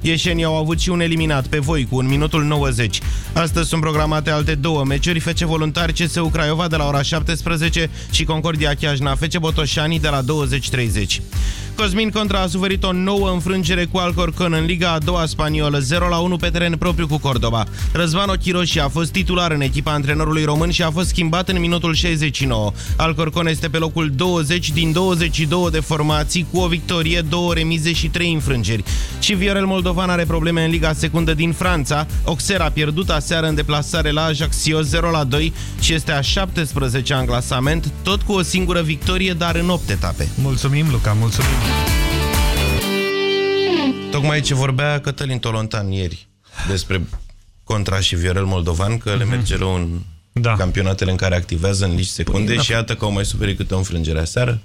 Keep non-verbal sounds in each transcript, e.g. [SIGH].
Ieșenii au avut și un eliminat pe voi cu un minutul 90. Astăzi sunt programate alte două meciuri, FC Voluntari CSU Craiova de la ora 17 și Concordia Chiajna FC Botoșani de la 20.30. Cosmin Contra a suferit o nouă înfrângere cu Alcorcon în Liga a doua spaniolă, 0-1 pe teren propriu cu Cordoba. Răzvan Ochiroși a fost titular în echipa antrenorului român și a fost schimbat în minutul 69. Alcorcon este pe locul 20 din 22 de formații cu o victorie, două remize și trei înfrângeri. Și Viorel Moldovan are probleme în Liga secundă din Franța. Auxerre a pierdut aseară în deplasare la Ajaccio 0-2 și este a 17-a în clasament, tot cu o singură victorie, dar în 8 etape. Mulțumim, Luca, mulțumim! Tocmai ce vorbea Cătălin Tolontan ieri despre Contra și Viorel Moldovan, că le merge rău în da. campionatele în care activează în lici secunde da. și iată că au mai suferit câte o înfrângere aseară.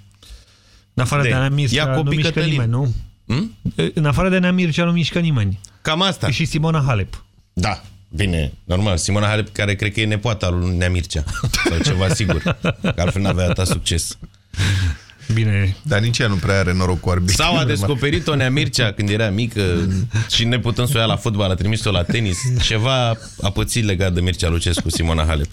În afară de, de Ana Mircea nu mișcă Cătălin. nimeni, nu? Hmm? În afară de Ana Mircea nu mișcă nimeni. Cam asta. Și Simona Halep. Da, Bine, normal. Simona Halep, care cred că e nepoata lui Nea Mircea. Sau ceva sigur. Că altfel n-avea atâta succes. Bine. Dar nici ea nu prea are noroc cu arbitrii. Sau a descoperit-o Nea Mircea când era mică și neputând să o ia la fotbal, a trimis-o la tenis. Ceva a pățit legat de Mircea Lucescu, Simona Halep.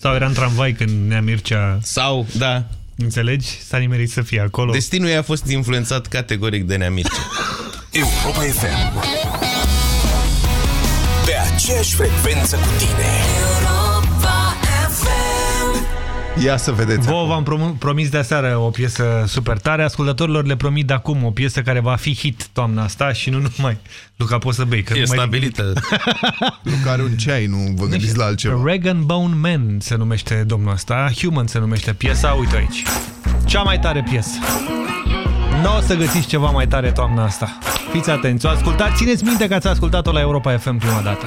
Sau era în tramvai când Nea Mircea... Sau, da. Înțelegi? S-a nimerit să fie acolo. Destinul ei a fost influențat categoric de Nea Mircea. Europa FM Pe aceeași frecvență cu tine Ia să vedeți. Vă v-am promis de aseară o piesă super tare. Ascultătorilor le promit de acum o piesă care va fi hit toamna asta și nu numai. Luca, poți să bei. Că e numai... stabilită. [LAUGHS] Luca are un ceai, nu vă gândiți la altceva. Rag Bone Man se numește domnul ăsta. Human se numește piesa. Uite aici. Cea mai tare piesă. Nu o să găsiți ceva mai tare toamna asta. Fiți atenți, o ascultați. Țineți minte că ați ascultat-o la Europa FM prima dată.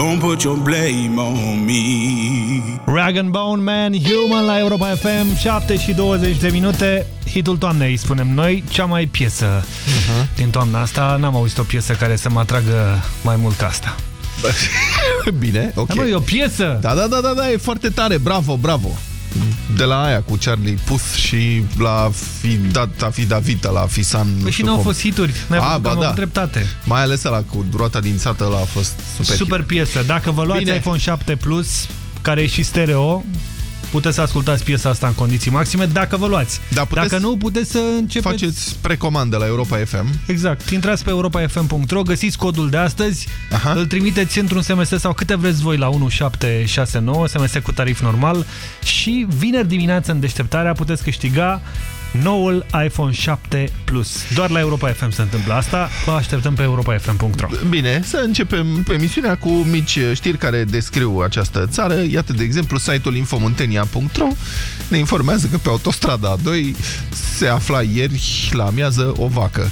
Don't put your blame on me. Rag and Bone Man, Human la Europa FM, 7 și 20 de minute. Hitul toamnei, spunem noi, cea mai piesă uh -huh. din toamna asta. N-am auzit o piesă care să mă atragă mai mult ca asta. [LAUGHS] Bine, ok. Da, bă, e o piesă! Da, da, da, da, da, e foarte tare, bravo, bravo. De la aia cu Charlie Puth și la fi dat, a fi Davita, la Fisan. Păi și nu au fost hituri, n-ai făcut ba, da. dreptate. Mai ales la cu roata din țată, ăla a fost super Super hit. piesă. Dacă vă luați Bine. iPhone 7 Plus, care e și stereo, puteți să ascultați piesa asta în condiții maxime, dacă vă luați. Da, puteți dacă nu, puteți să începeți... Faceți precomandă la Europa FM. Exact. Intrați pe europafm.ro, găsiți codul de astăzi, Aha. îl trimiteți într-un SMS sau câte vreți voi la 1769, SMS cu tarif normal și vineri dimineață în deșteptarea puteți câștiga noul iPhone 7 Plus. Doar la Europa FM se întâmplă asta. Vă așteptăm pe europafm.ro. Bine, să începem emisiunea cu mici știri care descriu această țară. Iată, de exemplu, site-ul infomuntenia.ro ne informează că pe autostrada A2 se afla ieri la amiază o vacă.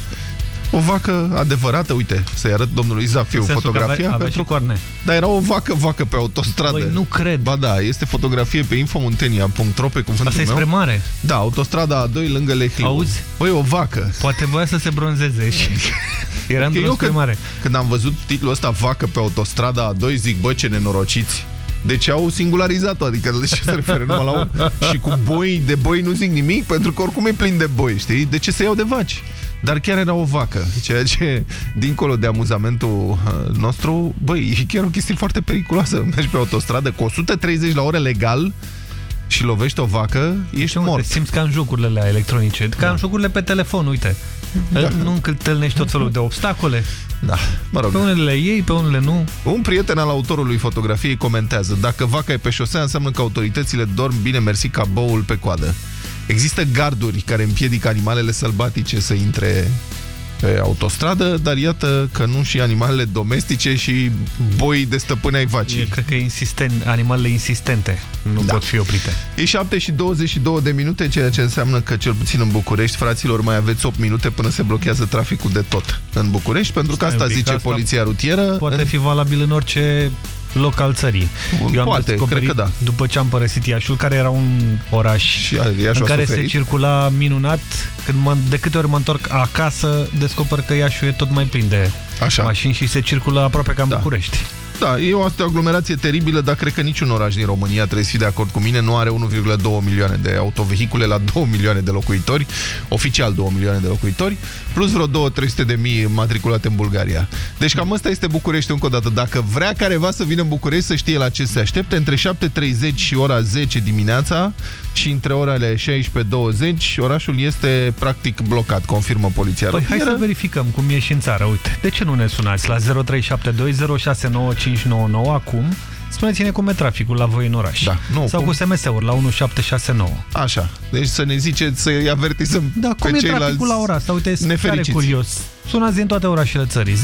O vacă adevărată, uite, să-i arăt domnului Zafiu În sensul că fotografia. avea, avea și pentru... corne. Dar era o vacă, vacă pe autostradă. Băi, nu cred. Ba da, este fotografie pe infomuntenia.ro pe cuvântul Asta e meu. spre mare. Da, autostrada A2 lângă Lehliu. Auzi? Băi, o vacă. Poate voia să se bronzeze și [LAUGHS] era în Că drum eu spre când, mare. când am văzut titlul ăsta Vacă pe autostrada A2, zic, bă, ce nenorociți. Deci au singularizat-o, adică de ce se referă numai la un... [LAUGHS] Și cu boi, de boi nu zic nimic, pentru că oricum e plin de boi, știi? De ce să iau de vaci? Dar chiar era o vacă, ceea ce, dincolo de amuzamentul uh, nostru, băi, e chiar o chestie foarte periculoasă. Mergi pe autostradă cu 130 la oră legal și lovești o vacă, ești Mă, mort. Te simți ca în jocurile alea electronice, ca în jocurile pe telefon, uite. Da. Nu întâlnești tot felul de obstacole. Da, mă rog. Pe unele ei, pe unele nu. Un prieten al autorului fotografiei comentează Dacă vaca e pe șosea, înseamnă că autoritățile dorm bine mersi ca boul pe coadă. Există garduri care împiedică animalele sălbatice să intre pe autostradă, dar iată că nu și animalele domestice și boi de stăpâni ai E, vacii. cred că e insistent, animalele insistente nu Da. pot fi oprite. E 7 și 22 de minute, ceea ce înseamnă că cel puțin în București, fraților, mai aveți 8 minute până se blochează traficul de tot în București, pentru că Stai asta un pic, zice asta poliția rutieră. Poate în- fi valabil în orice loc al țării. Eu am Poate, descoperit cred că da. după ce am părăsit Iașul, care era un oraș Și Iașul în a care suferit. se circula minunat. Când mă, de câte ori mă întorc acasă, descoper că Iașul e tot mai plin de Așa. mașini și se circulă aproape ca în Da. București. Da, e o asta e o aglomerație teribilă, dar cred că niciun oraș din România, trebuie să fii de acord cu mine, nu are 1,2 milioane de autovehicule la 2 milioane de locuitori, oficial 2 milioane de locuitori, plus vreo 2-300 de mii matriculate în Bulgaria. Deci cam asta este București încă o dată. Dacă vrea careva să vină în București să știe la ce se aștepte, între 7.30 și ora 10 dimineața și între orele 16.20, orașul este practic blocat, confirmă poliția Păi hai rutieră. să verificăm cum e și în țară. Uite, de ce nu ne sunați la 0372069599 acum? Spuneți-ne cum e traficul la voi în oraș. Da, nu, Sau cum- cu SMS-uri la 1769. Așa, deci să ne ziceți, să-i avertizăm Da, cum pe e ceilalți traficul la oraș asta? Uite, sunt tare nefericiți. curios. Sunați din toate orașele țării. 0372069599.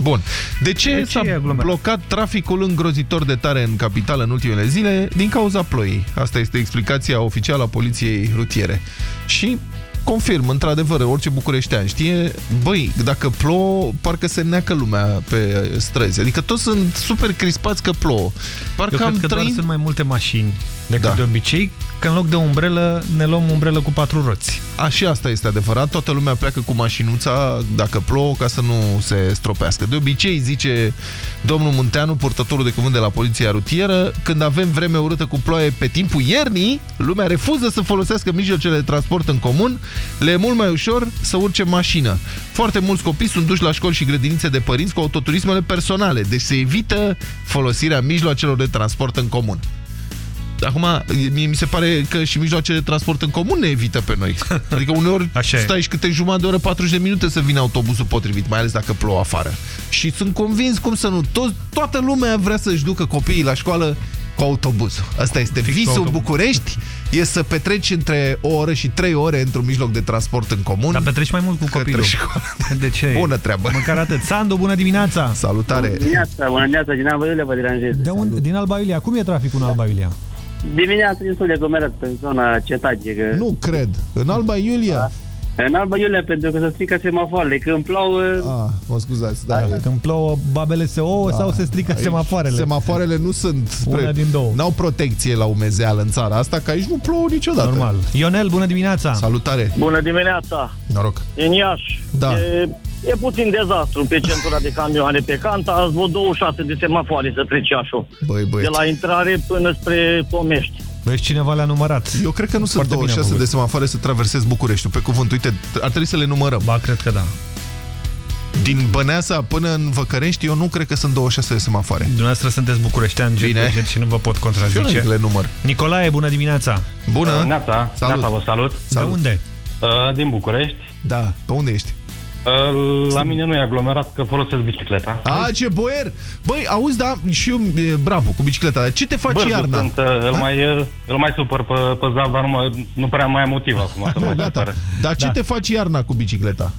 Bun. De ce, De ce e s-a aglomerat? blocat traficul îngrozitor de tare în capitală în ultimele zile? Din cauza ploii. Asta este explicația oficială a poliției rutiere. Și confirm, într-adevăr, orice bucureștean știe, băi, dacă plouă, parcă se neacă lumea pe străzi. Adică toți sunt super crispați că plouă. Parcă Eu am cred că doar trăit... sunt mai multe mașini decât Da. de obicei, că în loc de umbrelă ne luăm umbrelă cu patru roți. A, și asta este adevărat. Toată lumea pleacă cu mașinuța dacă plouă ca să nu se stropească. De obicei, zice domnul Munteanu, purtătorul de cuvânt de la poliția rutieră, când avem vreme urâtă cu ploaie pe timpul iernii, lumea refuză să folosească mijloacele de transport în comun, le e mult mai ușor să urce în mașină. Foarte mulți copii sunt duși la școli și grădinițe de părinți cu autoturismele personale, deci se evită folosirea mijloacelor de transport în comun. Acum, mie mi se pare că și mijloacele de transport în comun ne evită pe noi. [LAUGHS] Adică uneori Așa e. stai și câte jumătate de oră, 40 de minute să vină autobuzul potrivit, mai ales dacă plouă afară. Și sunt convins, cum să nu, to toată lumea vrea să-și ducă copiii la școală cu autobuzul. Asta este Fix cu visul autobuz. București, e să petreci între o oră și trei ore într-un mijloc de transport în comun. Dar petreci mai mult cu către copilul. școală. [LAUGHS] De ce? Bună treabă! Măcar atât. Sandu, bună dimineața! Salutare! Dimineața, bună dimineața, din Alba Iulia vă deranjez. De unde? Din Alba Iulia. Cum e traficul în Alba Iulia? Dimineața destul de aglomerat pe zona cetație. Că... Nu cred. În Alba Iulia? În Alba Iulia, pentru că se strică semafoarele. Când plouă, Ah, mă scuzați, da. Când plouă, babele se ouă sau se strică semafoarele? Semafoarele nu sunt... Una din două. N-au protecție la umezeală în țara asta, că aici nu plouă niciodată. Normal. Ionel, bună dimineața! Salutare! Bună dimineața! Noroc! În Iași. Da. E, e puțin dezastru pe centura de camioane pe Canta. Azi vreo 26 de semafoare să trece Iașul. Băi, De băieți. la intrare până spre Tomești. Vezi, cineva le-a numărat. Eu cred că nu sunt Foarte bine 26 am de făcut. semafoare să traversez Bucureștiul. Pe cuvânt, uite, ar trebui să le numărăm. Ba, cred că da. Din Băneasa până în Văcărești, eu nu cred că sunt 26 de semafoare. Dumneavoastră sunteți bucureștean, Bine. Bine. și nu vă pot Și eu contrazice. nu le număr. Nicolae, bună dimineața! Bună! Neața, Salut. Neața, vă salut. De unde? Uh, din București. Da, pe unde ești? Uh, la mine nu e aglomerat că folosesc bicicleta. A, ce boier! Băi, auzi, da, și eu, e, bravo, cu bicicleta, dar ce te faci Bărdu iarna? sunt, uh, îl, mai, uh, îl mai supăr pe, pe Zav, dar nu, mă, nu prea mai am motiv acum să mă Nu, [LAUGHS] gata. supăr. Dar ce Da. te faci iarna cu bicicleta?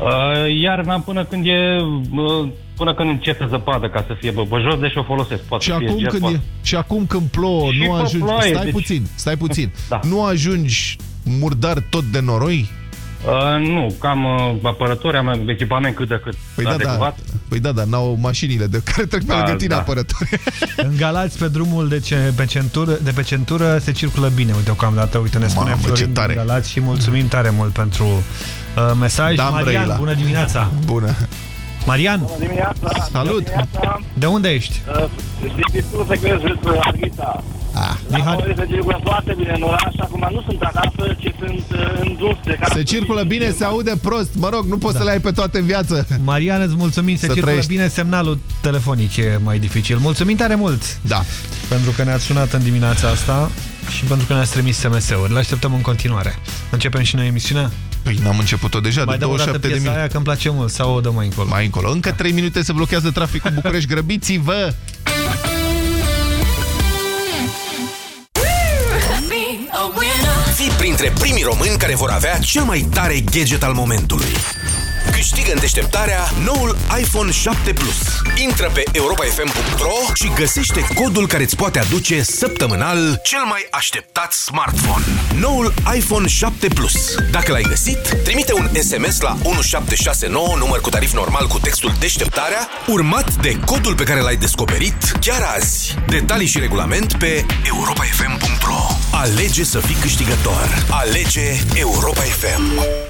Uh, iarna până când e... Uh, până când începe zăpadă ca să fie băbăjos, deci o folosesc. Poate Și să fie acum, jet, când poate. e, și acum când plouă, Și nu pe ajungi... ploaie, stai deci- puțin, stai puțin. [LAUGHS] Da. Nu ajungi murdar tot de noroi? Uh, nu, cam uh, apărători, am echipament cât de cât Păi da, da, adecvat. păi da, dar n-au mașinile de care trec pe Da, lângă tine da. apărători. [LAUGHS] În Galați, pe drumul de, ce, pe centură, de pe centură, se circulă bine, uite, deocamdată, uite, ne spune Mamă, ce Florin tare. din Galați și mulțumim tare mult pentru uh, mesaj. Dan Marian, Brăila. bună dimineața! Bună. Marian, Dimineața! Salut. Dimineața! de unde ești? Știi tu să crezi că Arghita. Ah, Mihai, Se circulă foarte bine în oraș. Acum nu sunt acasă, ci sunt uh, în drum. de care- se circulă bine, se aude prost. Mă rog, nu poți să le ai pe toate în viață. Marian, îți mulțumim, se Să circulă trăiești. bine, semnalul telefonic e mai dificil. Mulțumim tare mult Da. pentru că ne-ați sunat în dimineața asta și pentru că ne-ați trimis SMS-uri. Le așteptăm în continuare. Începem și noi emisiunea? Păi n-am început-o deja Mai de dăm o dată 27 de piesa minute. aia că îmi place mult sau o dăm mai încolo? Mai încolo. Încă 3 minute se blochează traficul București. Grăbiți-vă! Printre primii români care vor avea cel mai tare gadget al momentului. Câștigă în deșteptarea noul iPhone 7 Plus. Intră pe europafm.ro și găsește codul care îți poate aduce săptămânal cel mai așteptat smartphone. Noul iPhone 7 Plus. Dacă l-ai găsit, trimite un SMS la 1769, număr cu tarif normal cu textul deșteptarea, urmat de codul pe care l-ai descoperit chiar azi. Detalii și regulament pe europafm.ro Alege să fii câștigător. Alege Europa FM.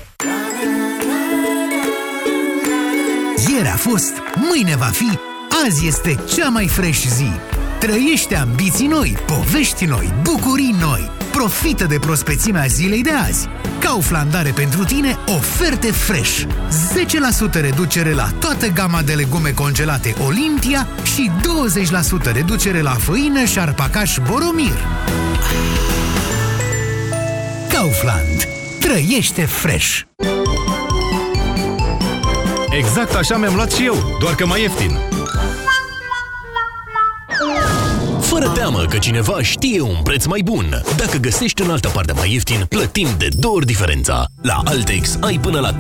Ieri a fost, mâine va fi, azi este cea mai fresh zi. Trăiește ambiții noi, povești noi, bucurii noi. Profită de prospețimea zilei de azi. Kaufland are pentru tine oferte fresh. 10% reducere la toată gama de legume congelate Olympia și 20% reducere la făină și arpacaș Boromir. Kaufland. Trăiește fresh. Exact așa mi-am luat și eu, doar că mai ieftin. Fără teamă că cineva știe un preț mai bun. Dacă găsești în altă parte mai ieftin, plătim de două ori diferența. La Altex ai până la 30%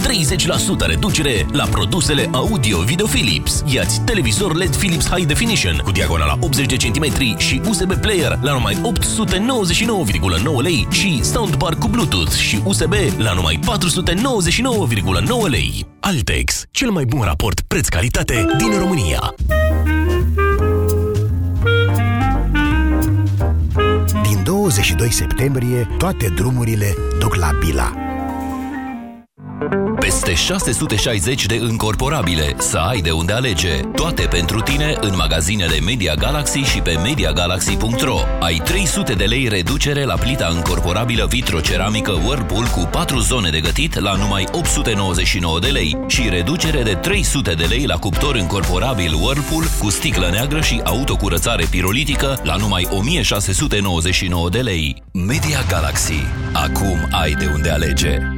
reducere la produsele audio-video Philips. Iați televizor LED Philips High Definition cu diagonala 80 de cm și USB player la numai 899,9 lei și soundbar cu Bluetooth și USB la numai 499,9 lei. Altex, cel mai bun raport preț-calitate din România. 22 septembrie, toate drumurile duc la Bila. Peste 660 de încorporabile, să ai de unde alege. Toate pentru tine în magazinele Media Galaxy și pe MediaGalaxy.ro. Ai 300 de lei reducere la plita încorporabilă vitroceramică Whirlpool cu 4 zone de gătit la numai 899 de lei și reducere de 300 de lei la cuptor încorporabil Whirlpool cu sticlă neagră și autocurățare pirolitică la numai 1699 de lei. Media Galaxy. Acum ai de unde alege.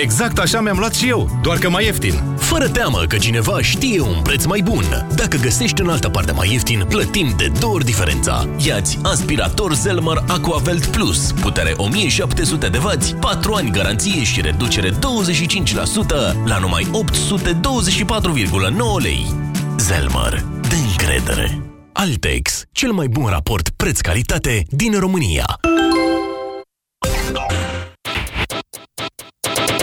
Exact așa mi-am luat și eu, doar că mai ieftin. Fără teamă că cineva știe un preț mai bun. Dacă găsești în altă parte mai ieftin, plătim de două ori diferența. Iați aspirator Zelmer Aquavelt Plus, putere 1700 de W, 4 ani garanție și reducere 25% la numai 824,9 lei. Zelmer. De încredere. Altex. Cel mai bun raport preț-calitate din România.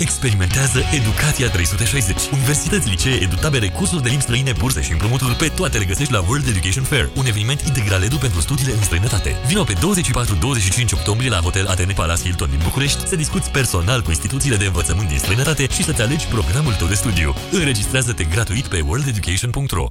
Experimentează Educația 360. Universități, licee, edutabere, cursuri de limbi străine, burse și împrumuturi pe toate le găsești la World Education Fair, un eveniment integral edu pentru studiile în străinătate. Vino pe 24-25 octombrie la Hotel Atene Palace Hilton din București să discuți personal cu instituțiile de învățământ din străinătate și să-ți alegi programul tău de studiu. Înregistrează-te gratuit pe worldeducation.ro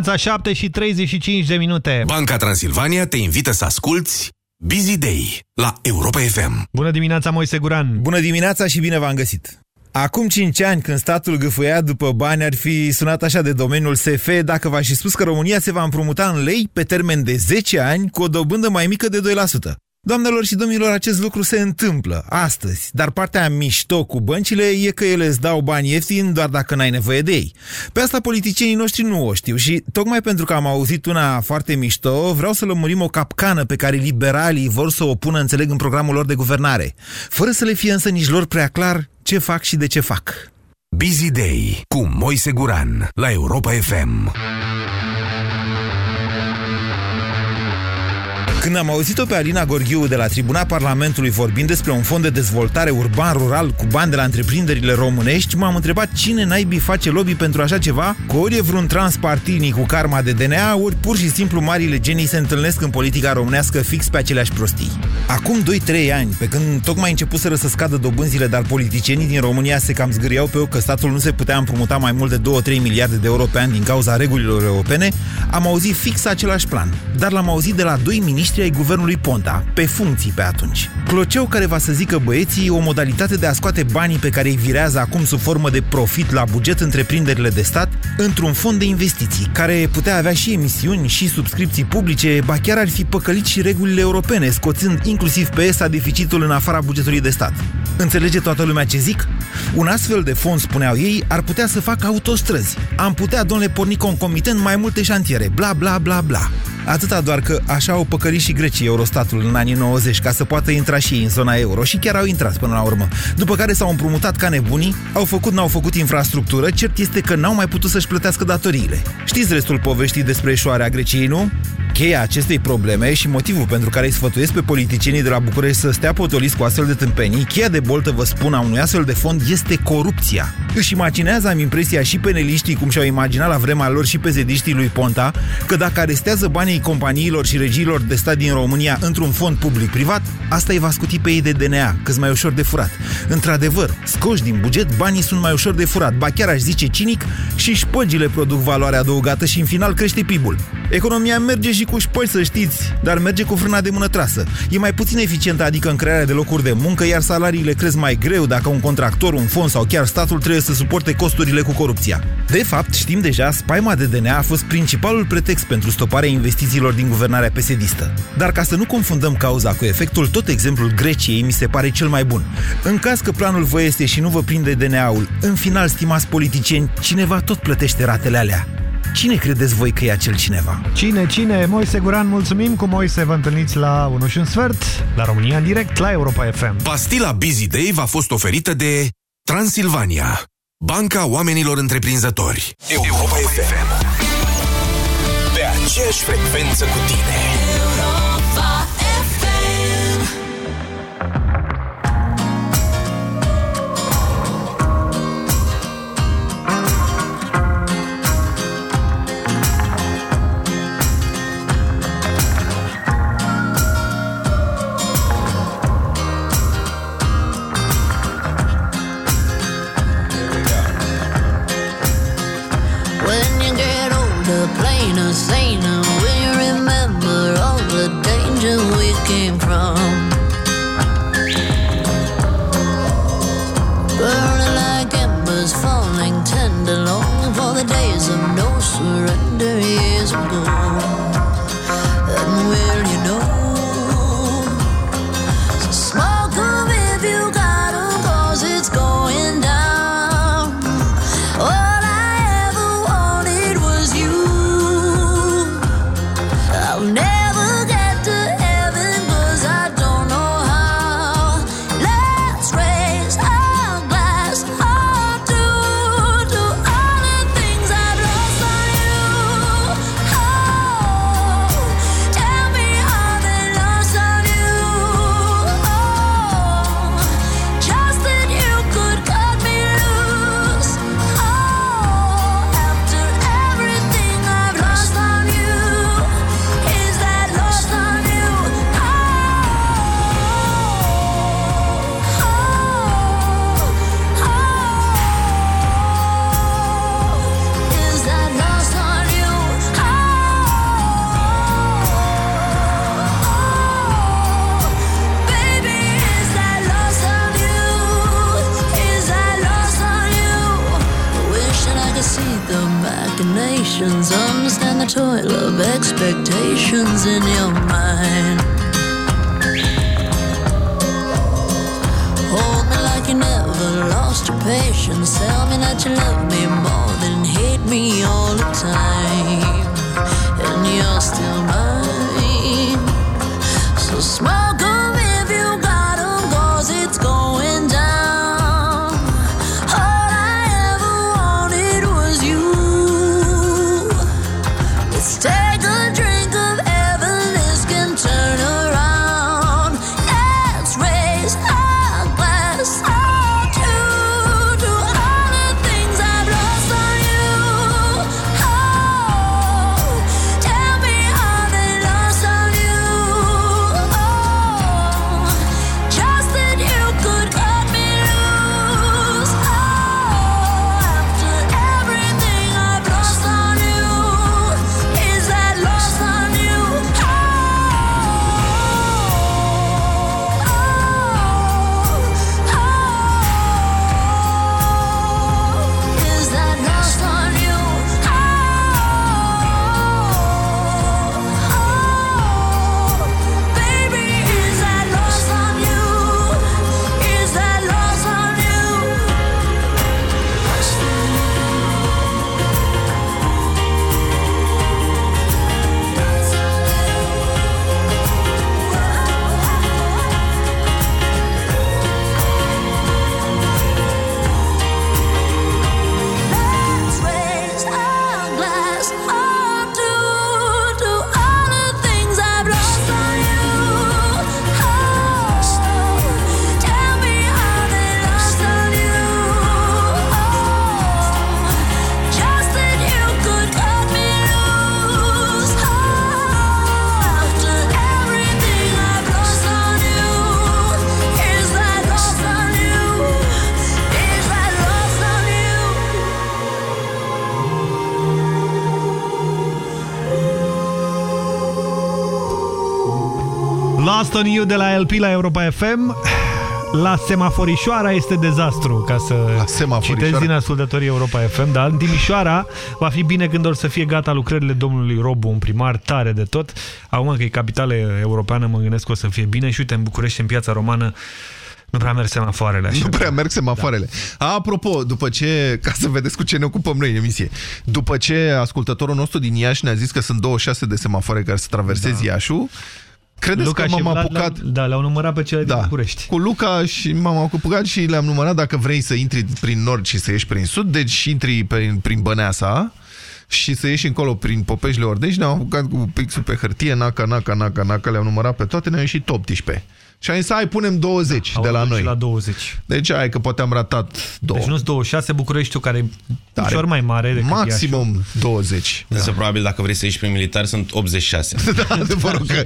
dimineața, 7 și 35 de minute. Banca Transilvania te invită să asculti Busy Day la Europa FM. Bună dimineața, Moise Guran. Bună dimineața și bine v-am găsit. Acum 5 ani, când statul gâfâia după bani, ar fi sunat așa de domeniul SF dacă v-aș fi spus că România se va împrumuta în lei pe termen de 10 ani cu o dobândă mai mică de 2%. Doamnelor și domnilor, acest lucru se întâmplă astăzi, dar partea mișto cu băncile e că ele îți dau bani ieftini doar dacă n-ai nevoie de ei. Pe asta politicienii noștri nu o știu și tocmai pentru că am auzit una foarte mișto, vreau să lămurim o capcană pe care liberalii vor să o pună, înțeleg, în programul lor de guvernare, fără să le fie însă nici lor prea clar ce fac și de ce fac. Busy Day cu Moise Guran la Europa FM. Când am auzit-o pe Alina Gorghiu de la tribuna Parlamentului vorbind despre un fond de dezvoltare urban-rural cu bani de la întreprinderile românești, m-am întrebat cine naibii face lobby pentru așa ceva, că ori e vreun transpartinic cu karma de DNA, ori pur și simplu marile genii se întâlnesc în politica românească fix pe aceleași prostii. Acum 2-3 ani, pe când tocmai începuseră să scadă dobânzile, dar politicienii din România se cam zgâriau pe eu că statul nu se putea împrumuta mai mult de 2-3 miliarde de euro pe an din cauza regulilor europene, am auzit fix același plan. Dar l-am auzit de la doi miniștri ai guvernului Ponta, pe funcții pe atunci. Cloceu care va să zică băieții o modalitate de a scoate banii pe care îi virează acum sub formă de profit la buget întreprinderile de stat într-un fond de investiții, care putea avea și emisiuni și subscripții publice, ba chiar ar fi păcălit și regulile europene, scoțând inclusiv pe ESA deficitul în afara bugetului de stat. Înțelege toată lumea ce zic? Un astfel de fond, spuneau ei, ar putea să facă autostrăzi. Am putea, domnule, porni concomitent mai multe șantiere, bla bla bla bla. Atâta doar că așa au păcălit și grecii Eurostatul în anii 90 ca să poată intra și ei în zona euro și chiar au intrat până la urmă. După care s-au împrumutat ca nebunii, au făcut, n-au făcut infrastructură, cert este că n-au mai putut să-și plătească datoriile. Știți restul poveștii despre eșoarea Greciei, nu? Cheia acestei probleme și motivul pentru care îi sfătuiesc pe politicienii de la București să stea potoliți cu astfel de tâmpenii, cheia de boltă, vă spun, a unui astfel de fond este corupția. Își imaginează, am impresia, și peneliștii, cum și-au imaginat la vremea lor și pe zediștii lui Ponta, că dacă arestează banii companiilor și regiilor de stat din România într-un fond public-privat, asta îi va scuti pe ei de DNA, cât mai ușor de furat. Într-adevăr, scoși din buget, banii sunt mai ușor de furat, ba chiar aș zice cinic, și șpăgile produc valoare adăugată și în final crește PIB-ul. Economia merge și cu șpăgi, să știți, dar merge cu frâna de mână trasă. E mai puțin eficientă, adică în crearea de locuri de muncă, iar salariile cresc mai greu dacă un contractor, un fond sau chiar statul trebuie să suporte costurile cu corupția. De fapt, știm deja, spaima de DNA a fost principalul pretext pentru stoparea investițiilor din guvernarea pesedistă. Dar ca să nu confundăm cauza cu efectul, tot exemplul Greciei mi se pare cel mai bun. În caz că planul vă este și nu vă prinde DNA-ul, în final, stimați politicieni, cineva tot plătește ratele alea. Cine credeți voi că e acel cineva? Cine, cine? Moise Guran, mulțumim cu Moise, vă întâlniți la 1 și un sfert, la România în direct, la Europa FM. Pastila Busy Day v-a fost oferită de Transilvania, banca oamenilor întreprinzători. Europa FM. Pe aceeași frecvență cu tine. Expectations in your mind. Hold me like you never lost your patience. Tell me that you love me more than hate me all the time. And you're still Lost on You de la LP la Europa FM. La semaforișoara este dezastru, ca să citez din ascultătorii Europa FM, dar în Timișoara va fi bine când or să fie gata lucrările domnului Robu, un primar tare de tot. Acum că e capitală europeană, mă gândesc că o să fie bine și uite, în București, în piața romană, nu prea merg semafoarele așa. Nu prea merg semafoarele. Da. Apropo, după ce, ca să vedeți cu ce ne ocupăm noi în emisie, după ce ascultătorul nostru din Iași ne-a zis că sunt 26 de semafoare care să traverseze da. Iașul, credeți Luca că și m-am Vlad apucat... le-au- Da, le-au numărat pe cele Da. din București. Cu Luca și m-am apucat și le-am numărat dacă vrei să intri prin nord și să ieși prin sud, deci intri prin, prin Băneasa și să ieși încolo prin Popeșle Ordești, ne-am apucat cu pixul pe hârtie, naca, naca, naca, naca, le-am numărat pe toate, ne-au ieșit 18. Și am zis, hai, punem 20 Au de la ajuns noi. și la 20. Deci, hai că poate am ratat două. Deci nu 26, Bucureștiul care e ușor mai mare decât Maximum 20. Însă probabil dacă vrei să ieși prin militar sunt 86. [LAUGHS] da, adevărul că...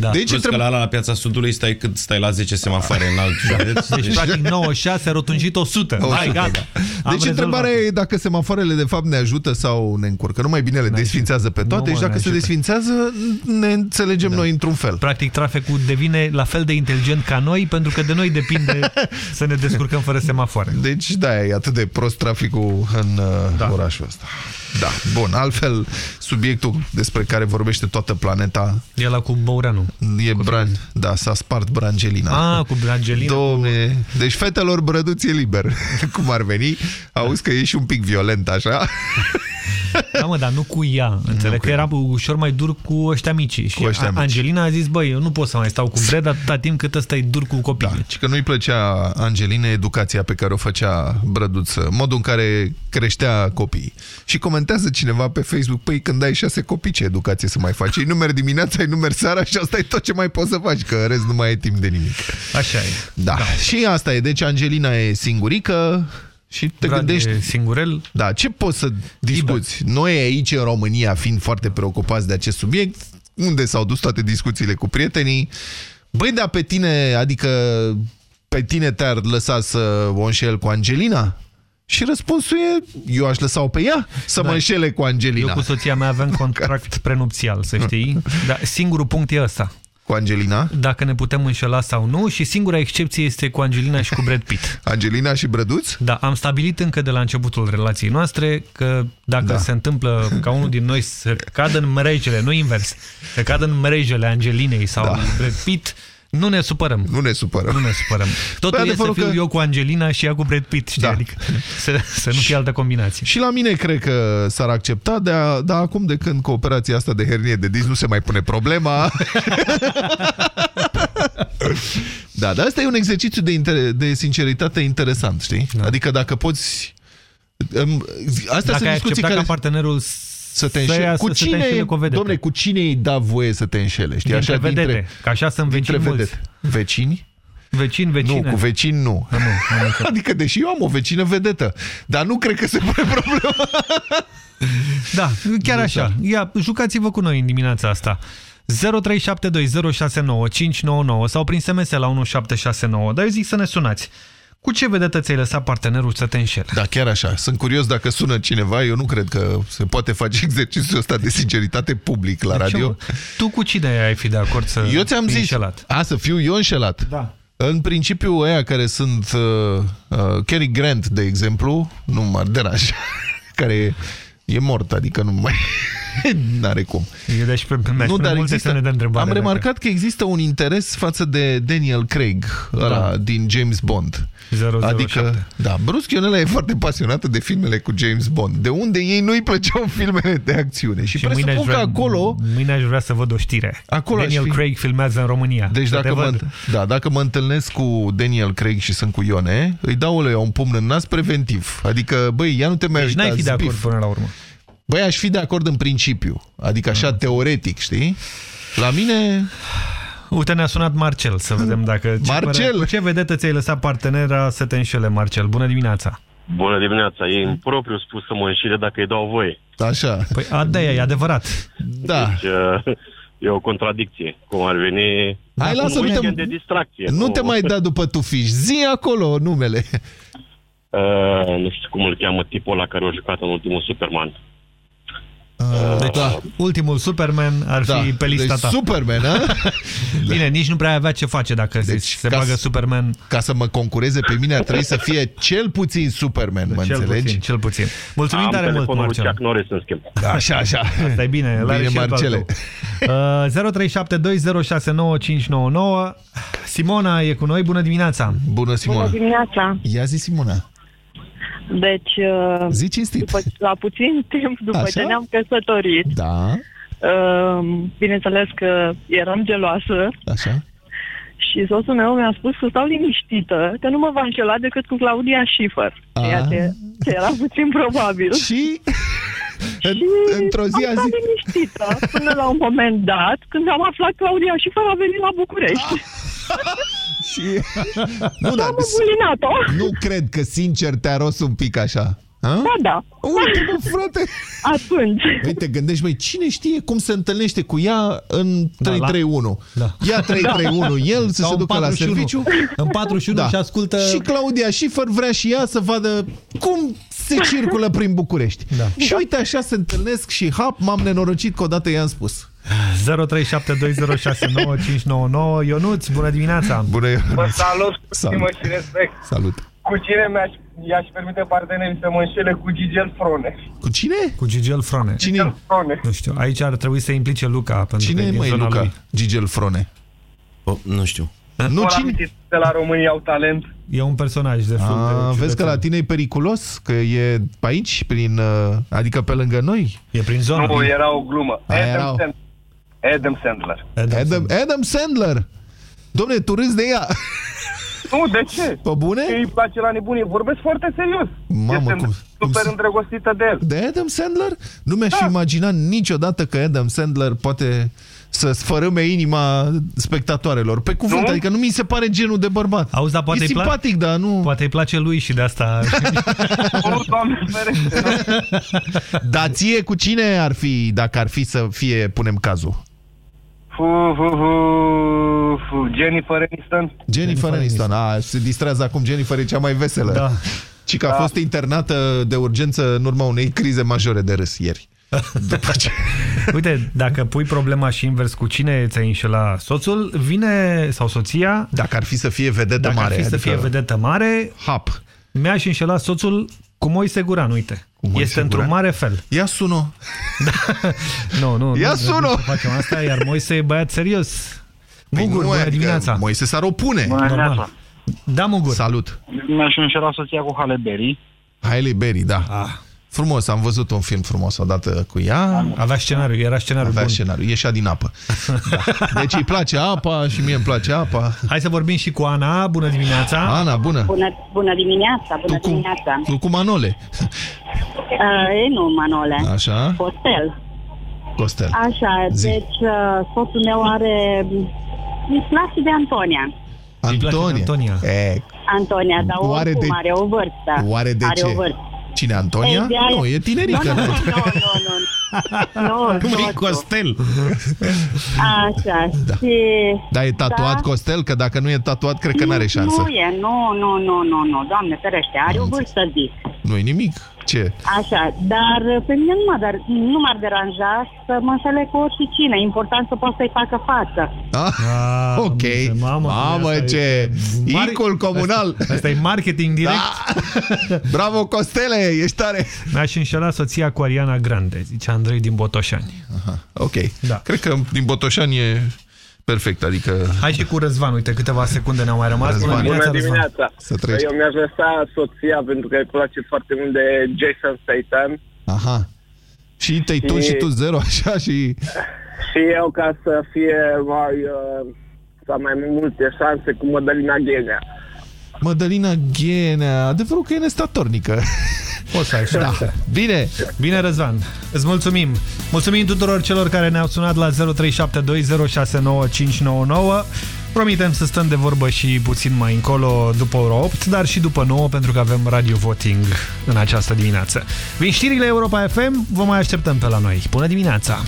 Da. Deci Plus că trebuie- la, ala, la piața Sudului stai cât stai la 10 semafoare în alt județ. Deci, practic, 96 a rotunjit 100. Hai, 100, gata. da. Am Deci întrebarea e dacă semafoarele de fapt ne ajută sau ne încurcă. Nu mai bine le desfințează pe toate Nu, și mă, dacă ne se ajută. desfințează ne înțelegem noi într-un fel. Practic, traficul devine la fel de inteligent ca noi, pentru că de noi depinde să ne descurcăm fără semafoare. Deci, da, e atât de prost traficul în da. orașul ăsta. Da, bun. Altfel, subiectul despre care vorbește toată planeta E la cu Băureanu. e Bran... Da, s-a spart Brangelina. Ah, cu Brangelina. Domne, deci fetelor brăduți e liber. [LAUGHS] Cum ar veni? Auzi că e și un pic violent așa. [LAUGHS] Da, mă, dar nu cu ea. Înțeleg că era ușor mai dur cu ăștia mici. Și ăștia mici. Angelina a zis, băi, eu nu pot să mai stau cu Brad atâta timp cât ăsta e dur cu copiii. Da. Și că nu-i plăcea Angeline educația pe care o făcea Brăduță, modul în care creștea copiii. Și comentează cineva pe Facebook, păi când ai șase copii, ce educație să mai faci? Ei numeri dimineața, ai numeri seara și asta e tot ce mai poți să faci, că în rest nu mai ai timp de nimic. Așa e. Da. da. Și asta e. Deci Angelina e singurică și te Brad gândești... e singurel. Da, ce poți să discuți? Noi aici în România, fiind foarte preocupați de acest subiect, unde s-au dus toate discuțiile cu prietenii, băi, dar pe tine, adică pe tine te-ar lăsa să o înșel cu Angelina? Și răspunsul e, eu aș lăsa-o pe ea să Da. mă înșele cu Eu Angelina. cu soția mea avem contract [LAUGHS] prenupțial, să știi. Dar singurul punct e ăsta. Cu Angelina? Dacă ne putem înșela sau nu și singura excepție este cu Angelina și cu Brad Pitt. [LAUGHS] Angelina și Brăduț? Da, am stabilit încă de la începutul relației noastre că dacă da. se întâmplă ca unul din noi să cadă în mrejele, nu invers, să cadă în mrejele Angelinei sau da. Brad Pitt, nu ne supărăm. Nu ne supărăm. Nu ne supărăm. Totul Păi e să adevărul fiu că- eu cu Angelina și ea cu Brad Pitt, știi? Da. Adică să, să nu fie altă combinație. Și la mine cred că s-ar accepta, dar da, acum de când cu operația asta de hernie de disc nu se mai pune problema. [LAUGHS] da, dar asta e un exercițiu de, inter de sinceritate interesant, știi? Da. Adică dacă poți... um, Astea Dacă sunt ai discuții accepta care... ca partenerul să te să înșele. ia- Cu să te cine, înșele cu o vedetă. domne, cu cine îi da voie să te înșele? Știi? Dintre Așa, vedete, că așa sunt dintre vecini mulți. vedete. Vecini? Vecini, vecine. Nu, cu vecini nu. nu, nu [LAUGHS] adică, deși eu am o vecină vedetă, dar nu cred că se pune [LAUGHS] problema. Da, chiar așa. Ia, jucați-vă cu noi în dimineața asta. 0372069599 sau prin SMS la 1769. Dar eu zic să ne sunați. Cu ce vedetă ți-ai lăsat partenerul să te înșele? Da, chiar așa. Sunt curios dacă sună cineva. Eu nu cred că se poate face [LAUGHS] exercițiul ăsta de sinceritate public la radio. Ce, tu cu cine ai fi de acord să Eu ți-am fii zis, înșelat? a, să fiu eu înșelat. Da. În principiu, aia care sunt uh, uh, Cary Grant, de exemplu, nu mă deraj, [LAUGHS] care e, e mort, adică nu mai... [LAUGHS] N-are cum. Eu deci pe, pe Nu, dar există, de întrebare. am remarcat că există un interes față de Daniel Craig, ăla Da. din James Bond. 007. Adică, da, Bruce Chionela e foarte pasionată de filmele cu James Bond. De unde ei nu-i plăceau [LAUGHS] filmele de acțiune. Și, și mâine aș presupun vrea, că acolo... Mâine aș vrea să văd o știre. Acolo aș Daniel fi- Craig filmează în România. Deci Să dacă te mă, văd. da, dacă mă întâlnesc cu Daniel Craig și sunt cu Ione, îi dau lui un pumn în nas preventiv. Adică, băi, ia nu te mai Deci uita, n-ai fi de acord zbif. până la urmă. Băi, aș fi de acord în principiu. Adică așa teoretic, știi? La mine... Uite, ne-a sunat Marcel să vedem dacă... Ce Marcel! părere- Cu ce vedetă ți-ai lăsat partenera să te înșele, Marcel? Bună dimineața! Bună dimineața, e impropriu spus să mă înșire dacă îi dau voie. Așa. Păi, a, da, e adevărat. Da. Deci, uh, e o contradicție. Cum ar veni Hai, un lasă, nu te, weekend de distracție. nu te mai da după tufiș. Zi acolo numele. [LAUGHS] Uh, nu știu cum îl cheamă tipul ăla care a jucat în ultimul Superman. Deci, da. ultimul Superman ar Da, fi pe lista deci ta. Superman, a? [LAUGHS] Bine, nici nu prea avea ce face dacă deci, se ca bagă să- Superman. Ca să mă concureze pe mine ar trebui să fie cel puțin Superman, mă Cel înțelegi? puțin, cel puțin. Mulțumim Am tare mult, telefonul lui Marcel. Chuck Norris în schimb. Da, așa, așa. Asta e bine. îl are Bine, și el pe al Marcele. tău. Uh, 0372069599 Simona e cu noi, bună dimineața! Bună, Bună dimineața! Ia zi, Simona. Deci, uh, Zi cinstit. după, la puțin [LAUGHS] timp după Așa? ce ne-am căsătorit, Da, uh, bineînțeles că eram geloasă așa. și soțul meu mi-a spus să stau liniștită, că nu mă va înșela decât cu Claudia Schiffer, ceea Ah. ce, ce era puțin probabil. [LAUGHS] Și? [LAUGHS] Și într-o zi a am stat zis... liniștită până la un moment dat, când am aflat că Claudia Schiffer a venit la București. Și... [LAUGHS] Nu, dar, am bulinat-o. nu cred că sincer te-a rost un pic așa. Ha? Da, da. Uite, mă, frate! Atunci. Băi, te gândești, băi, cine știe cum se întâlnește cu ea în 331? Da. Ia [LAUGHS] 331, el să Sau se în ducă la 41. serviciu. În 41 și ascultă- Și Claudia Schiffer vrea și ea să vadă cum se circulă prin București. Da. Și uite, așa se întâlnesc și hap, m-am nenorocit că odată i-am spus. 0372069599 Ionuț, bună dimineața! Bună, Vă salut, cu Salut. stimă și respect. Salut. Cu cine mi-aș, i-aș permite partenerii să mă înșele cu Gigel Frone. Cu cine? Cu Gigel Frone. Cine? Frone. Nu știu, aici ar trebui să implice Luca pentru că Cine e e, din măi, zona Luca? lui. Gigel Frone. Oh, nu știu. Nu, Ora cine? amintiți de la România au talent. E un personaj de film. A, de vezi că la tine e periculos? Că e pe aici, prin, uh, adică pe lângă noi? E prin zona. Nu, era o glumă. Aia Adam, era o- Sandler. Adam Sandler. Adam, Adam Sandler. Domne, tu râzi de ea. Nu, de ce? Pe bune? Că îi place la nebunie. Vorbesc foarte serios. Mamă, este cum- super cum- îndrăgostită de el. De Adam Sandler? Nu mi-aș fi imaginat niciodată că Adam Sandler poate să sfărâme inima spectatoarelor. Pe cuvânt, Nu? adică nu mi se pare genul de bărbat. Auzi, dar poate e îi pla- simpatic, dar nu... Poate îi place lui și de asta... Nu, [LAUGHS] doamne ferește. nu. [LAUGHS] Dar ție cu cine ar fi, dacă ar fi să fie, punem cazul? Fu, fu, fu, fu. Jennifer Aniston. Jennifer Aniston. A, se distrează acum Jennifer, e cea mai veselă. Da. Ci că a fost internată de urgență în urma unei crize majore de râs ieri. [LAUGHS] După ce... Uite, dacă pui problema și invers cu cine ți-ai înșelat soțul, vine, sau soția... Dacă ar fi să fie vedetă dacă mare. ar fi să adică fie vedetă mare... Hap. Mi-aș înșelat soțul cu Moise Guran, uite. Moise este într-un Guran? mare fel. Ia sună. Nu, nu, Ia nu, sună! nu facem asta, iar Moise e băiat serios. Păi Mugur, nu, bună adică dimineața. Moise s-ar opune. Bună Normal. dimineața. Da, Mugur. Salut. Mi-aș înșela soția cu Halle Berry. Hailey Berry, da. Ah. Frumos, am văzut un film frumos odată cu ea. Avea scenariu, era scenariu Avea bun. scenariu, ieșea din apă. Da. [LAUGHS] Deci îi place apa și mie îmi place apa. Hai să vorbim și cu Ana. Bună dimineața. Ana, bună. Bună, bună dimineața, bună Tu cu- dimineața. Tu cu Manole. Uh, e nu, Manole. Așa. Costel. Costel. Așa, Zi. deci uh, soțul meu are... Îi place de Antonia. Antonie. Antonia. E, Antonia, dar Oare oricum de- are o vârstă. Oare de are ce? o vârstă. Cine, Antonia? Ei, de aia- Nu, e tinerică. Nu, nu, nu? nu, nu, nu. Nu, nu, Cum e soțul. Costel? Așa, Da. și... Dar e tatuat Da. Costel? Că dacă nu e tatuat, cred că n-are șansă. Nu e, nu, nu, nu, nu, nu, doamne ferește, are o vârstă, zic. Nu e nimic. Ce? Așa, dar pe mine nu m-ar, nu m-ar deranja să mă înșele cu oricine. Important să pot să-i facă față. Ah, ok. mamă, Mamă, asta ce Mari- incul comunal. Asta, asta e marketing direct. Da. [LAUGHS] Bravo, Costele, ești tare. Mi-aș înșela soția cu Ariana Grande, zice Andrei din Botoșani. Aha, ok. Da. Cred că din Botoșani e perfect, adică... Hai și cu Răzvan, uite, câteva secunde ne-au mai rămas. Răzvan. Bună Răzvan. dimineața. Să treci. Eu mi-aș lăsa soția pentru că îi place foarte mult de Jason Statham Aha. Și te-ai tu Și- și tu zero, așa, și... și eu ca să fie mai... Uh, să am mai multe șanse cu Mădălina Ghenea. Mădălina Ghenea, adevărul că e nestatornică. Poți să ai Da. șanse. Bine. Bine, Răzvan. Îți mulțumim. Mulțumim tuturor celor care ne-au sunat la 0372069599. Promitem să stăm de vorbă și puțin mai încolo după ora 8, dar și după 9 pentru că avem radio voting în această dimineață. Vin știrile Europa FM, vă mai așteptăm pe la noi. Bună dimineața!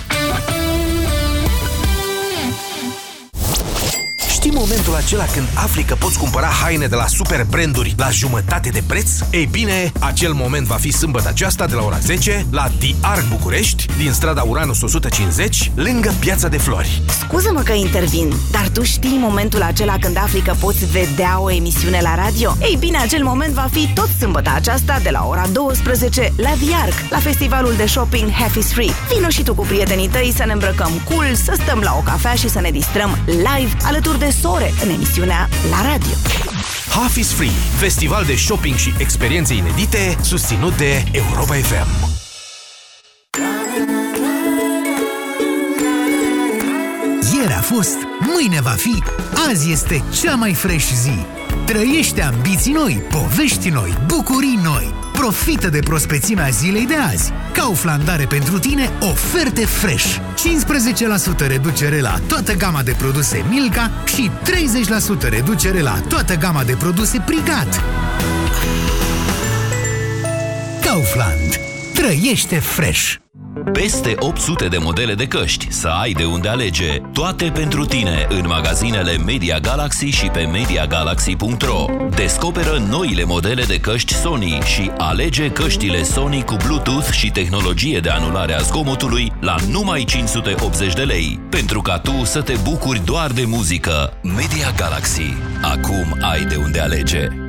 Știi momentul acela când afli că poți cumpăra haine de la super branduri la jumătate de preț? Ei bine, acel moment va fi sâmbătă aceasta de la ora 10 la The Arc București, din strada Uranus 150, lângă Piața de Flori. Scuză-mă că intervin, dar tu știi momentul acela când afli că poți vedea o emisiune la radio? Ei bine, acel moment va fi tot sâmbătă aceasta de la ora 12 la The Arc, la festivalul de shopping Half is Free. Vino și tu cu prietenii tăi să ne îmbrăcăm cool, să stăm la o cafea și să ne distrăm live alături de sore în emisiunea la radio. Half is Free, festival de shopping și experiențe inedite, susținut de Europa FM. Ieri a fost, mâine va fi, azi este cea mai fresh zi. Trăiește ambiții noi, povești noi, bucurii noi. Profită de prospețimea zilei de azi. Kaufland are pentru tine oferte fresh. 15% reducere la toată gama de produse Milka și 30% reducere la toată gama de produse Brigat. Kaufland. Trăiește fresh. Peste 800 de modele de căști, să ai de unde alege. Toate pentru tine în magazinele Media Galaxy și pe MediaGalaxy.ro Descoperă noile modele de căști Sony și alege căștile Sony cu Bluetooth și tehnologie de anulare a zgomotului la numai 580 de lei. Pentru ca tu să te bucuri doar de muzică. Media Galaxy. Acum ai de unde alege.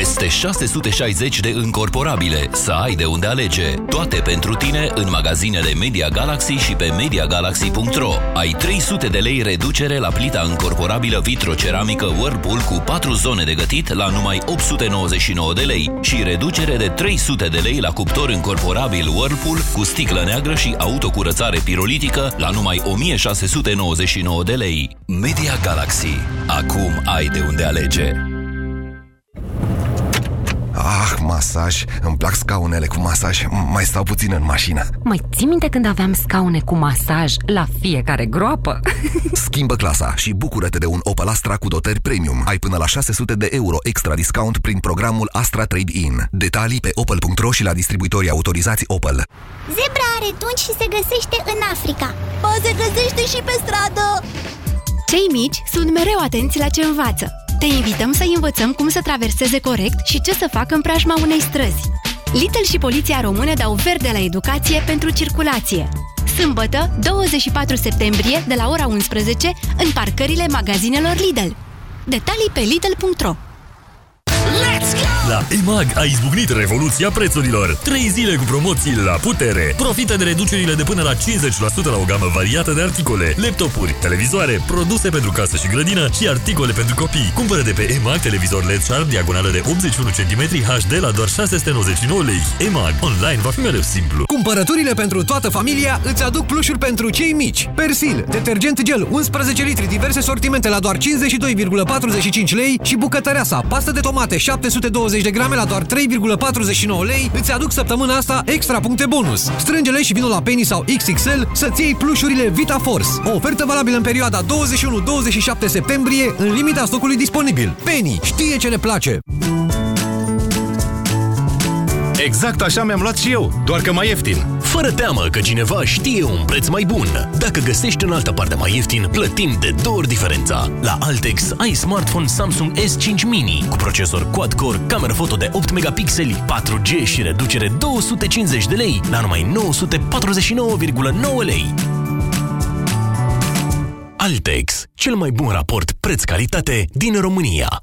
Peste 660 de încorporabile, să ai de unde alege. Toate pentru tine în magazinele Media Galaxy și pe MediaGalaxy.ro. Ai 300 de lei reducere la plita încorporabilă vitroceramică Whirlpool cu 4 zone de gătit la numai 899 de lei și reducere de 300 de lei la cuptor încorporabil Whirlpool cu sticlă neagră și autocurățare pirolitică la numai 1699 de lei. Media Galaxy. Acum ai de unde alege. Ah, masaj. Îmi plac scaunele cu masaj. Mai stau puțin în mașină. Mai ții minte când aveam scaune cu masaj la fiecare groapă? [LAUGHS] Schimbă clasa și bucură-te de un Opel Astra cu dotări premium. Ai până la 600 de euro extra discount prin programul Astra Trade-in. Detalii pe opel.ro și la distribuitorii autorizați Opel. Zebra are tunci și se găsește în Africa. O, se găsește și pe stradă! Cei mici sunt mereu atenți la ce învață. Te invităm să învățăm cum să traverseze corect și ce să facă în preajma unei străzi. Lidl și Poliția Română dau verde la educație pentru circulație. Sâmbătă, 24 septembrie, de la ora 11, în parcările magazinelor Lidl. Detalii pe lidl.ro La EMAG a izbucnit revoluția prețurilor. 3 zile cu promoții la putere. Profită de reducerile de până la 50% la o gamă variată de articole, laptopuri, televizoare, produse pentru casă și grădină și articole pentru copii. Cumpără de pe EMAG televizor LED Sharp diagonală de 81 cm HD la doar 699 lei. EMAG. Online va fi mereu simplu. Cumpărăturile pentru toată familia îți aduc plușuri pentru cei mici. Persil, detergent gel 11 litri, diverse sortimente la doar 52,45 lei și bucătăreasa, pastă de tomate 720 de grame la doar 3,49 lei îți aduc săptămâna asta extra puncte bonus. Strângele și vinul la Penny sau XXL să-ți iei plușurile Vita Force. O ofertă valabilă în perioada 21-27 septembrie în limita stocului disponibil. Penny știe ce ne place! Exact așa mi-am luat și eu, doar că mai ieftin. Fără teamă că cineva știe un preț mai bun. Dacă găsești în altă parte mai ieftin, plătim de două ori diferența. La Altex ai smartphone Samsung S5 Mini cu procesor quad-core, cameră foto de 8 megapixeli, 4G și reducere 250 de lei la numai 949,9 lei. Altex, cel mai bun raport preț-calitate din România.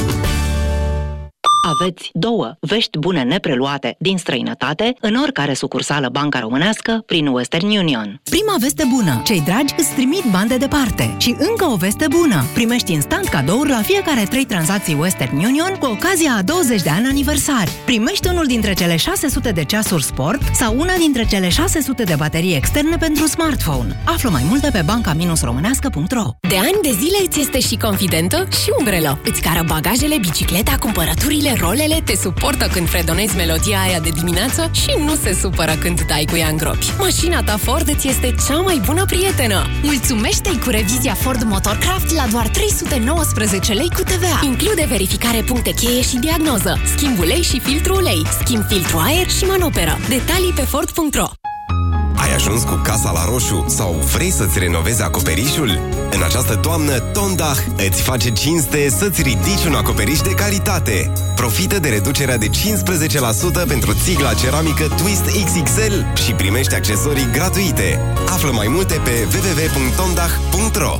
Aveți două vești bune nepreluate din străinătate în oricare sucursală banca românească prin Western Union. Prima veste bună. Cei dragi îți trimit bani de departe. Și încă o veste bună. Primești instant cadouri la fiecare trei tranzacții Western Union cu ocazia a 20 de ani aniversari. Primești unul dintre cele 600 de ceasuri sport sau una dintre cele 600 de baterii externe pentru smartphone. Află mai multe pe banca-românească.ro De ani de zile îți este și confidentă și umbrelă. Îți cară bagajele, bicicleta, cumpărăturile, rolele, te suportă când fredonezi melodia aia de dimineață și nu se supără când dai cu ea în gropi. Mașina ta Ford îți este cea mai bună prietenă. Mulțumește-i cu revizia Ford Motorcraft la doar 319 lei cu TVA. Include verificare puncte cheie și diagnoză, schimb ulei și filtru ulei, schimb filtru aer și manoperă. Detalii pe Ford.ro Ai ajuns cu casa la roșu sau vrei să-ți renovezi acoperișul? În această toamnă, Tondach îți face cinste să-ți ridici un acoperiș de calitate. Profită de reducerea de 15% pentru țigla ceramică Twist XXL și primești accesorii gratuite. Află mai multe pe www.tondach.ro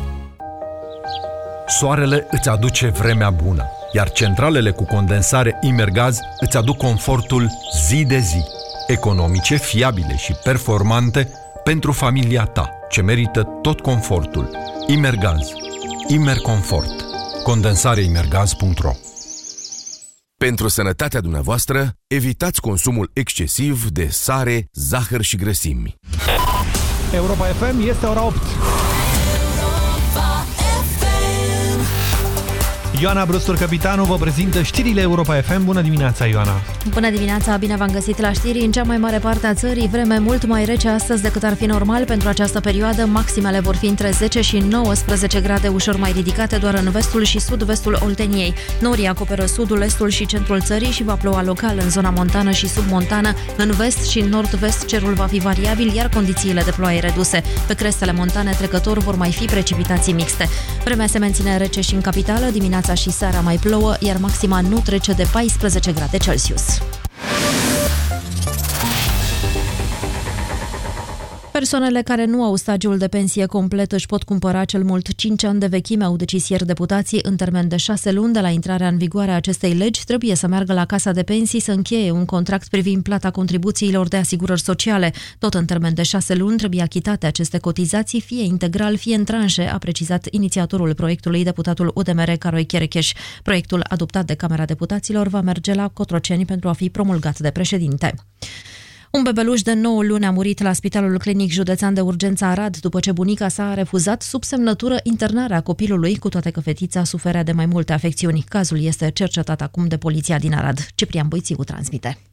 Soarele îți aduce vremea bună, iar centralele cu condensare Imergaz îți aduc confortul zi de zi, economice, fiabile și performante pentru familia ta, ce merită tot confortul. Imergaz. Imerconfort. Condensareimergaz.ro Pentru sănătatea dumneavoastră, evitați consumul excesiv de sare, zahăr și grăsimi. Europa FM este ora 8. Ioana Brustur, capitanul, vă prezintă știrile Europa FM. Bună dimineața, Ioana! Bună dimineața, bine v-am găsit la știri. În cea mai mare parte a țării, vreme mult mai rece astăzi decât ar fi normal pentru această perioadă. Maximele vor fi între 10 și 19 grade ușor mai ridicate doar în vestul și sud-vestul Olteniei. Norii acoperă sudul, estul și centrul țării și va ploua local în zona montană și submontană. În vest și nord-vest cerul va fi variabil, iar condițiile de ploaie reduse. Pe crestele montane trecător vor mai fi precipitații mixte. Vremea se menține rece și în capitală, dimineața și seara mai plouă, iar maxima nu trece de 14 grade Celsius. Persoanele care nu au stagiul de pensie complet își pot cumpăra cel mult 5 ani de vechime, au decis ieri deputații. În termen de 6 luni de la intrarea în vigoare a acestei legi, trebuie să meargă la Casa de Pensii să încheie un contract privind plata contribuțiilor de asigurări sociale. Tot în termen de 6 luni trebuie achitate aceste cotizații, fie integral, fie în tranșe, a precizat inițiatorul proiectului, deputatul UDMR Caroi Cherecheș. Proiectul adoptat de Camera Deputaților va merge la Cotroceni pentru a fi promulgat de președinte. Un bebeluș de 9 luni a murit la Spitalul Clinic Județean de Urgență Arad după ce bunica sa a refuzat sub semnătură internarea copilului, cu toate că fetița suferea de mai multe afecțiuni. Cazul este cercetat acum de poliția din Arad. Ciprian Boițiu transmite.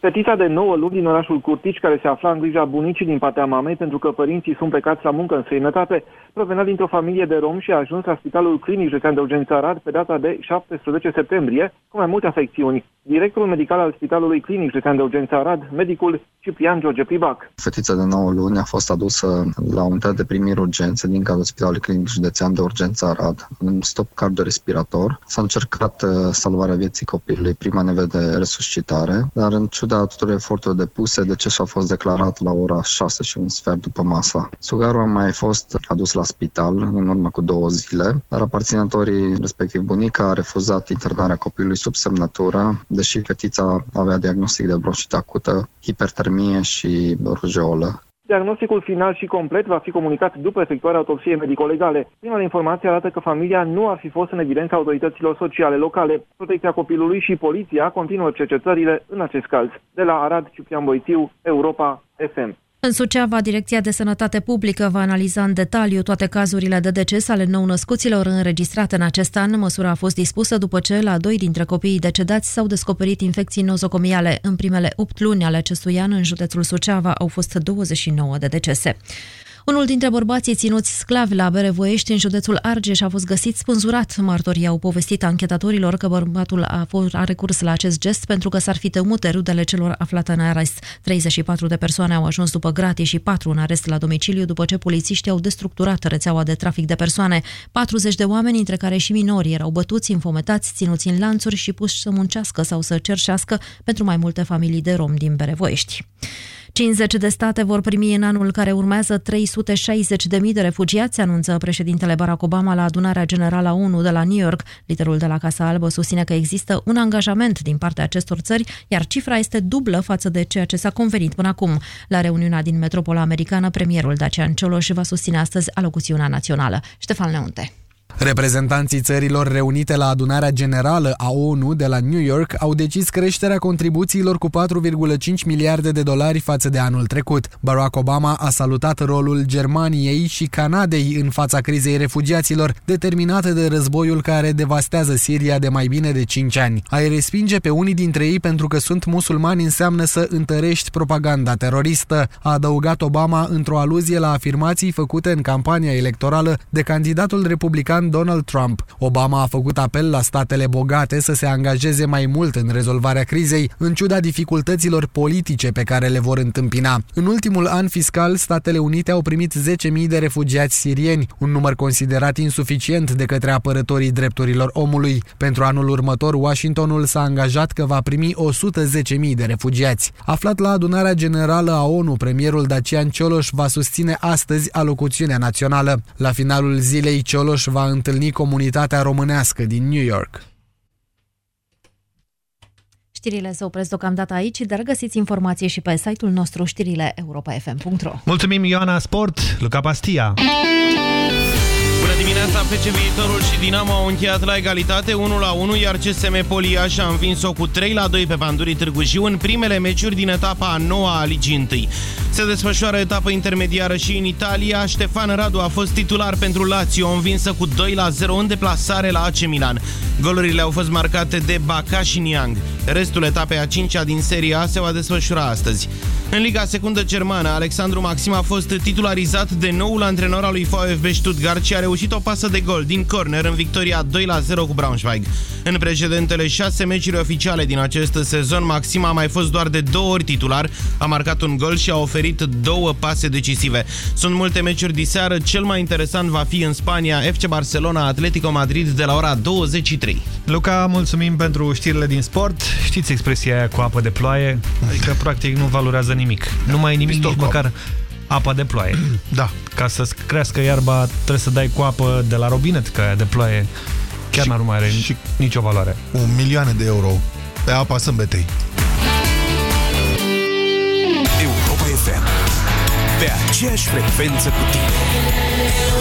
Fetița de 9 luni din orașul Curtici, care se afla în grija bunicii din partea mamei pentru că părinții sunt plecați la muncă în străinătate, provenea dintr-o familie de rom și a ajuns la Spitalul Clinic Județean de Urgență Arad pe data de 17 septembrie, cu mai multe afecțiuni. Directorul medical al Spitalului Clinic Județean de Urgență Arad, medicul Ciprian George Pribac. Fetița de 9 luni a fost adusă la unitate de primiri urgențe din cadrul Spitalului Clinic Județean de Urgență Arad, în stop cardiorespirator. S-a încercat uh, salvarea vieții copilului, prima neve de resuscitare, dar în ciuda tuturor eforturilor depuse, decesul a fost declarat la ora 6 și un sfert după masa. Sugarul a mai fost adus la spital în urmă cu două zile, dar aparținătorii, respectiv bunica, a refuzat internarea copilului sub semnătură, deși fetița avea diagnostic de bronșită acută, hipertermie și rujeolă. Diagnosticul final și complet va fi comunicat după efectuarea autopsiei medico-legale. Primele informații arată că familia nu ar fi fost în evidența autorităților sociale locale. Protecția copilului și poliția continuă cercetările în acest caz. De la Arad, Ciprian Boițiu, Europa FM. În Suceava, Direcția de Sănătate Publică va analiza în detaliu toate cazurile de deces ale nou-născuților înregistrate în acest an. Măsura a fost dispusă după ce la doi dintre copiii decedați s-au descoperit infecții nozocomiale. În primele 8 luni ale acestui an, în județul Suceava, au fost 29 de decese. Unul dintre bărbații ținuți sclavi la Berevoiești, în județul Argeș, a fost găsit spânzurat. Martorii au povestit anchetatorilor că bărbatul a, fost, a recurs la acest gest pentru că s-ar fi temut rudele celor aflate în arest. 34 de persoane au ajuns după gratii și 4 în arest la domiciliu după ce polițiștii au destructurat rețeaua de trafic de persoane. 40 de oameni, între care și minori, erau bătuți, infometați, ținuți în lanțuri și puși să muncească sau să cerșească pentru mai multe familii de rom din Berevoiești. 50 de state vor primi în anul care urmează 360.000 de refugiați, anunță președintele Barack Obama la adunarea generală a ONU de la New York. Liderul de la Casa Albă susține că există un angajament din partea acestor țări, iar cifra este dublă față de ceea ce s-a convenit până acum. La reuniunea din metropola americană, premierul Dacian Cioloș va susține astăzi alocuțiunea națională. Ștefan Leunte. Reprezentanții țărilor reunite la adunarea generală a ONU de la New York au decis creșterea contribuțiilor cu 4,5 miliarde de dolari față de anul trecut. Barack Obama a salutat rolul Germaniei și Canadei în fața crizei refugiaților, determinate de războiul care devastează Siria de mai bine de 5 ani. Ai respinge pe unii dintre ei pentru că sunt musulmani înseamnă să întărești propaganda teroristă, a adăugat Obama într-o aluzie la afirmații făcute în campania electorală de candidatul republican Donald Trump. Obama a făcut apel la statele bogate să se angajeze mai mult în rezolvarea crizei, în ciuda dificultăților politice pe care le vor întâmpina. În ultimul an fiscal, Statele Unite au primit 10.000 de refugiați sirieni, un număr considerat insuficient de către apărătorii drepturilor omului. Pentru anul următor, Washingtonul s-a angajat că va primi 110.000 de refugiați. Aflat la adunarea generală a ONU, premierul Dacian Cioloș va susține astăzi alocuțiunea națională. La finalul zilei, Cioloș va întâlni comunitatea românească din New York. Știrile se opresc deocamdată aici, dar găsiți informații și pe site-ul nostru știrile europa.fm.ro Mulțumim Ioana Sport, Luca Pastia! Bună dimineața FC Viitorul și Dinamo au încheiat la egalitate 1 la 1, iar CSM Poliaș a învins-o cu 3 la 2 pe Pandurii Târgu Jiu în primele meciuri din etapa a noua a Ligii 1. Se desfășoară etapă intermediară și în Italia. Ștefan Radu a fost titular pentru Lazio, învinsă cu 2 la 0 în deplasare la AC Milan. Golurile au fost marcate de Baca și Niang. Restul etapei a 5-a din Serie A se va desfășura astăzi. În Liga Secundă Germană, Alexandru Maxim a fost titularizat de noul antrenor al lui VfB Stuttgart și a reușit o pasă de gol din corner în victoria 2-0 cu Braunschweig. În precedentele șase meciuri oficiale din acest sezon, Maxim a mai fost doar de două ori titular, a marcat un gol și a oferit două pase decisive. Sunt multe meciuri diseară, cel mai interesant va fi în Spania FC Barcelona Atletico Madrid de la ora 23. Luca, mulțumim pentru știrile din sport. Știți expresia aia cu apă de ploaie? Adică practic nu valorează nimic. Nu mai e nimic nici măcar apa de ploaie. [CLEARS THROAT] Da. Ca să crească iarba trebuie să dai cu apă de la robinet, că aia de ploaie chiar n-ar mai are și nicio valoare. Un milioane de euro pe apa sâmbetei. Europa FM. Pe aceeași frecvență cu tine.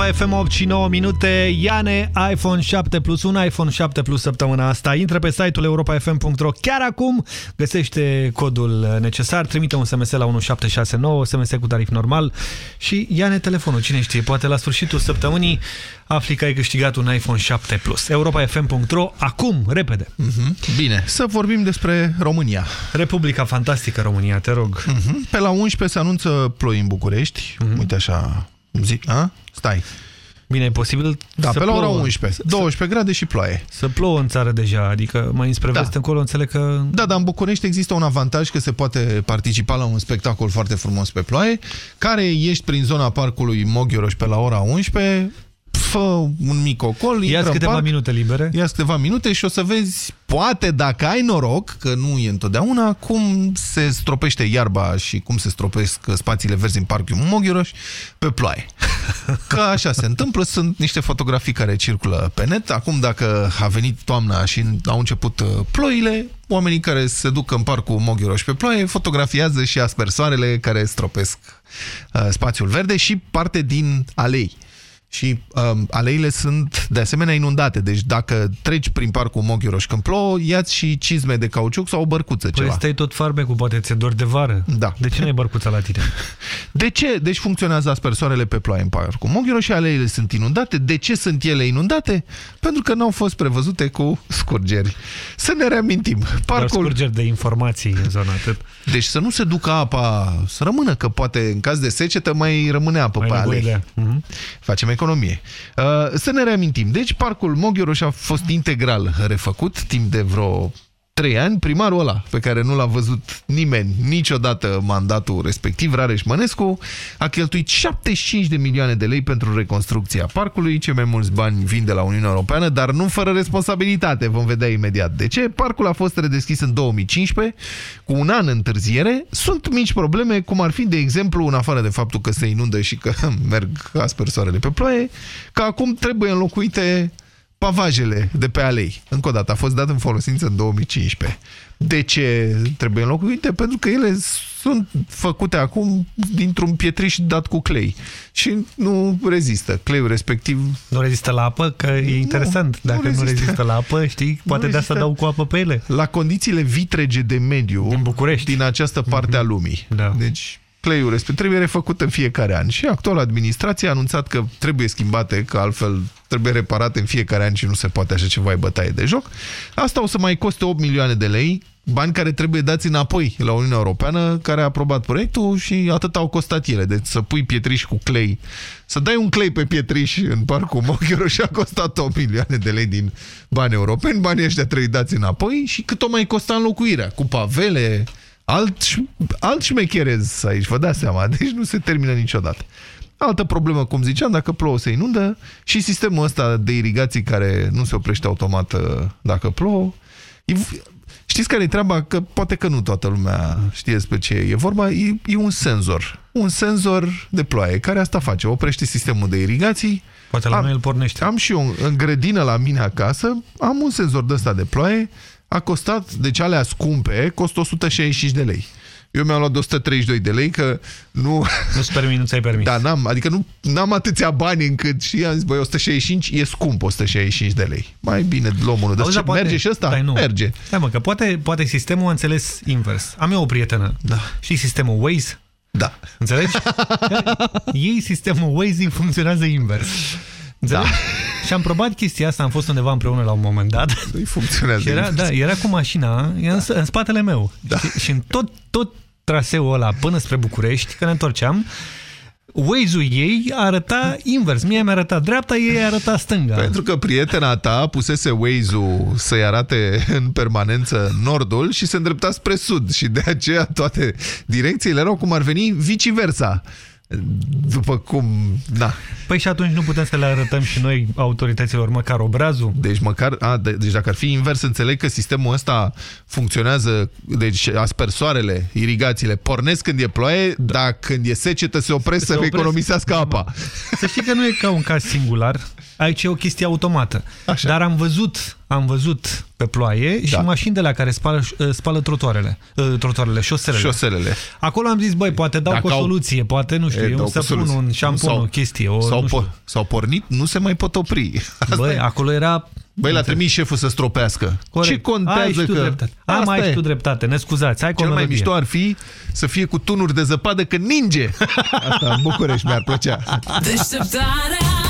Europa FM 8 și 9 minute. Iane, iPhone 7 Plus, un iPhone 7 Plus săptămâna asta. Intră pe site-ul europafm.ro chiar acum, găsește codul necesar, trimite un SMS la 1769, SMS cu tarif normal și Iane telefonul. Cine știe, poate la sfârșitul săptămânii afli că ai câștigat un iPhone 7 Plus. europafm.ro, acum, repede. Mhm. Bine, să vorbim despre România. Republica Fantastică România, te rog. Mhm. Pe la 11 se anunță ploi în București. Uite așa, zi, a? Stai. Bine, e posibil Da, să pe la ora plouă. 11. 12 grade și ploaie. Să plouă în țară deja, adică mai înspre Da. vest încolo înțeleg că... Da, dar în București există un avantaj că se poate participa la un spectacol foarte frumos pe ploaie, care ești prin zona parcului Moghioroș pe la ora 11, fă un mic ocol, Ia-ți intră în câteva parc, minute libere. ia câteva minute și o să vezi, poate dacă ai noroc, că nu e întotdeauna, cum se stropește iarba și cum se stropesc spațiile verzi în parcul Moghioroș pe ploaie. [LAUGHS] Că așa se întâmplă, sunt niște fotografii care circulă pe net. Acum, dacă a venit toamna și au început uh, ploile, oamenii care se duc în parcul Moghioroș pe ploaie fotografiază și aspersoarele care stropesc uh, spațiul verde și parte din alei. Și um, aleile sunt de asemenea inundate, deci dacă treci prin parcul Moghioroș când plouă, ia-ți și cizme de cauciuc sau o bărcuță Păi ceva. stai tot farmecul, poate ți-e dor de vară. Da. De ce nu e bărcuța la tine? [LAUGHS] De ce? Deci funcționează aspersoarele pe ploaie în parcul Moghioroș și aleile sunt inundate. De ce sunt ele inundate? Pentru că n-au fost prevăzute cu scurgeri. Să ne reamintim. Doar Parcul... scurgeri de informații în zona atât. Deci să nu se ducă apa, să rămână, că poate în caz de secetă mai rămâne apă Mai pe nevoie alei. de ea. Mhm. Facem economie. Uh, să ne reamintim. Deci parcul Moghioroș a fost integral refăcut timp de vreo trei ani. Primarul ăla, pe care nu l-a văzut nimeni niciodată mandatul respectiv, Rareș Mănescu, a cheltuit 75 de milioane de lei pentru reconstrucția parcului. Cei mai mulți bani vin de la Uniunea Europeană, dar nu fără responsabilitate. Vom vedea imediat de ce. Parcul a fost redeschis în 2015, cu un an întârziere. Sunt mici probleme, cum ar fi, de exemplu, în afară de faptul că se inundă și că [LAUGHS] merg aspersoarele pe ploaie, că acum trebuie înlocuite pavajele de pe alei. Încă o dată, a fost dat în folosință în 2015. De ce trebuie înlocuite? Pentru că ele sunt făcute acum dintr-un pietriș dat cu clei și nu rezistă. Cleiul respectiv Nu rezistă la apă? Că e interesant. Dacă nu rezistă, rezistă. la apă, știi, poate de asta rezistă. dau cu apă pe ele. la condițiile vitrege de mediu Din București. din această parte a lumii. Da. Deci cleiul respectiv trebuie refăcut în fiecare an. Și actuala administrație a anunțat că trebuie schimbate, că altfel trebuie reparate în fiecare an și nu se poate așa ceva, e bătaie de joc. Asta o să mai coste 8 milioane de lei, bani care trebuie dați înapoi la Uniunea Europeană, care a aprobat proiectul și atât au costat ele. Deci să pui pietriș cu clay, să dai un clay pe pietriș în parcul Moghioroș a costat 8 milioane de lei din bani europeni, banii ăștia trebuie dați înapoi și cât o mai costa înlocuirea, cu pavele, alt, ș- alt șmecherez aici, vă dați seama, deci nu se termină niciodată. Altă problemă, cum ziceam, dacă plouă se inundă și sistemul ăsta de irigații care nu se oprește automat uh, dacă plouă. E, știți care e treaba? Că poate că nu toată lumea știe despre ce e vorba. E, e un senzor. Un senzor de ploaie. Care asta face? Oprește sistemul de irigații. Poate la am, noi îl pornește. Am și eu în grădină la mine acasă, am un senzor de ăsta de ploaie. A costat, deci alea scumpe, costă 165 de lei. Eu mi-am luat de 132 de lei, că nu... Nu-ți permis, nu ți-ai permis. Da, n-am, adică nu n-am atâția bani încât și am zis, băi, 165 e scump 165 de lei. Mai bine luăm unul de Auzi, ce, dar poate- merge și ăsta? Stai, nu. Merge. Stai mă, că poate, poate sistemul a înțeles invers. Am eu o prietenă. Da. Știi sistemul Waze? Da. Înțelegi? [LAUGHS] Ei, sistemul Waze funcționează invers. Înțelegi? Da. Și am probat chestia asta, am fost undeva împreună la un moment dat. Îi funcționează Și era, invers. da, era cu mașina da. în, în spatele meu. Da. Și, și în tot, tot traseul ăla până spre București, când ne întorceam, Waze-ul ei arăta invers. Mie mi-a arătat dreapta, ei arăta stânga. Pentru că prietena ta pusese Waze-ul să-i arate în permanență nordul și se îndrepta spre sud și de aceea toate direcțiile erau cum ar veni viceversa. După cum, da. Păi și atunci nu putem să le arătăm și noi autorităților măcar obrazul? Deci măcar, a, de, deci dacă ar fi invers, înțeleg că sistemul ăsta funcționează, deci aspersoarele, irigațiile, pornesc când e ploaie, da. dar când e secetă se opresc Se să opresc. economisească apa. Să știi că nu e ca un caz singular. Aici e o chestie automată. Așa. Dar am văzut, am văzut pe ploaie și Da. mașini de la care spală, spală trotuarele, uh, trotuarele, șoselele. Șoselele. Acolo am zis, băi, poate dau Dacă cu o au- soluție, poate, nu știu, E, eu dau să cu pun soluție. un șampun, Sau- o chestie, o, sau, nu știu. po sau pornit, nu se mai pot opri. [LAUGHS] Asta Băi, e. acolo era... Băi, l-a trimis șeful să stropească. Corect. Ce contează ai și tu că... dreptate. Am Asta ai și e. tu dreptate, ne scuzați. Hai cu o Cel mai melodie. mișto ar fi să fie cu tunuri de zăpadă când ninge. Asta în București mi-ar plăcea. Deșteptarea Europa FM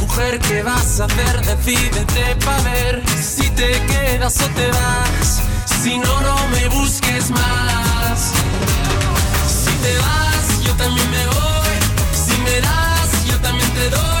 ¿Qué vas a hacer? Decídete pa' ver si te quedas o te vas. Si no, no me busques más. Si te vas, yo también me voy. Si me das, yo también te doy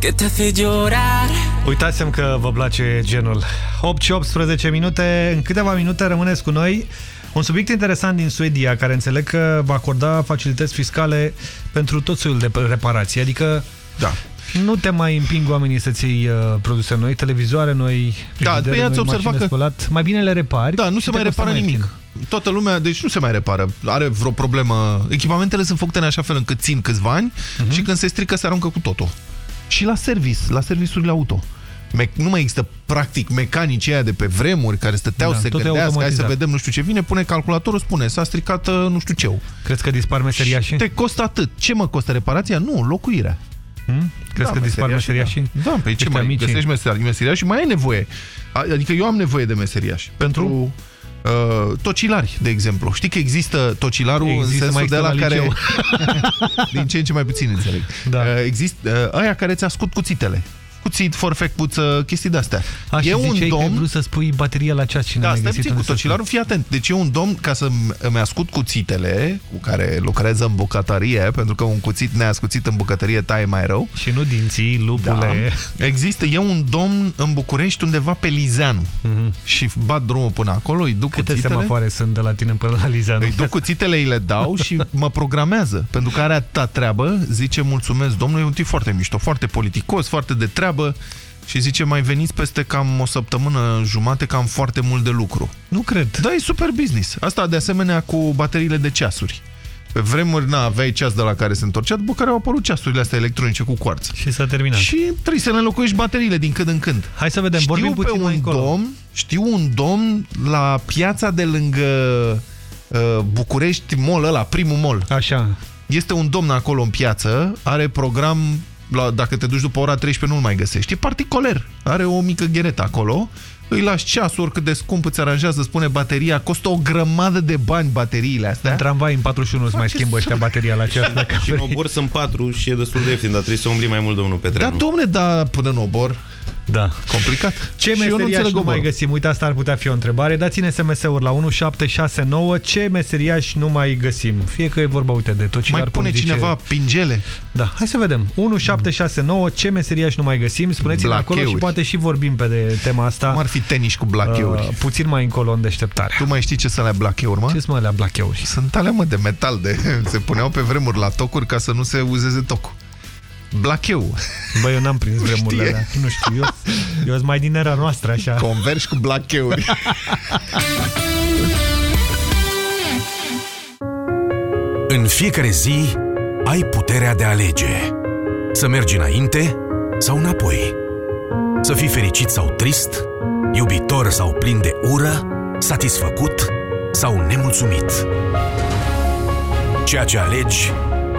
que te hace llorar. Uitasem că vă place genul. 8 și 18 minute, în câteva minute rămâneți cu noi. Un subiect interesant din Suedia, care înțeleg că va acorda facilități fiscale pentru tot soiul de reparații. Adică da. nu te mai împing oamenii să-ți iei uh, produse noi, televizoare noi, Da, frigidere pe ați noi, observat mașini de că- spălat. Mai bine le repari. Da, nu și se te mai costă repară ieftin. nimic. Toată lumea, deci nu se mai repară. Are vreo problemă. Echipamentele sunt făcute în așa fel încât țin câțiva ani Mhm. și când se strică se aruncă cu totul. Și la service, la serviciurile auto. Me nu mai există practic mecanicii aia de pe vremuri care stăteau Da, să se totul e gândească, hai să automatizat. vedem nu știu ce vine, pune calculatorul, spune, s-a stricat uh, nu știu ce. Crezi că dispar meseriașii? Te costă atât. Ce mă costă reparația? Nu, locuirea. Hmm? Crezi că dispar meseriașii? Da, da pe ce Ăștia mai mici? găsești meseriași, meseriași și mai ai nevoie. Adică eu am nevoie de meseriași. Pentru uh, tocilari, de exemplu. Știi că există tocilarul Există, în mai sensul de la, există la care... [LAUGHS] din ce în ce mai puțin înțeleg. Da. Uh, există uh, aia care ți-a scut cuțitele. Cuțit, forfecpuță, chestii de-astea. A, și E un ziceai că ai domn... vrut să spui bateria la ceas și n-ai Da, mai stai găsit puțin cu unde să tocilarul, fii atent. Deci e un domn, ca să îmi ascut cuțitele, cu care lucrează în bucătărie, pentru că un cuțit neascuțit în bucătărie taie mai rău. Și nu dinții, lupule. Da. Există, e un domn în București undeva pe Lizeanu. Și bat drumul până acolo, îi duc Mhm. Câte cuțitele. semafoare sunt de la tine până la Lizeanu? Îi duc cuțitele, îi le dau și mă programează. Pentru că are atâta treabă, zice mulțumesc domnului, e un tip foarte mișto, foarte politicos, foarte de treabă și zice mai veniți peste cam o săptămână jumate, cam foarte mult de lucru. Nu cred. Da, e super business. Asta de asemenea cu bateriile de ceasuri. Pe vremuri, na, aveai ceas de la care se întorcea, după care au apărut ceasurile astea electronice cu cuarț. Și s-a terminat. Și trebuie să le înlocuiești bateriile din când în când. Hai să vedem, știu vorbim pe puțin un mai încolo. domn, Știu un domn la piața de lângă uh, București, mall ăla, primul mall. Așa. Este un domn acolo în piață, are program, la, dacă te duci după ora 13 nu-l mai găsești. E particoler, are o mică gheretă acolo, îi lași ceasul, oricât de scump îți aranjează, spune bateria, costă o grămadă de bani bateriile astea. În tramvai în 41 îți mai schimbă ăștia bateria la ceas. Dacă Și în vrei. obor sunt patru și e destul de ieftin, dar trebuie să umbli mai mult, domnul Da, Petreanu. domne, da, până în obor. Da. Complicat. Ce Și eu nu meseriaș înțeleg nu mai oborul. găsim? Uite, asta ar putea fi o întrebare. Dați-ne SMS-uri la 1769. Ce meseriaș nu mai găsim? Fie că e vorba, uite, de tot ce Mai pune cineva pingele? Da, hai să vedem. 1769. Ce meseriaș nu mai găsim? Spuneți-ne acolo și Blacheuri. poate și vorbim pe de tema asta. Cum ar fi tenis cu blacheuri? Uh, puțin mai încolo în deșteptare. Tu mai știi ce sunt alea blacheuri, mă? Ce sunt alea blacheuri? Sunt alea, mă, de metal, de... [LAUGHS] se puneau pe vremuri la tocuri ca să nu se uzeze tocul. Blacheu. Băi, eu n-am prins [LAUGHS] vremurile știe. alea. Nu știu, eu, eu sunt mai din era noastră, așa. Convergi cu blacheuri. [LAUGHS] În fiecare zi ai puterea de a alege. Să mergi înainte sau înapoi. Să fii fericit sau trist, iubitor sau plin de ură, satisfăcut sau nemulțumit. Ceea ce alegi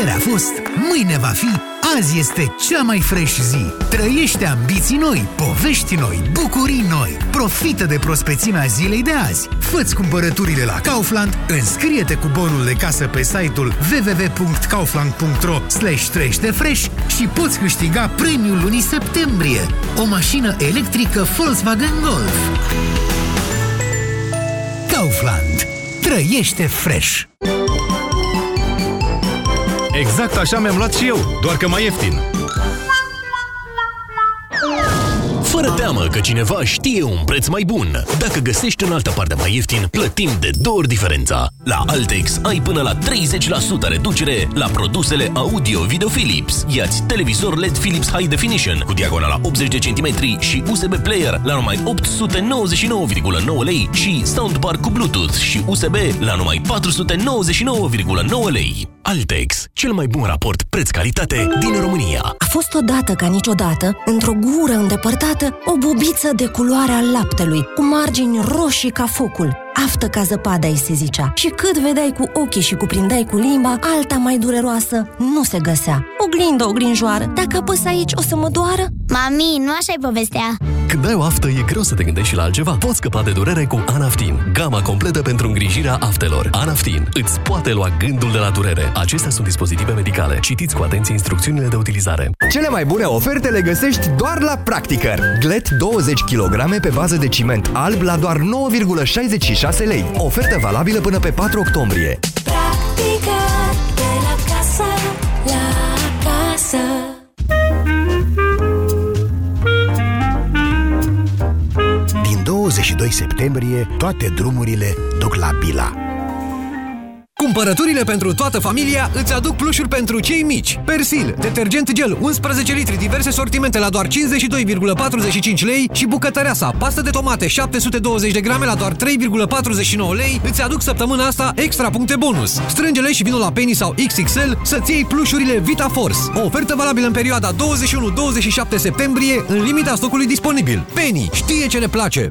Ieri a fost, mâine va fi, azi este cea mai fresh zi. Trăiește ambiții noi, povești noi, bucurii noi. Profită de prospețimea zilei de azi. Fă-ți cumpărăturile la Kaufland, înscrie-te cu bonul de casă pe site-ul www.kaufland.ro slash fresh și poți câștiga premiul lunii septembrie. O mașină electrică Volkswagen Golf. Kaufland. Trăiește fresh! Exact așa mi-am luat și eu, doar că mai ieftin. Fără teamă că cineva știe un preț mai bun. Dacă găsești în altă parte mai ieftin, plătim de două ori diferența. La Altex ai până la 30% reducere la produsele audio-video Philips. Iați televizor LED Philips High Definition cu diagonala 80 de cm și USB player la numai 899,9 lei și soundbar cu Bluetooth și USB la numai 499,9 lei. Altex, cel mai bun raport preț-calitate din România. A fost odată ca niciodată, într-o gură îndepărtată, o bubiță de culoarea laptelui, cu margini roșii ca focul. Aftă ca zăpada îi se zicea. Și cât vedeai cu ochii și cuprindeai cu limba, alta mai dureroasă nu se găsea. Oglindă, oglinjoară, dacă apăs aici o să mă doară? Mami, nu așa e povestea. Când ai o aftă, e greu să te gândești și la altceva. Poți scăpa de durere cu Anaftin, gama completă pentru îngrijirea aftelor. Anaftin îți poate lua gândul de la durere. Acestea sunt dispozitive medicale. Citiți cu atenție instrucțiunile de utilizare. Cele mai bune oferte le găsești doar la Practicăr. Glet 20 kg pe bază de ciment alb la doar 9,66 lei. Ofertă valabilă până pe 4 octombrie. Practică de la casă, la casă. Din 22 septembrie, toate drumurile duc la Bila. Cumpărăturile pentru toată familia îți aduc plușuri pentru cei mici. Persil, detergent gel 11 litri, diverse sortimente la doar 52,45 lei și bucătăreasa, pastă de tomate 720 de grame la doar 3,49 lei îți aduc săptămâna asta extra puncte bonus. Strângele și vinul la Penny sau XXL să-ți iei plușurile Vita Force. O ofertă valabilă în perioada 21-27 septembrie în limita stocului disponibil. Penny știe ce ne place!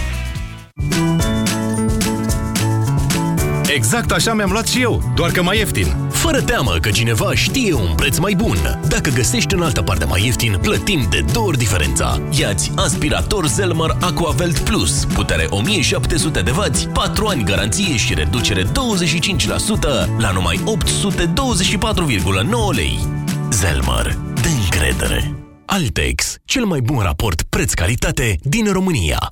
Exact așa mi-am luat și eu, doar că mai ieftin. Fără teamă că cineva știe un preț mai bun. Dacă găsești în altă parte mai ieftin, plătim de două ori diferența. Iați aspirator Zelmer Aquavelt Plus, putere 1700 de W, 4 ani garanție și reducere 25% la numai 824,9 lei. Zelmer, de încredere. Altex, cel mai bun raport preț-calitate din România.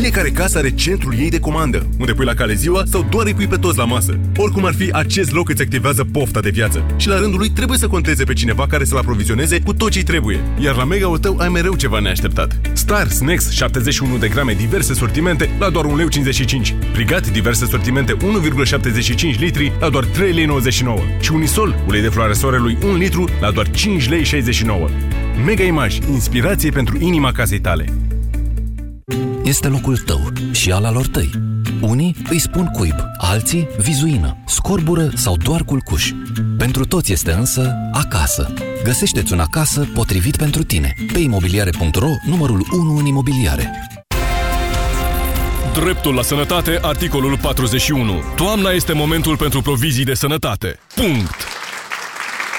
Fiecare casă are centrul ei de comandă, unde pui la cale ziua sau doar îi pui pe toți la masă. Oricum ar fi, acest loc îți activează pofta de viață și la rândul lui trebuie să conteze pe cineva care să-l aprovizioneze cu tot ce trebuie. Iar la mega-ul tău ai mereu ceva neașteptat. Star Snacks 71 de grame diverse sortimente la doar 1,55 lei. Brigat diverse sortimente 1,75 litri la doar 3,99 lei. Și Unisol, ulei de floare soarelui 1 litru la doar 5,69 lei. Mega Image, inspirație pentru inima casei tale. Este locul tău și al alor tăi. Unii îi spun cuib, alții vizuină, scorbură sau doar culcuș. Pentru toți este însă acasă. Găsește-ți un acasă potrivit pentru tine. Pe imobiliare.ro, numărul 1 în imobiliare. Dreptul la sănătate, articolul 41. Toamna este momentul pentru provizii de sănătate. Punct!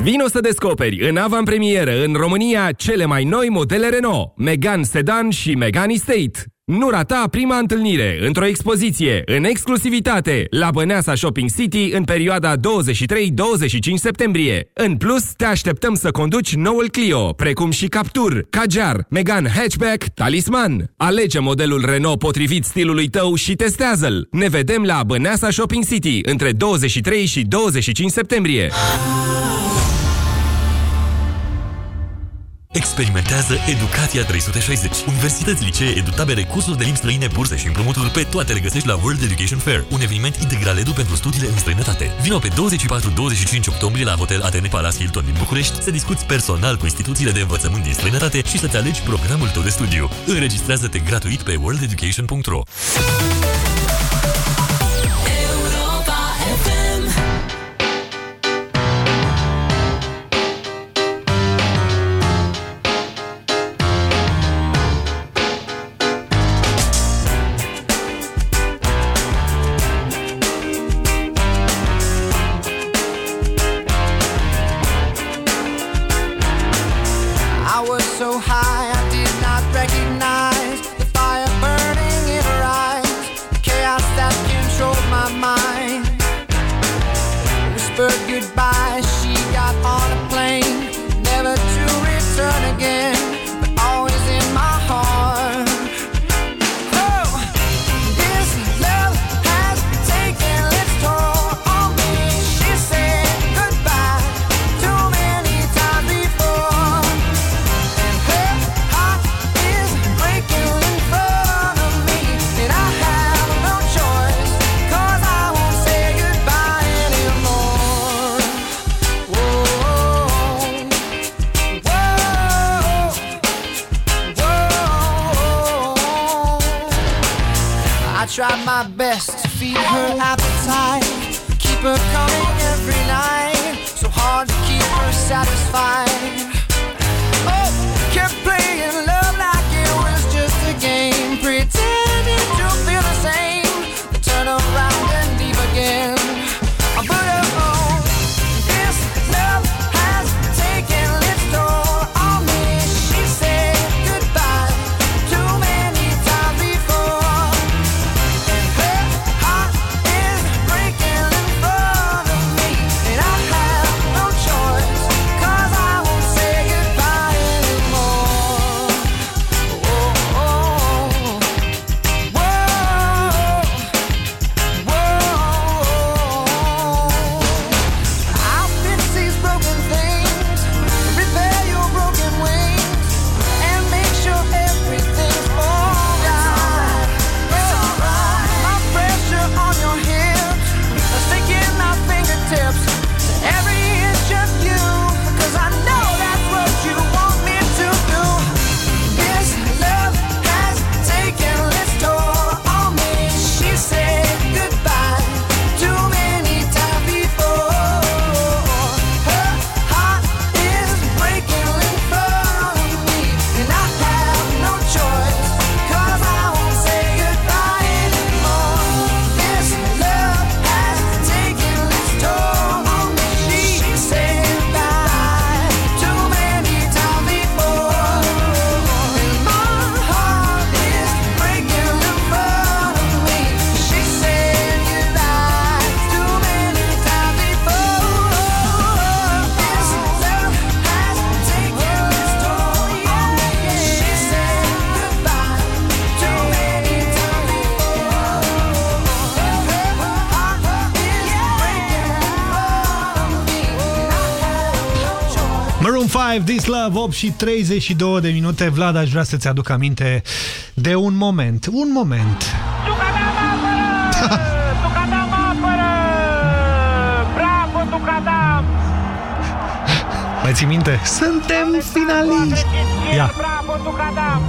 Vino să descoperi în avantpremieră în România cele mai noi modele Renault, Megane Sedan și Megane Estate. Nu rata prima întâlnire într-o expoziție în exclusivitate la Băneasa Shopping City în perioada 23-25 septembrie. În plus, te așteptăm să conduci noul Clio, precum și Captur, Kajar, Megane Hatchback, Talisman. Alege modelul Renault potrivit stilului tău și testează-l. Ne vedem la Băneasa Shopping City între 23 și 25 septembrie. Experimentează Educația 360. Universități, licee, edutabere, cursuri de limbi străine, burse și împrumuturi pe toate le găsești la World Education Fair, un eveniment integral edu pentru studiile în străinătate. Vino pe 24-25 octombrie la Hotel Atene Palace Hilton din București să discuți personal cu instituțiile de învățământ din străinătate și să-ți alegi programul tău de studiu. Înregistrează-te gratuit pe worldeducation.ro Maroon 5, This Love, 8 și 32 de minute. Vlad, aș vrea să-ți aduc aminte de un moment. Un moment. [LAUGHS] Bravo, Ducadam! Mai ții minte? Suntem finaliști! Ia. Bravo, Ducadam!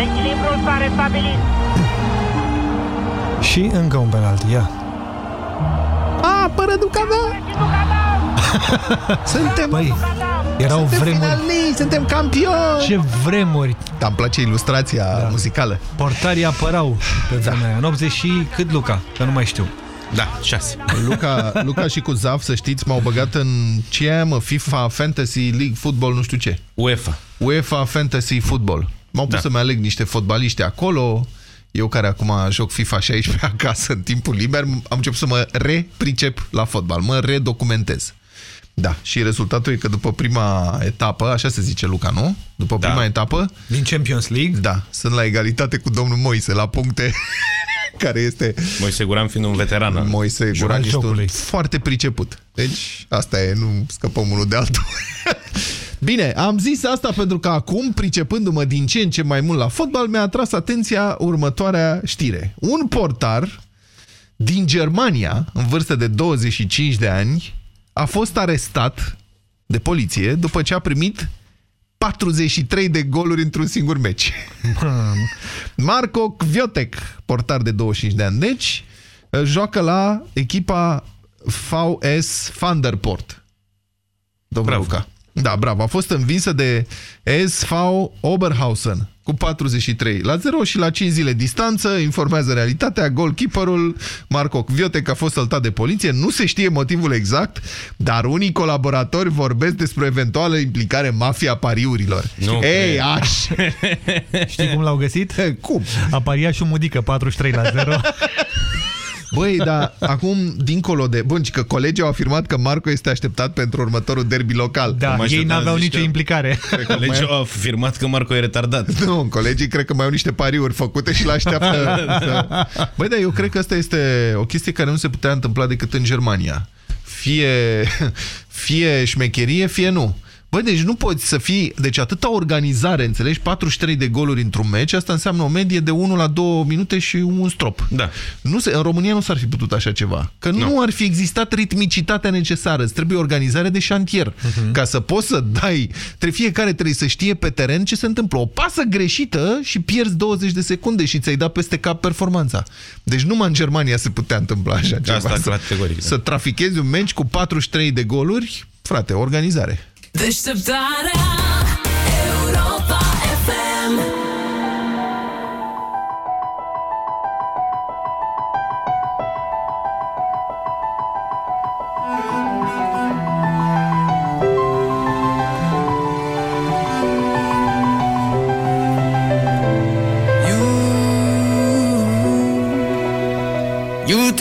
Echilibrul s-a restabilit. Și încă un penalti. Ia. A, pără Ducadam! [LAUGHS] Suntem... Băi, erau suntem vremuri... finaliști, suntem campioni! Ce vremuri! Da, îmi place ilustrația da. muzicală. Portarii apărau pe vremea aia. În 80 și cât, Luca? Că nu mai știu. Da, 6. Luca, [LAUGHS] Luca și cu Zaf, să știți, m-au băgat în ce e, mă, FIFA Fantasy League Football, nu știu ce. UEFA. UEFA Fantasy Football. M-au pus Da. să-mi aleg niște fotbaliști acolo. Eu care acum joc FIFA 16 [LAUGHS] acasă în timpul liber, am început să mă repricep la fotbal, mă redocumentez. Da, și rezultatul e că după prima etapă, așa se zice Luca, nu? După Da. prima etapă... Din Champions League? Da, sunt la egalitate cu domnul Moise, la puncte [LAUGHS] care este... Moise Guran fiind un veteran. Moise Jocul Guran este un jocului. foarte priceput. Deci, asta e, nu scăpăm unul de altul. [LAUGHS] Bine, am zis asta pentru că acum, pricepându-mă din ce în ce mai mult la fotbal, mi-a atras atenția următoarea știre. Un portar din Germania, în vârstă de 25 de ani, a fost arestat de poliție după ce a primit 43 de goluri într-un singur meci. Marco Kviotek, portar de 25 de ani, deci, joacă la echipa VS Vanderport. Domnul Bravo. Luca. Da, bravo. A fost învinsă de SV Oberhausen cu 43 la 0 și la 5 zile distanță, informează realitatea, goalkeeperul Marco Kviotek a fost săltat de poliție, nu se știe motivul exact, dar unii colaboratori vorbesc despre eventuală implicare în mafia pariurilor. Nu Ei, cred. aș! Știi cum l-au găsit? Cum? Aparia și o mudică 43 la 0. [LAUGHS] Băi, dar acum, dincolo de... Bun, și că colegii au afirmat că Marco este așteptat pentru următorul derby local. Da, Mă ei așteptam n-aveau să nicio zici că- implicare. Colegii au afirmat că Marco e retardat. Nu, colegii cred că mai au niște pariuri făcute și l-așteaptă. să... [LAUGHS] Băi, dar eu cred că asta este o chestie care nu se putea întâmpla decât în Germania. Fie, fie șmecherie, fie nu. Băi, deci nu poți să fii... Deci atâta organizare, înțelegi? 43 de goluri într-un meci, asta înseamnă o medie de 1 la 2 minute și un strop. Da. Nu se, în România nu s-ar fi putut așa ceva. Că nu, nu ar fi existat ritmicitatea necesară. Îți trebuie organizare de șantier. Mhm. Ca să poți să dai... Trebuie, fiecare trebuie să știe pe teren ce se întâmplă. O pasă greșită și pierzi 20 de secunde și ți-ai dat peste cap performanța. Deci numai în Germania se putea întâmpla așa ceva. Asta să, categoric, da. să trafichezi un meci cu 43 de goluri, frate, organizare. Deșteptarea Europa FM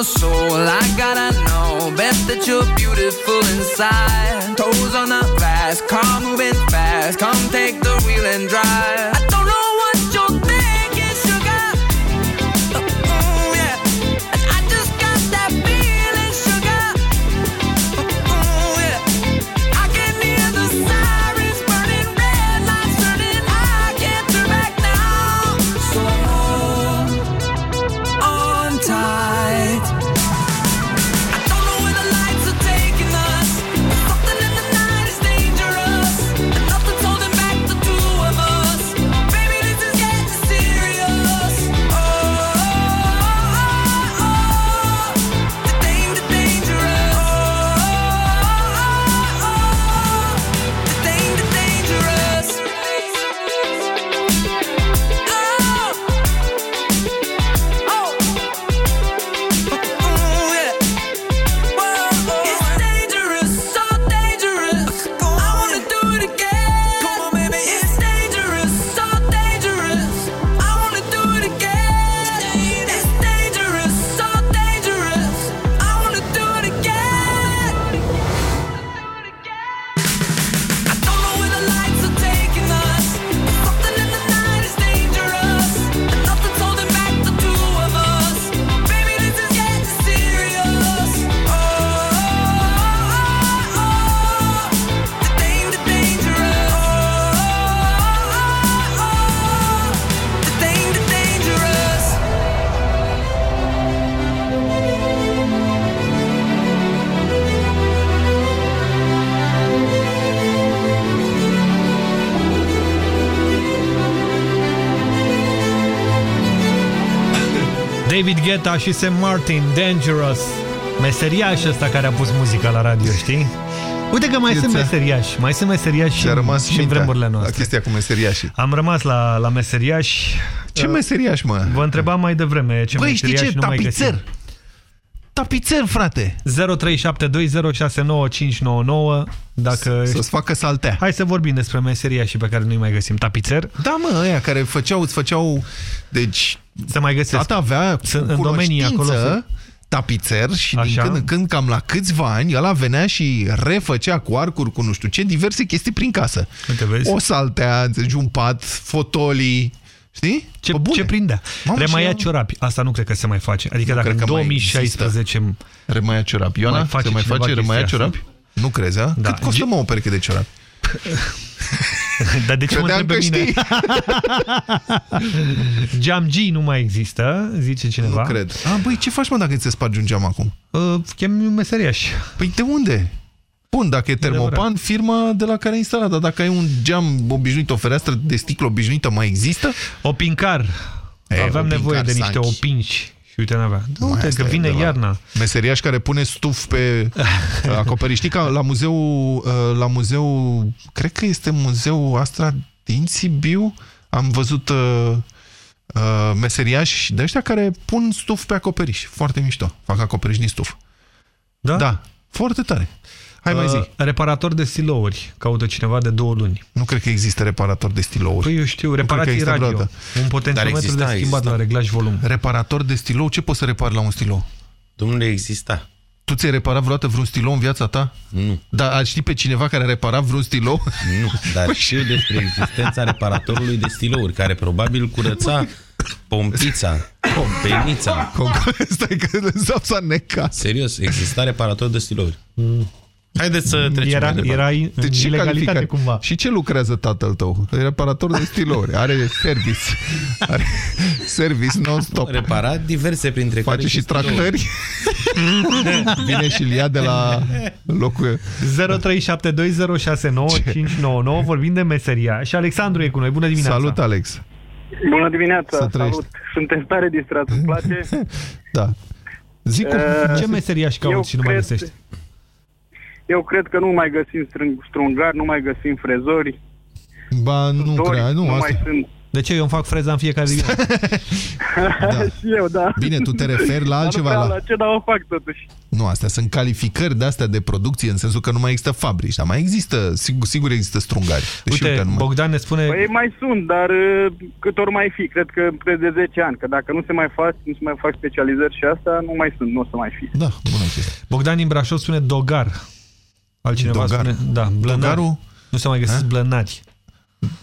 your soul, I gotta know. Bet that you're beautiful inside. Toes on the glass, car moving fast. Come take the wheel and drive. Guetta și Sam Martin, Dangerous. Meseriaș ăsta care a pus muzica la radio, știi? Uite că mai Eu sunt ți-a- meseriași, mai sunt meseriași și, Ți-a rămas și în mintea vremurile La noastre. chestia cu meseriașii. Am rămas la, la meseriași. Ce Uh, meseriași, mă? Vă întrebam mai devreme ce Băi, știi meseriași ce? nu mai Tapițer. găsim. Tapițer, frate! 0372069599 dacă... Să-ți facă saltea. Hai să vorbim despre meseria și pe care nu-i mai găsim. Tapițer? Da, mă, ăia care făceau, îți făceau... Deci, să mai găsesc. Tata avea Sunt în domenii acolo. cunoștință, tapițer și din Așa. când în când, cam la câțiva ani, ăla venea și refăcea cu arcuri, cu nu știu ce, diverse chestii prin casă. Uite, vezi? O saltea, înțelegi, un pat, fotolii, știi? Ce, ce prindea? Mamă, Remaia și- ciorapi. Asta nu cred că se mai face. Adică Nu dacă cred în că mai 2016... Remaia ciorapi. Ioana, Mai face se mai cineva face remaia chestia asta? ciorapi? Nu crezi, a? Da. Cât costă, mă, o pereche de ciorapi? [LAUGHS] [LAUGHS] Dar de ce mă Credeam întreb pe că mine? știi. [LAUGHS] Geamgi nu mai există, zice cineva. Nu cred. A, băi, ce faci, mă, dacă ți se spargi un geam acum? Uh, chem un meseriaș. Păi de unde? Bun, dacă e termopan, firma de la care ai instalat, dar dacă ai un geam obișnuit, o fereastră de sticlă obișnuită, mai există? Opincar. E, Aveam opincar, nevoie de niște Sanchi. opinci. Și uite, n-avea. Da, Mai uite asta că e vine de la iarna. Meseriaș care pune stuf pe [LAUGHS] acoperiș. Știi că la muzeu, la muzeu, cred că este muzeul Astra din Sibiu, am văzut uh, uh, meseriași de ăștia care pun stuf pe acoperiș. Foarte mișto. Fac acoperiș din stuf. Da? Da. Foarte tare. Hai mai zi. Uh, reparator de stilouri. Caută cineva de două luni. Nu cred că există reparator de stilouri. Păi eu știu, Nu cred că reparații există radio. vreodată. Un potențiometru de schimbat la reglaj volum. Reparator de stilou? Ce poți să repari la un stilou? Domnule, exista. Tu ți-ai reparat vreodată vreun stilou în viața ta? Nu. Dar ați ști pe cineva care a reparat vreun stilou? Nu, dar știu despre existența reparatorului de stilouri, care probabil curăța pompița, penița. [LAUGHS] Stai că s-a necat. Serios, exista reparator de stilouri. Haideți să trecem Era, mai departe. era în Deci ce ilegalitate calificare? cumva. Și ce lucrează tatăl tău? E reparator de stilouri. Are service. Are service non-stop. Reparat diverse printre Face care și stilouri. tractări. [LAUGHS] Vine și îl ia de la locul... 0372069599 vorbim de meseria și Alexandru e cu noi. Bună dimineața! Salut, Alex! Bună dimineața, Să trăiești. salut. Suntem tare distrați, îmi place. [LAUGHS] Da. Zic cum... Uh, Ce meseriași eu cauți și nu mai cred- găsești? Eu cred că nu mai găsim strâng- strungari, nu mai găsim frezori. Ba, nu Dori, cred, nu, nu asta... mai sunt. De ce? Eu îmi fac freza în fiecare [LAUGHS] dimineață. și eu, da. Bine, tu te referi la Dar altceva, Nu prea la- la ce, dar o fac totuși. Nu, astea sunt calificări de astea de producție, în sensul că nu mai există fabrici, dar mai există, sigur, sigur există strungari. Deși Uite, că nu mai... Bogdan ne spune... Păi mai sunt, dar uh, cât ori mai fi, cred că cred de 10 ani, că dacă nu se mai fac, nu se mai fac specializări și asta, nu mai sunt, nu o să mai fi. Da, bună chestie. Bogdan din Brașov spune dogar. Altcineva Dogar. spune... Da, blănar. Dogarul? Nu se mai găsesc blănari.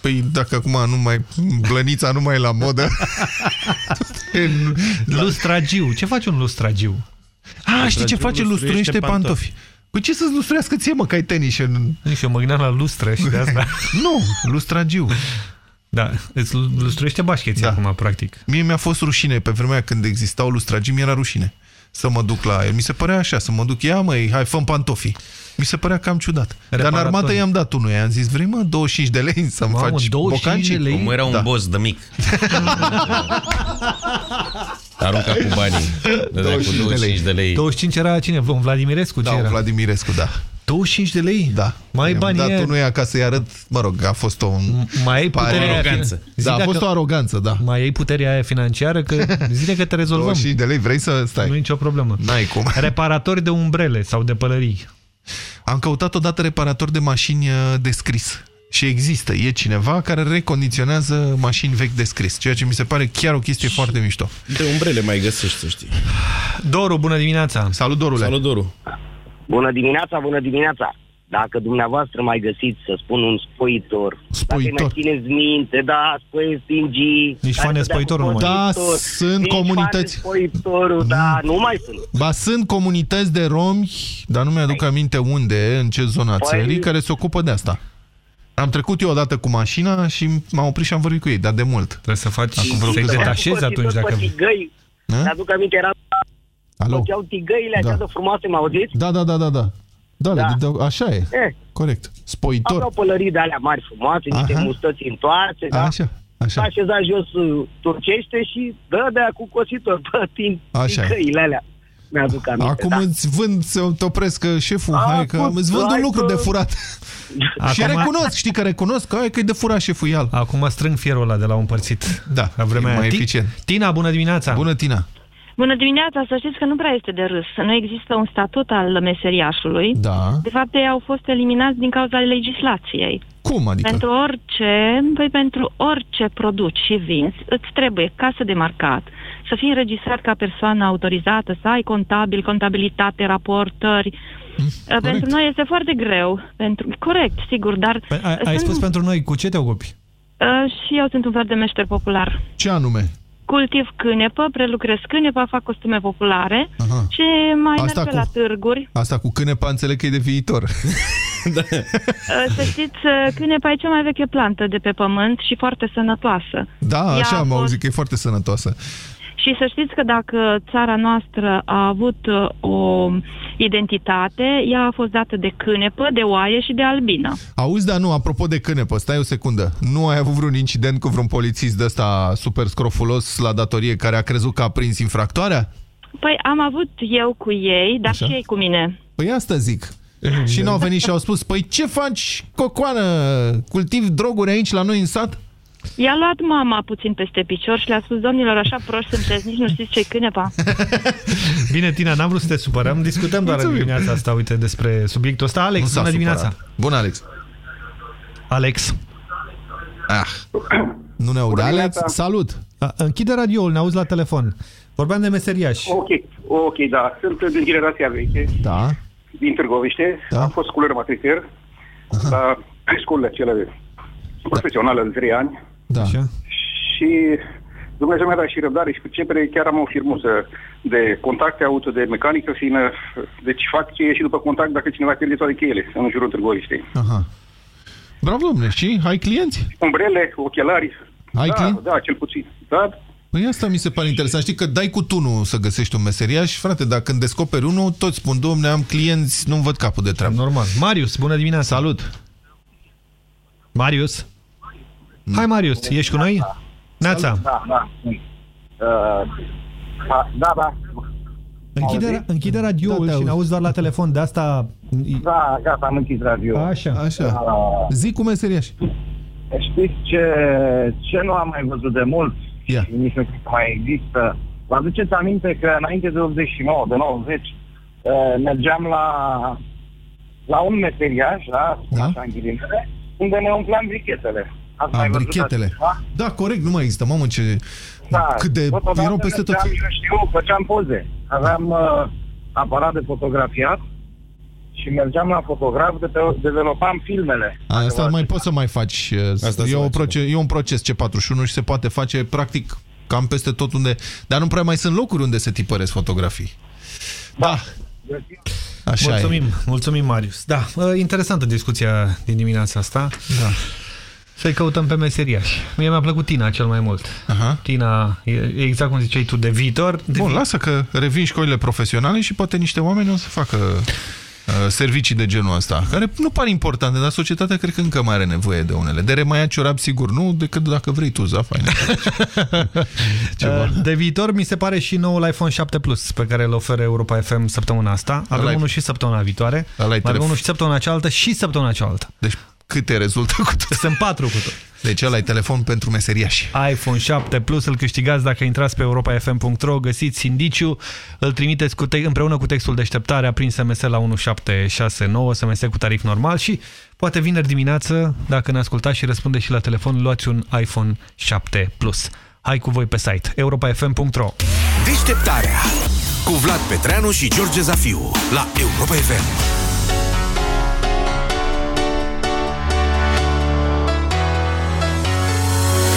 Păi dacă acum nu mai... Blănița nu mai e la modă... [LAUGHS] Lustragiu. Ce face un lustragiu? A, știi ce face? Lustruiește pantofi. Păi ce să-ți lustruiască ție, mă, că ai tenis în... Nu știu, mă gândeam la lustră și de asta. [LAUGHS] nu, lustragiu. Da, îți lustruiește bașcheții da. acum, practic. Mie mi-a fost rușine pe vremea când existau lustragii, mi-era rușine să mă duc la el. Mi se părea așa, să mă duc, ia măi, hai, fă pantofii. Mi se părea cam ciudat. Dar în Reparator. armată i-am dat unul, i-am zis, vrei mă, 25 de lei să-mi Mamă, faci 25 bocanci? de lei? Omul era un boss de mic. [LAUGHS] Arunca cu banii. Dădea cu 25 de lei. 25 era cine? Un Vladimirescu? Da, Ce un era? Vladimirescu, da. 25 de lei? Da. Mai I-am bani dat e- unul ea ca să-i arăt, mă rog, a fost o... Mai ai puterea aroganță. Zi Da, a dacă- fost o aroganță, da. Mai ai puterea aia financiară că [LAUGHS] zine că te rezolvăm. 25 de lei, vrei să stai? Nu e nicio problemă. N-ai cum. Reparatori de umbrele sau de pălării. Am căutat odată reparator de mașini uh, de scris. Și există, e cineva care recondiționează mașini vechi de scris, ceea ce mi se pare chiar o chestie foarte mișto. De umbrele mai găsești, să știi. Doru, bună dimineața! Salut, Dorule! Salut, Doru! Bună dimineața, bună dimineața! Dacă dumneavoastră mai găsiți, să spun, un spoitor, Spoitor. dacă mai țineți minte, da, spui stingi... Nici fan de spoitor nu mai. Da, sunt comunități. Spoitorul, da, nu mai sunt. Ba, sunt comunități de romi, dar nu mi-aduc aminte unde, în ce zona Păi- țării, care se ocupă de asta. Am trecut eu odată cu mașina și m-am oprit și am vorbit cu ei, dar de mult. Trebuie să faci, Acum vreo să-i câteva ani. detașezi atunci dacă... Tigăi, Da? mi-aduc aminte, era... Alo? Făceau tigăile Da. așa de frumoase, mă auziți? Da, da, da, da, da. Da, Da. da. De, așa e. Eh, Corect. Spoitor. aveau pălării de alea mari frumoase, niște Aha. mustăți întoarse, da? Așa. Așa. s-a așezat jos uh, turcește și dă de cu cositor pe tin, Așa e. căile alea. Mi-aduc aminte, Acum da. îți vând să te opresc, că șeful, A, hai că acum, îți vând un hai lucru că- de furat. Și Acum- recunosc, știi că recunosc, că, hai că e de furat șeful ial. Acum strâng fierul ăla de la un împărțit. Da, la vremea e aia. mai Ti- eficient. Tina, bună dimineața! Bună, Tina! Bună dimineața, să știți că nu prea este de râs. Nu există un statut al meseriașului. Da. De fapt, ei au fost eliminați din cauza legislației. Cum adică? Pentru orice, păi pentru orice produci și vinzi, îți trebuie casă de marcat, să fii înregistrat ca persoană autorizată, să ai contabil, contabilitate, raportări. Mm, Pentru noi este foarte greu. Pentru... Corect, sigur, dar... Păi, ai, ai sunt- spus pentru noi, cu ce te ocupi? Uh, și eu sunt un fel de meșter popular. Ce anume? Cultiv câinepă, prelucrez câinepa, fac costume populare Aha. și mai Asta merg pe cu- la târguri. Asta cu cânepa înțeleg că e de viitor. [LAUGHS] da. Uh, Să știți, uh, câinepa e cea mai veche plantă de pe pământ și foarte sănătoasă. Da, Ea așa a am fost- auzit că e foarte sănătoasă. Și să știți că dacă țara noastră a avut uh, o identitate, ea a fost dată de câinepă, de oaie și de albină. Auzi, dar nu, apropo de cânepă, stai o secundă. Nu ai avut vreun incident cu vreun polițist de ăsta super scrofulos la datorie care a crezut că a prins infractoarea? Păi am avut eu cu ei, dar Așa. și ei cu mine. Păi asta zic. și n-au venit și au spus, păi ce faci, cocoană? Cultivi droguri aici la noi în sat? I-a luat mama puțin peste picior și le-a spus, domnilor, așa proști sunteți, nici nu știți ce-i câinepa. [LAUGHS] Bine, Tina, n-am vrut să te supărăm. Discutăm doar în Mulțumim. dimineața asta, uite, despre subiectul ăsta. Alex, Nu s-a bună dimineața! supărat. Bună, Alex! Alex. Ah. Nu ne aude. Bună Alex, dimineața. salut! A, închide radioul, ne auzi la telefon. Vorbeam de meseriași. Ok, ok, da. Sunt din generația veche, Da. din Târgoviște. Da. Am fost culer matricer la școlile cele profesionale de 3 ani. Da. Așa. Și Dumnezeu mi-a dat și răbdare și pricepere. Chiar am o firmusă de contacte auto, de mecanică fină. Deci fac cheie și după contact dacă cineva pierde toate cheile în jurul Târgoviștei. Aha. Bravo, domnule, și ai clienți? Umbrele, ochelari. Ai da, clienți? da, cel puțin. Da, Păi asta mi se pare interesant. Știi că dai cu tunul să găsești un meseriaș, frate, dacă când descoperi unul, toți spun, domne, am clienți, nu-mi văd capul de treabă. Normal. Marius, bună dimineața! Salut! Marius? Hai, Marius, ești cu noi? Neața. Da, da. Uh, da, da, da. Închide, închide radioul Da, te și ne auzi. auzi doar la telefon. De asta... Da, gata, am închis radio. Așa. Așa. Uh, Zi cu meseriaș. Știți ce, ce nu am mai văzut de mult Ia. și nici nu știu că mai există? Vă aduceți aminte că înainte de 89, de 90, uh, mergeam la, la un meseriaș, da, spun Da. așa în ghilimele, unde ne umpleam brichetele. Ați A, mai văzut brichetele. așa ceva? Da, corect, nu mai există. Mamă, ce... Da, Cât de... totodată Erau peste tot. mergeam, Eu știu, făceam poze. Aveam uh, aparat de fotografiat și mergeam la fotograf, de dezvoltam filmele. A, Asta mai poți să mai faci. Asta e, se o face, proces, e un proces C41 și se poate face practic cam peste tot unde... Dar nu prea mai sunt locuri unde se tipăresc fotografii. Da. Așa mulțumim, e. mulțumim, Marius. Da, uh, interesantă discuția din dimineața asta. Da. Să-i căutăm pe meseriași. Mie mi-a plăcut Tina cel mai mult. Aha. Tina, e e exact cum ziceai tu, de viitor. De Bun, vi- lasă că revin școlile profesionale și poate niște oameni o să facă uh, servicii de genul ăsta, care nu par importante, dar societatea cred că încă mai are nevoie de unele. De remaia ciorap sigur nu, decât dacă vrei tu, za, fain. [LAUGHS] Ceva. Uh, De viitor mi se pare și noul iPhone 7 Plus pe care îl oferă Europa FM săptămâna asta. Avem Ăla-i- unul și săptămâna viitoare. Ăla-i Mai avem telefon. unul și săptămâna cealaltă și săptămâna cealaltă. Deci câte rezultă cu tot? Sunt patru cu tot. Deci ăla e telefon pentru meseriași. iPhone 7 Plus îl câștigați dacă intrați pe europafm.ro, găsiți indiciu, îl trimiteți cu te împreună cu textul deșteptare prin SMS la 1769, SMS cu tarif normal și poate vineri dimineață, dacă ne ascultați și răspundeți și la telefon, luați un iPhone 7 Plus. Hai cu voi pe site europafm.ro Deșteptarea cu Vlad Petreanu și George Zafiu la Europa FM.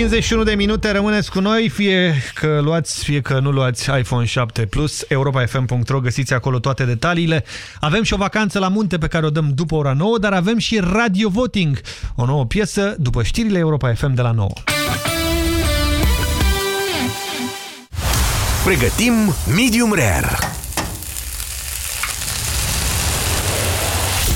51 de minute, rămâneți cu noi, fie că luați, fie că nu luați iPhone 7 Plus, europafm.ro, găsiți acolo toate detaliile. Avem și o vacanță la munte pe care o dăm după ora 9, dar avem și Radio Voting, o nouă piesă după știrile Europa FM de la 9. Pregătim Medium Rare.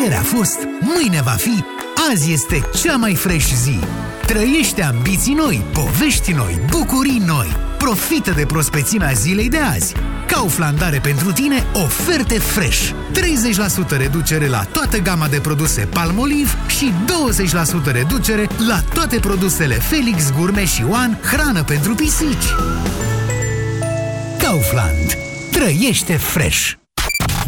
Ieri a fost, mâine va fi, azi este cea mai fresh zi. Trăiește ambiții noi, povești noi, bucurii noi. Profită de prospețimea zilei de azi. Kaufland are pentru tine oferte fresh. 30% reducere la toată gama de produse Palmolive și 20% reducere la toate produsele Felix Gourmet și One, hrană pentru pisici. Kaufland. Trăiește fresh!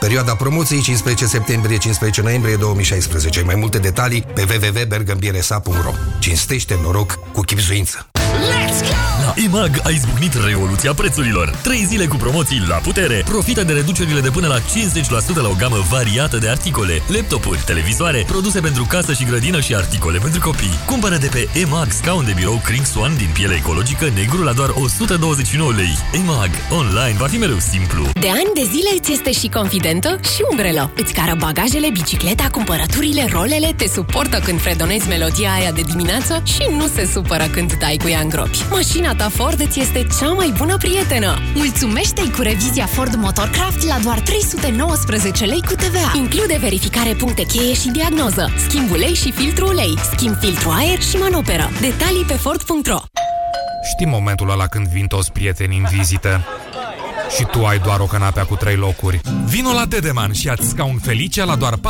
Perioada promoției 15 septembrie-15 noiembrie 2016. Mai multe detalii pe www.bergambiresa.ro Cinstește noroc cu chipzuință. La EMAG a izbucnit revoluția prețurilor. 3 zile cu promoții la putere. Profită de reducerile de până la 50% la o gamă variată de articole, laptopuri, televizoare, produse pentru casă și grădină și articole pentru copii. Cumpără de pe EMAG scaun de birou Kring Swan din piele ecologică negru la doar 129 lei. EMAG. Online va fi mereu simplu. De ani de zile îți este și confidentă și umbrelă. Îți cară bagajele, bicicleta, cumpărăturile, rolele, te suportă când fredonezi melodia aia de dimineață și nu se supără când dai cu ea în gropi. Mașina ta Ford îți este cea mai bună prietenă. Mulțumește-i cu revizia Ford Motorcraft la doar 319 lei cu TVA. Include verificare puncte cheie și diagnoză, schimb ulei și filtru ulei, schimb filtru aer și manoperă. Detalii pe Ford.ro Știi momentul ăla când vin toți prietenii în vizită și tu ai doar o canapea cu trei locuri. Vino la Dedeman și ați scaun Felicia la doar 49,9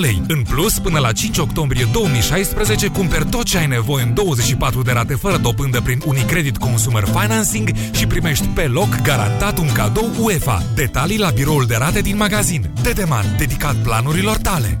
lei. În plus, până la 5 octombrie 2016, cumperi tot ce ai nevoie în 24 de rate fără dobândă prin Unicredit Consumer Financing și primești pe loc garantat un cadou UEFA. Detalii la biroul de rate din magazin. Dedeman, dedicat planurilor tale.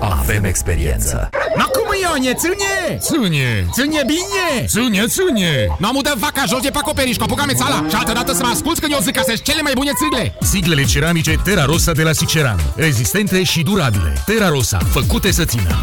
Avem experiență. Ma cum Ionie, ține! Ține, ține bine! Ține, ține! Nu am udat vaca jos de pe acoperiș cu apucame țala și altă dată să mă asculți când eu zic că sunt cele mai bune țigle. Siglele ceramice Terra Rosa de la Siceran. Rezistente și durabile. Terra Rosa, făcute să țină.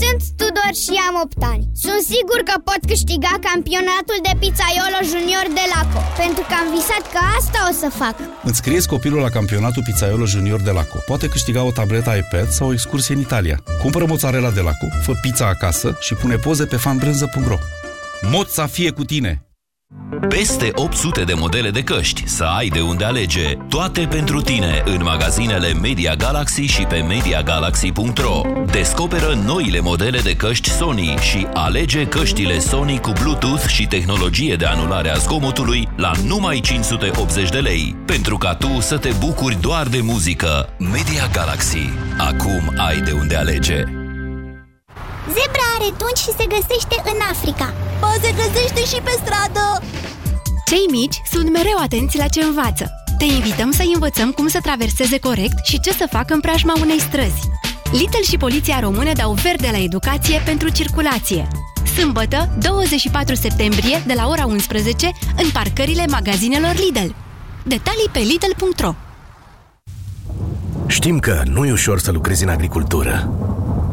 Sunt Tudor și am 8 ani. Sunt sigur că pot câștiga campionatul de pizzaiolo junior de Laco, pentru că am visat că asta o să fac. Înscrieți copilul la campionatul Pizzaiolo Junior de Laco. Poate câștiga o tabletă iPad sau o excursie în Italia. Cumpără mozzarella de Laco, fă pizza acasă și pune poze pe fanbrânză.ro Moța fie cu tine! Peste 800 de modele de căști, să ai de unde alege. Toate pentru tine în magazinele Media Galaxy și pe MediaGalaxy.ro Descoperă noile modele de căști Sony și alege căștile Sony cu Bluetooth și tehnologie de anulare a zgomotului la numai 580 de lei. Pentru ca tu să te bucuri doar de muzică. Media Galaxy. Acum ai de unde alege. Zebra are tunci și se găsește în Africa. O, se găsește și pe stradă! Cei mici sunt mereu atenți la ce învață. Te invităm să învățăm cum să traverseze corect și ce să facă în preajma unei străzi. Lidl și Poliția Română dau verde la educație pentru circulație. Sâmbătă, 24 septembrie, de la ora 11, în parcările magazinelor Lidl. Detalii pe lidl.ro Știm că nu e ușor să lucrezi în agricultură.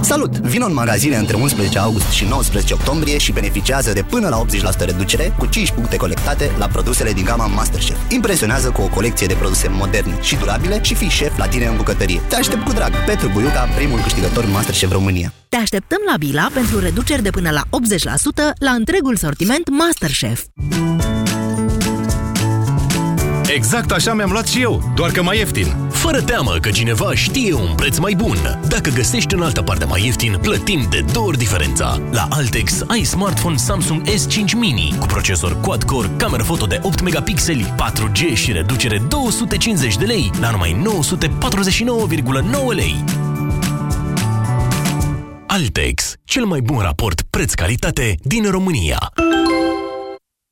Salut! Vino în magazine între 11 august și 19 octombrie și beneficiază de până la 80% reducere cu 5 puncte colectate la produsele din gama Masterchef. Impresionează cu o colecție de produse moderne și durabile și fii șef la tine în bucătărie. Te aștept cu drag! Petru Buiuca, primul câștigător Masterchef România. Te așteptăm la Bila pentru reduceri de până la 80% la întregul sortiment Masterchef. Exact așa mi-am luat și eu, doar că mai ieftin. Fără teamă că cineva știe un preț mai bun. Dacă găsești în altă parte mai ieftin, plătim de două ori diferența. La Altex ai smartphone Samsung S5 Mini cu procesor quad-core, cameră foto de 8 megapixeli, 4G și reducere 250 de lei la numai 949,9 lei. Altex, cel mai bun raport preț-calitate din România.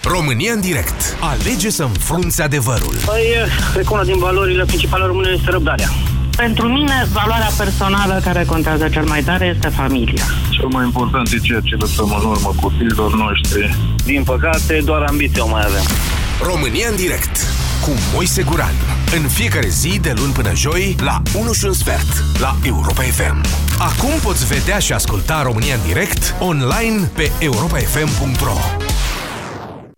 România în direct. Alege să înfrunți adevărul. Păi, cred că una din valorile principale române este răbdarea. Pentru mine, valoarea personală care contează cel mai tare este familia. Cel mai important e ceea ce lăsăm în urmă copiilor noștri. Din păcate, doar ambiție o mai avem. România în direct cu Moise Guran. În fiecare zi, de luni până joi, la 1 și un sfert, la Europa FM. Acum poți vedea și asculta România în direct online pe europafm.ro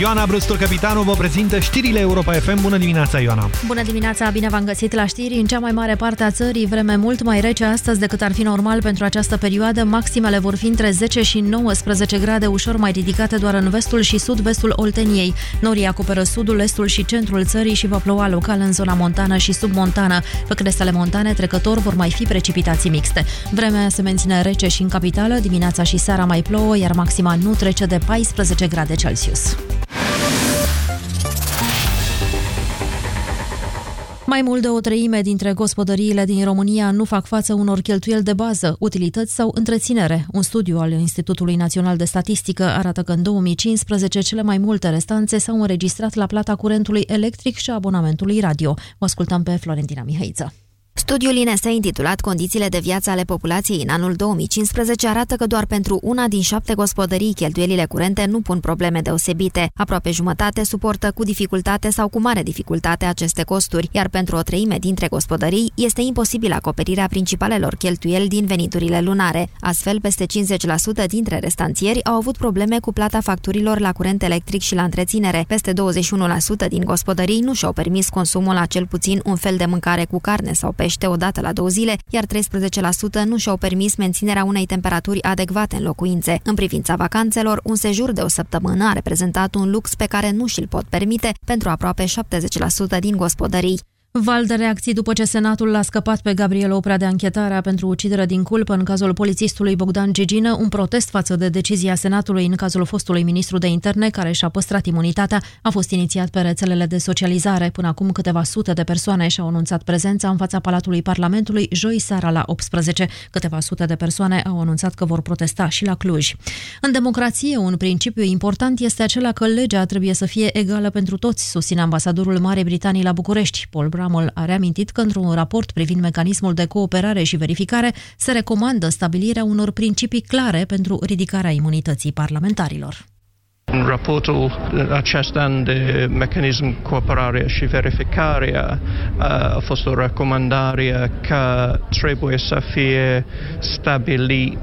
Ioana Brustur, capitanul, vă prezintă știrile Europa FM. Bună dimineața, Ioana! Bună dimineața, bine v-am găsit la știri. În cea mai mare parte a țării, vreme mult mai rece astăzi decât ar fi normal pentru această perioadă. Maximele vor fi între 10 și 19 grade, ușor mai ridicate doar în vestul și sud-vestul Olteniei. Norii acoperă sudul, estul și centrul țării și va ploua local în zona montană și submontană. Pe crestele montane, trecător, vor mai fi precipitații mixte. Vremea se menține rece și în capitală, dimineața și seara mai plouă, iar maxima nu trece de 14 grade Celsius. Mai mult de o treime dintre gospodăriile din România nu fac față unor cheltuieli de bază, utilități sau întreținere. Un studiu al Institutului Național de Statistică arată că în 2015 cele mai multe restanțe s-au înregistrat la plata curentului electric și abonamentului radio. O ascultăm pe Florentina Mihăiță. Studiul INSE intitulat Condițiile de viață ale populației în anul 2015 arată că doar pentru una din șapte gospodării cheltuielile curente nu pun probleme deosebite. Aproape jumătate suportă cu dificultate sau cu mare dificultate aceste costuri, iar pentru o treime dintre gospodării este imposibil acoperirea principalelor cheltuieli din veniturile lunare. Astfel, peste 50% dintre restanțieri au avut probleme cu plata facturilor la curent electric și la întreținere. Peste 21% din gospodării nu și-au permis consumul la cel puțin un fel de mâncare cu carne sau pește crește odată la două zile, iar 13% nu și-au permis menținerea unei temperaturi adecvate în locuințe. În privința vacanțelor, un sejur de o săptămână a reprezentat un lux pe care nu și-l pot permite pentru aproape 70% din gospodării. Val de reacții după ce Senatul l-a scăpat pe Gabriel Oprea de anchetarea pentru ucidere din culpă în cazul polițistului Bogdan Gigină, un protest față de decizia Senatului în cazul fostului ministru de interne care și-a păstrat imunitatea a fost inițiat pe rețelele de socializare. Până acum câteva sute de persoane și-au anunțat prezența în fața Palatului Parlamentului joi seara la 18. Câteva sute de persoane au anunțat că vor protesta și la Cluj. În democrație, un principiu important este acela că legea trebuie să fie egală pentru toți, susține ambasadorul Marii Britanii la București, Paul Bramall a reamintit că într-un raport privind mecanismul de cooperare și verificare se recomandă stabilirea unor principii clare pentru ridicarea imunității parlamentarilor. În raportul acesta de mecanism cooperare și verificare a fost o recomandare că trebuie să fie stabilit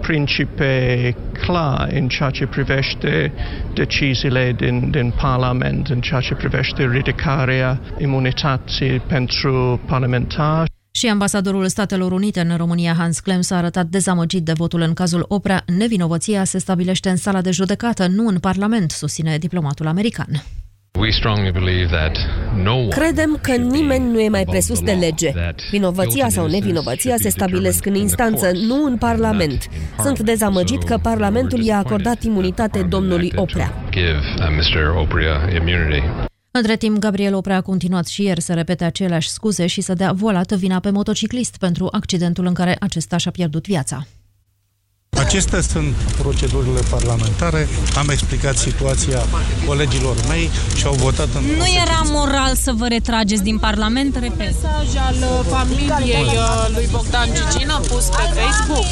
principii clar în ceea ce privește deciziile din, din Parlament, în ceea ce privește ridicarea imunității pentru parlamentari. Și ambasadorul Statelor Unite în România, Hans Klem, s-a arătat dezamăgit de votul în cazul Oprea. Nevinovăția se stabilește în sala de judecată, nu în Parlament, susține diplomatul american. Credem că nimeni nu e mai presus de lege. Vinovăția sau nevinovăția se stabilesc în instanță, nu în Parlament. Sunt dezamăgit că Parlamentul i-a acordat imunitate domnului Oprea. Între timp, Gabriel Oprea a continuat și ieri să repete aceleași scuze și să dea volată vina pe motociclist pentru accidentul în care acesta și-a pierdut viața. Acestea sunt procedurile parlamentare. Am explicat situația colegilor mei și au votat în Nu era moral să vă retrageți din Parlament, repet. Mesaj al uh, familiei uh, lui Bogdan Gigin a pus pe Facebook.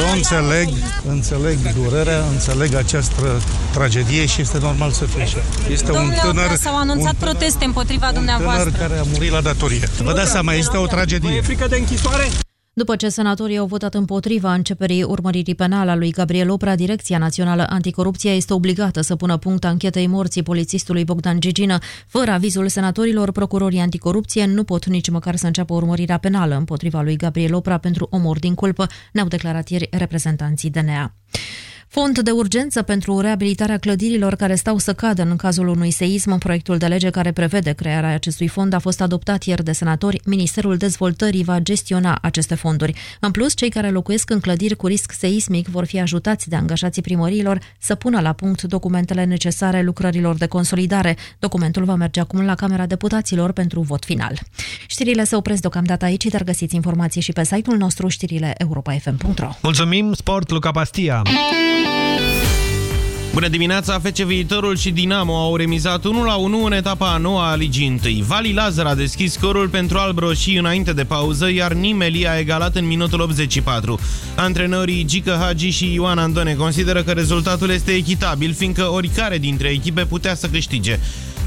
Eu înțeleg, înțeleg durerea, înțeleg această tragedie și este normal să fie așa. Este Domnule un tânăr, Oprea, s-au anunțat un, proteste împotriva un dumneavoastră. tânăr care a murit la datorie. Vă dați seama, este o tragedie. E frică de închisoare? După ce senatorii au votat împotriva începerii urmăririi penale a lui Gabriel Oprea, Direcția Națională Anticorupție este obligată să pună punct anchetei morții polițistului Bogdan Gigină. Fără avizul senatorilor, procurorii anticorupție nu pot nici măcar să înceapă urmărirea penală împotriva lui Gabriel Oprea pentru omor din culpă, ne-au declarat ieri reprezentanții DNA. Fond de urgență pentru reabilitarea clădirilor care stau să cadă în cazul unui seism. Proiectul de lege care prevede crearea acestui fond a fost adoptat ieri de senatori. Ministerul Dezvoltării va gestiona aceste fonduri. În plus, cei care locuiesc în clădiri cu risc seismic vor fi ajutați de angajații primăriilor să pună la punct documentele necesare lucrărilor de consolidare. Documentul va merge acum la Camera Deputaților pentru vot final. Știrile se opresc deocamdată aici, dar găsiți informații și pe site-ul nostru știrile europa.fm.ro Mulțumim, Sport, Luca Pastia! Bună dimineața, FC Viitorul și Dinamo au remizat 1-1 în etapa a noua a Ligii 1. Vali Lazar a deschis scorul pentru albroșii înainte de pauză, iar Nimeli a egalat în minutul 84. Antrenorii Gică Hagi și Ioan Andone consideră că rezultatul este echitabil, fiindcă oricare dintre echipe putea să câștige.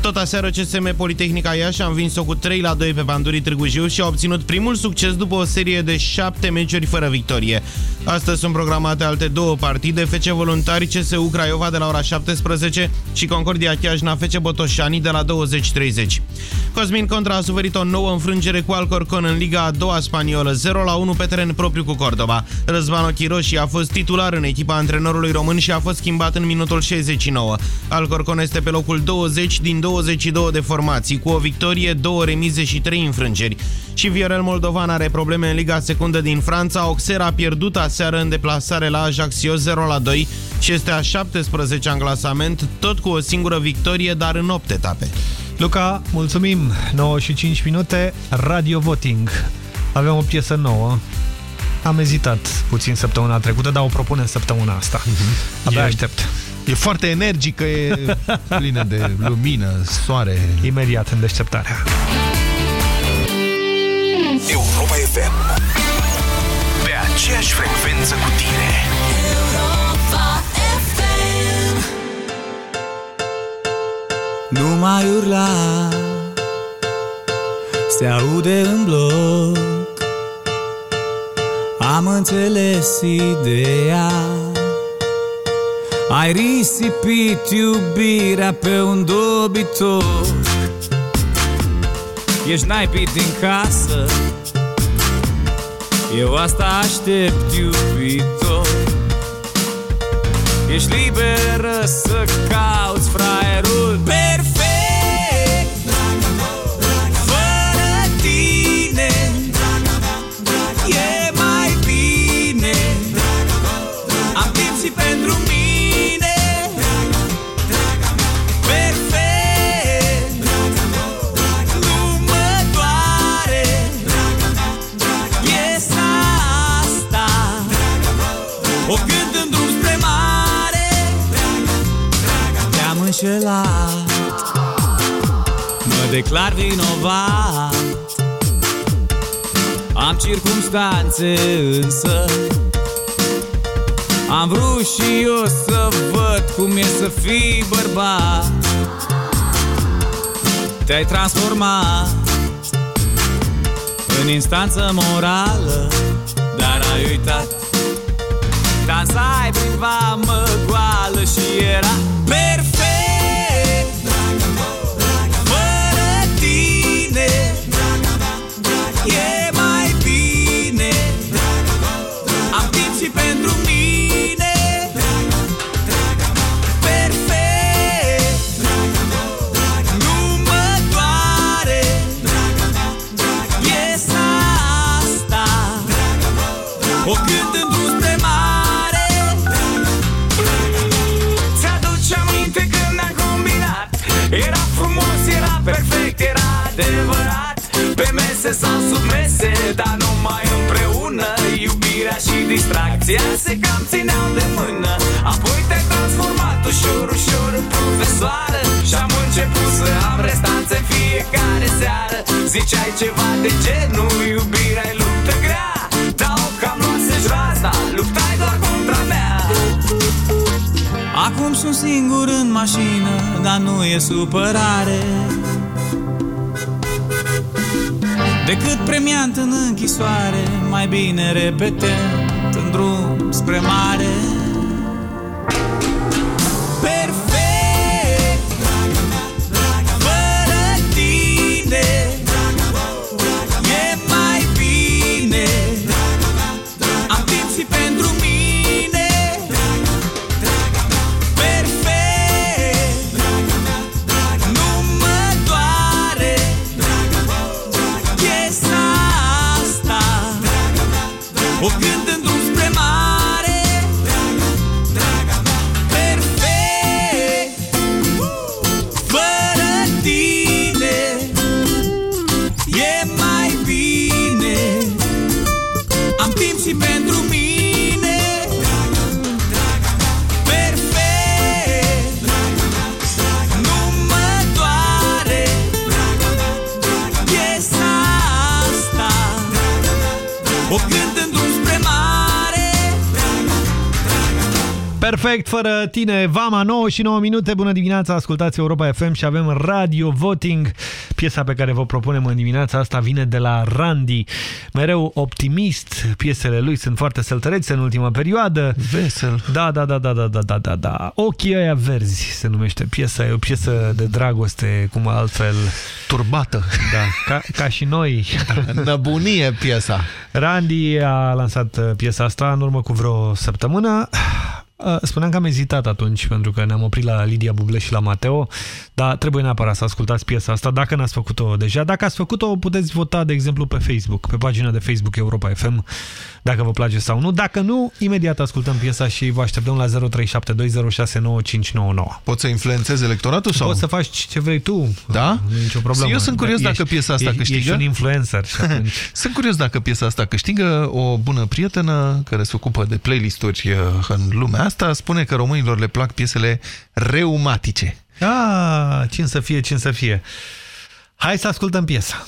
Tot aseară CSM Politehnica Iași a învins-o cu 3 la 2 pe Bandurii Târgu Jiu și a obținut primul succes după o serie de 7 meciuri fără victorie. Astăzi sunt programate alte două partide, FC Voluntari CSU Craiova de la ora 17 și Concordia Chiajna FC Botoșani de la 20.30. Cosmin Contra a suferit o nouă înfrângere cu Alcorcon în Liga a doua spaniolă, 0 la 1 pe teren propriu cu Cordoba. Răzvan Ochiroși a fost titular în echipa antrenorului român și a fost schimbat în minutul 69. Alcorcon este pe locul 20 din 22 de formații, cu o victorie, două remize și trei înfrângeri. Și Viorel Moldovan are probleme în Liga Secundă din Franța. Auxerre a pierdut aseară în deplasare la Ajaccio 0 la 2 și este a 17 în clasament, tot cu o singură victorie, dar în 8 etape. Luca, mulțumim! 9 și 5 minute, Radio Voting. Avem o piesă nouă. Am ezitat puțin săptămâna trecută, dar o propunem săptămâna asta. Abia E- aștept. E foarte energică, e [LAUGHS] plină de lumină, soare. Imediat în deșteptarea. Europa FM Pe aceeași frecvență cu tine. Nu mai urla. Se aude în bloc. Am înțeles ideea Ai risipit iubirea pe un dobitor. Ești naipit din casă. Eu asta aștept iubitor. Ești liberă să cauți fraierul perfect declar vinovat. Am circumstanțe însă. Am vrut și eu să văd cum e să fii bărbat. Te-ai transformat În instanță morală Dar ai uitat. Dansai prin vamă goală și era perfect adevărat. Pe mese sau sub mese, dar numai împreună. Iubirea și distracția se cam țineau de mână. Apoi te-ai transformat ușor, ușor în profesoară. Și am început să am restanțe fiecare seară. Ziceai ceva de genul, iubirea e luptă grea. Dar o cam luase-și razna, luptai doar contra mea. Acum sunt singur în mașină, dar nu e supărare Decât premiant în închisoare, mai bine repetent în drum spre mare Perfect, fără tine, Vama, 9 și 9 minute, bună dimineața, ascultați Europa FM și avem Radio Voting. Piesa pe care vă propunem în dimineața asta vine de la Randy, mereu optimist, piesele lui sunt foarte săltărețe în ultima perioadă. Vesel. Da, da, da, da, da, da, da, da, da. Ochii ăia verzi se numește piesa, e o piesă de dragoste, cum altfel... Turbată. Da, ca, ca și noi. [LAUGHS] Năbunie piesa. Randy a lansat uh, piesa asta în urmă cu vreo săptămână. Uh, Spuneam că am ezitat atunci pentru că ne-am oprit la Lidia Buble și la Mateo, dar trebuie neapărat să ascultați piesa asta dacă n-ați făcut-o deja. Dacă ați făcut-o, puteți vota, de exemplu, pe Facebook, pe pagina de Facebook Europa FM, dacă vă place sau nu. Dacă nu, imediat ascultăm piesa și vă așteptăm la 0372069599. Poți să influențezi electoratul sau? Poți să faci ce vrei tu. Da? Nu e nicio problemă. Eu sunt curios Ești- dacă piesa asta ești- câștigă. Ești un influencer și atunci... [LAUGHS] Sunt curios dacă piesa asta câștigă. O bună prietenă care se ocupă de playlisturi uh, în lumea asta spune că românilor le plac piesele reumatice. Ah, cine să fie, cine să fie. Hai să ascultăm piesa.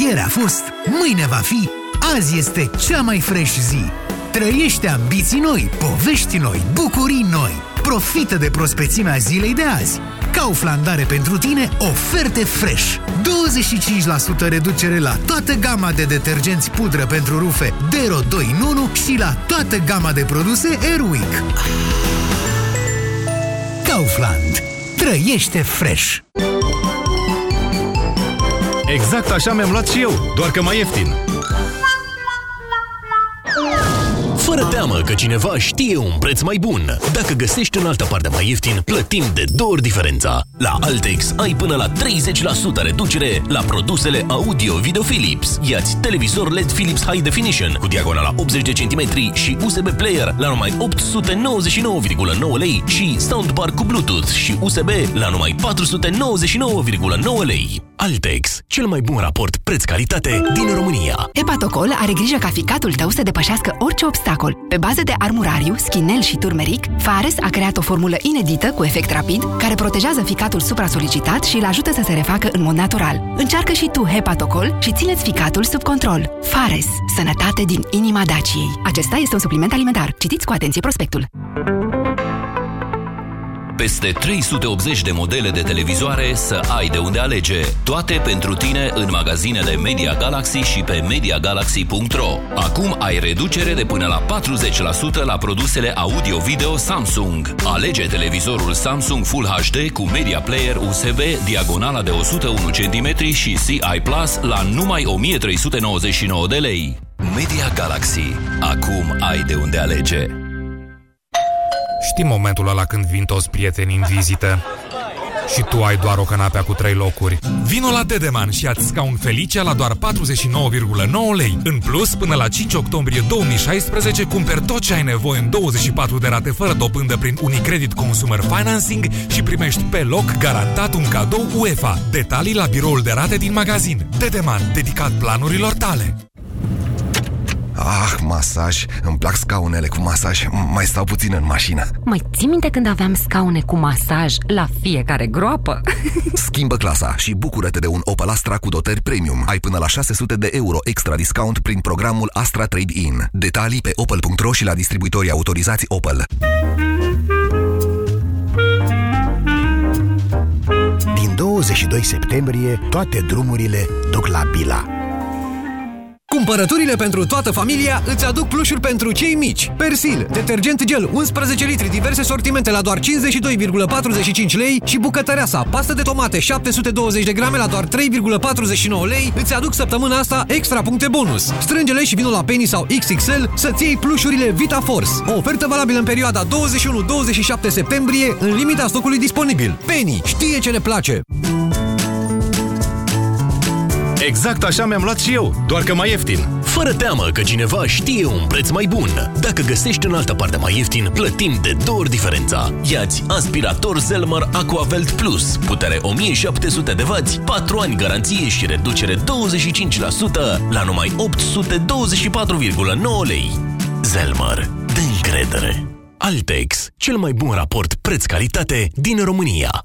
Ieri a fost, mâine va fi, azi este cea mai fresh zi. Trăiește ambiții noi, povești noi, bucurii noi. Profită de prospețimea zilei de azi. Kaufland are pentru tine oferte fresh. 25% reducere la toată gama de detergenți pudră pentru rufe Dero 2 în 1 și la toată gama de produse Airwick. Kaufland. Trăiește fresh. Exact așa mi-am luat și eu, doar că mai ieftin. Fără teamă că cineva știe un preț mai bun. Dacă găsești în altă parte mai ieftin, plătim de două ori diferența. La Altex ai până la 30% reducere la produsele audio-video Philips. Iați televizor LED Philips High Definition cu diagonala 80 de cm și USB player la numai 899,9 lei și soundbar cu Bluetooth și USB la numai 499,9 lei. Altex, cel mai bun raport preț-calitate din România. Hepatocol are grijă ca ficatul tău să depășească orice obstacol. Pe bază de armurariu, schinel și turmeric, Fares a creat o formulă inedită cu efect rapid care protejează ficatul supra-solicitat și îl ajută să se refacă în mod natural. Încearcă și tu Hepatocol și țineți ficatul sub control. Fares. Sănătate din inima Daciei. Acesta este un supliment alimentar. Citiți cu atenție prospectul. Peste 380 de modele de televizoare să ai de unde alege. Toate pentru tine în magazinele Media Galaxy și pe MediaGalaxy.ro Acum ai reducere de până la 40% la produsele audio-video Samsung. Alege televizorul Samsung Full HD cu Media Player USB, diagonala de 101 cm și CI Plus la numai 1399 de lei. Media Galaxy. Acum ai de unde alege. Știi momentul ăla când vin toți prietenii în vizită? Și tu ai doar o canapea cu trei locuri. Vino la Dedeman și ați scaun Felicia la doar 49,9 lei. În plus, până la 5 octombrie 2016, cumperi tot ce ai nevoie în 24 de rate fără dobândă prin Unicredit Consumer Financing și primești pe loc garantat un cadou UEFA. Detalii la biroul de rate din magazin. Dedeman, dedicat planurilor tale. Ah, masaj. Îmi plac scaunele cu masaj. Mai stau puțin în mașină. Mai ții minte când aveam scaune cu masaj la fiecare groapă? [LAUGHS] Schimbă clasa și bucură-te de un Opel Astra cu dotări premium. Ai până la 600 de euro extra discount prin programul Astra Trade-in. Detalii pe opel.ro și la distribuitorii autorizați Opel. Din 22 septembrie, toate drumurile duc la Bila. Cumpărăturile pentru toată familia îți aduc plușuri pentru cei mici. Persil, detergent gel 11 litri, diverse sortimente la doar 52,45 lei și bucătăreasa, pastă de tomate 720 de grame la doar 3,49 lei îți aduc săptămâna asta extra puncte bonus. Strângele și vinul la Penny sau XXL să-ți iei plușurile Vita Force. O ofertă valabilă în perioada 21-27 septembrie în limita stocului disponibil. Penny știe ce ne place! Exact așa mi-am luat și eu, doar că mai ieftin. Fără teamă că cineva știe un preț mai bun. Dacă găsești în altă parte mai ieftin, plătim de două ori diferența. Iați aspirator Zelmer Aquavelt Plus, putere 1700 de W, 4 ani garanție și reducere 25% la numai 824,9 lei. Zelmer. De încredere. Altex. Cel mai bun raport preț-calitate din România.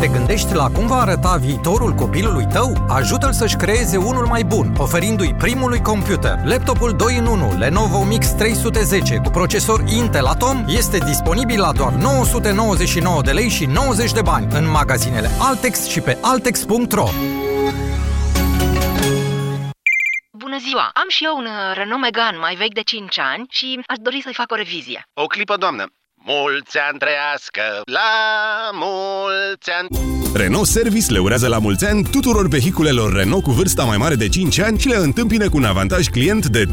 Te gândești la cum va arăta viitorul copilului tău? Ajută-l să-și creeze unul mai bun, oferindu-i primului computer. Laptopul 2 în 1 Lenovo Mix 310 cu procesor Intel Atom este disponibil la doar 999 de lei și 90 de bani în magazinele Altex și pe altex.ro. Bună ziua! Am și eu un uh, Renault Megane mai vechi de 5 ani și aș dori să-i fac o revizie. O clipă, doamnă. Mulți ani trăiască, la mulți ani... Renault Service le urează la mulți ani tuturor vehiculelor Renault cu vârsta mai mare de 5 ani și le întâmpină cu un avantaj client de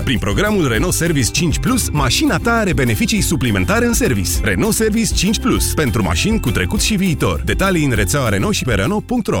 20%. Prin programul Renault Service 5 Plus, mașina ta are beneficii suplimentare în service. Renault Service 5 Plus, pentru mașini cu trecut și viitor. Detalii în rețeaua Renault și pe Renault.ro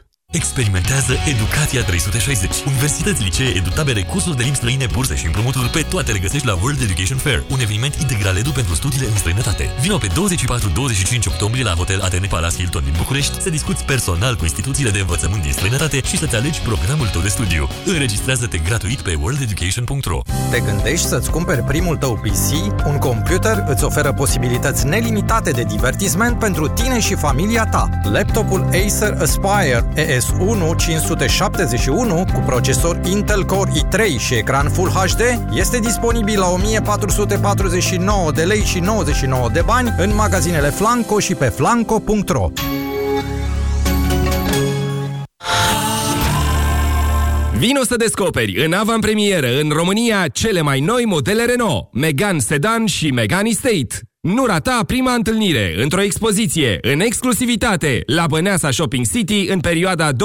Experimentează Educația 360. Universități, licee, edutabere, cursuri de limbi străine, burse și împrumuturi pe toate le găsești la World Education Fair, un eveniment integral edu pentru studiile în străinătate. Vino pe 24-25 octombrie la Hotel Atene Palace Hilton din București să discuți personal cu instituțiile de învățământ din străinătate și să-ți alegi programul tău de studiu. Înregistrează-te gratuit pe worldeducation.ro Te gândești să-ți cumperi primul tău PC? Un computer îți oferă posibilități nelimitate de divertisment pentru tine și familia ta. Laptopul Acer Aspire ES S1 571 cu procesor Intel Core i3 și ecran Full HD este disponibil la 1449 de lei și 99 de bani în magazinele Flanco și pe flanco.ro. Vino să descoperi în avantpremieră în România cele mai noi modele Renault, Megane Sedan și Megane Estate. Nu rata prima întâlnire într-o expoziție în exclusivitate la Băneasa Shopping City în perioada 23-25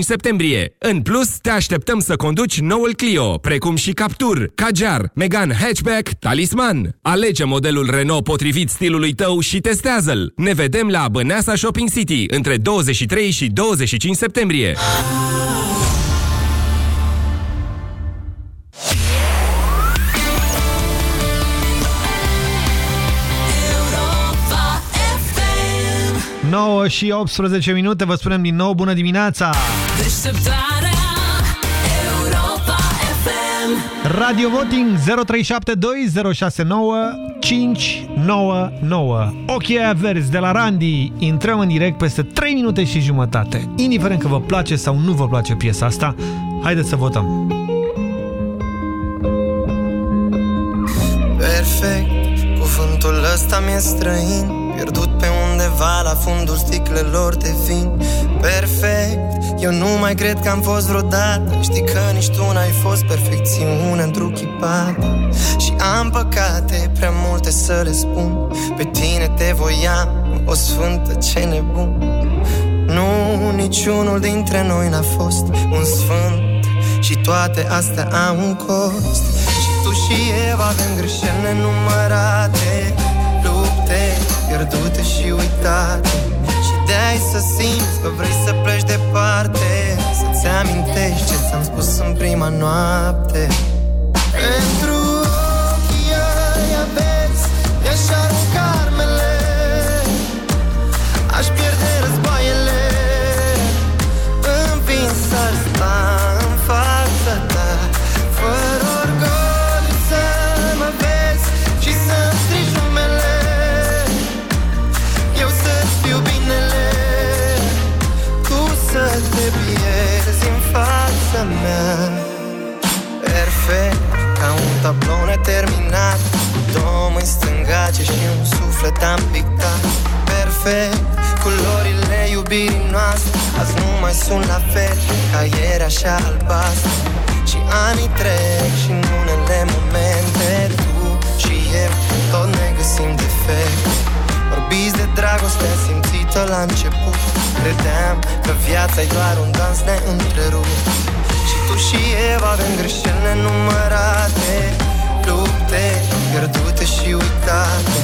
septembrie. În plus, te așteptăm să conduci noul Clio, precum și Captur, Kajar, Megane Hatchback, Talisman. Alege modelul Renault potrivit stilului tău și testează-l. Ne vedem la Băneasa Shopping City între 23 și 25 septembrie. 9 și 18 minute, vă spunem din nou bună dimineața! Deșteptarea Europa FM Radio Voting 0372069599 Ochii aia verzi de la Randy. Intrăm în direct peste 3 minute și jumătate. Indiferent că vă place sau nu vă place piesa asta Haideți să votăm. Perfect, cuvântul ăsta mi-e străin Pierdut pe undeva la fundul sticlelor de vin Perfect, eu nu mai cred că am fost vreodată. Știi că nici tu n-ai fost perfecțiune întruchipată. Și am păcate prea multe să le spun. Pe tine te voiam, o sfântă, ce nebun. Nu, niciunul dintre noi n-a fost un sfânt. Și toate astea au un cost. Și tu și eu avem greșeli nenumărate. Lupte pierdute și uitate Și de-ai să simți că vrei să pleci departe Să-ți amintești ce ți-am spus în prima noapte. Pentru ochii ăia verzi I-aș arunca fața mea. Perfect, ca un tablou neterminat. Două mâini stângace și un suflet am pictat Perfect, culorile iubirii noastre. Azi nu mai sunt la fel ca ieri așa albastru. Și anii trec și în unele momente Tu și eu tot ne găsim defect. Vorbiți de dragoste simțită la început. Credeam că viața e doar un dans neîntrerupt Și tu și eu avem greșeli nenumărate. Lupte pierdute și uitate.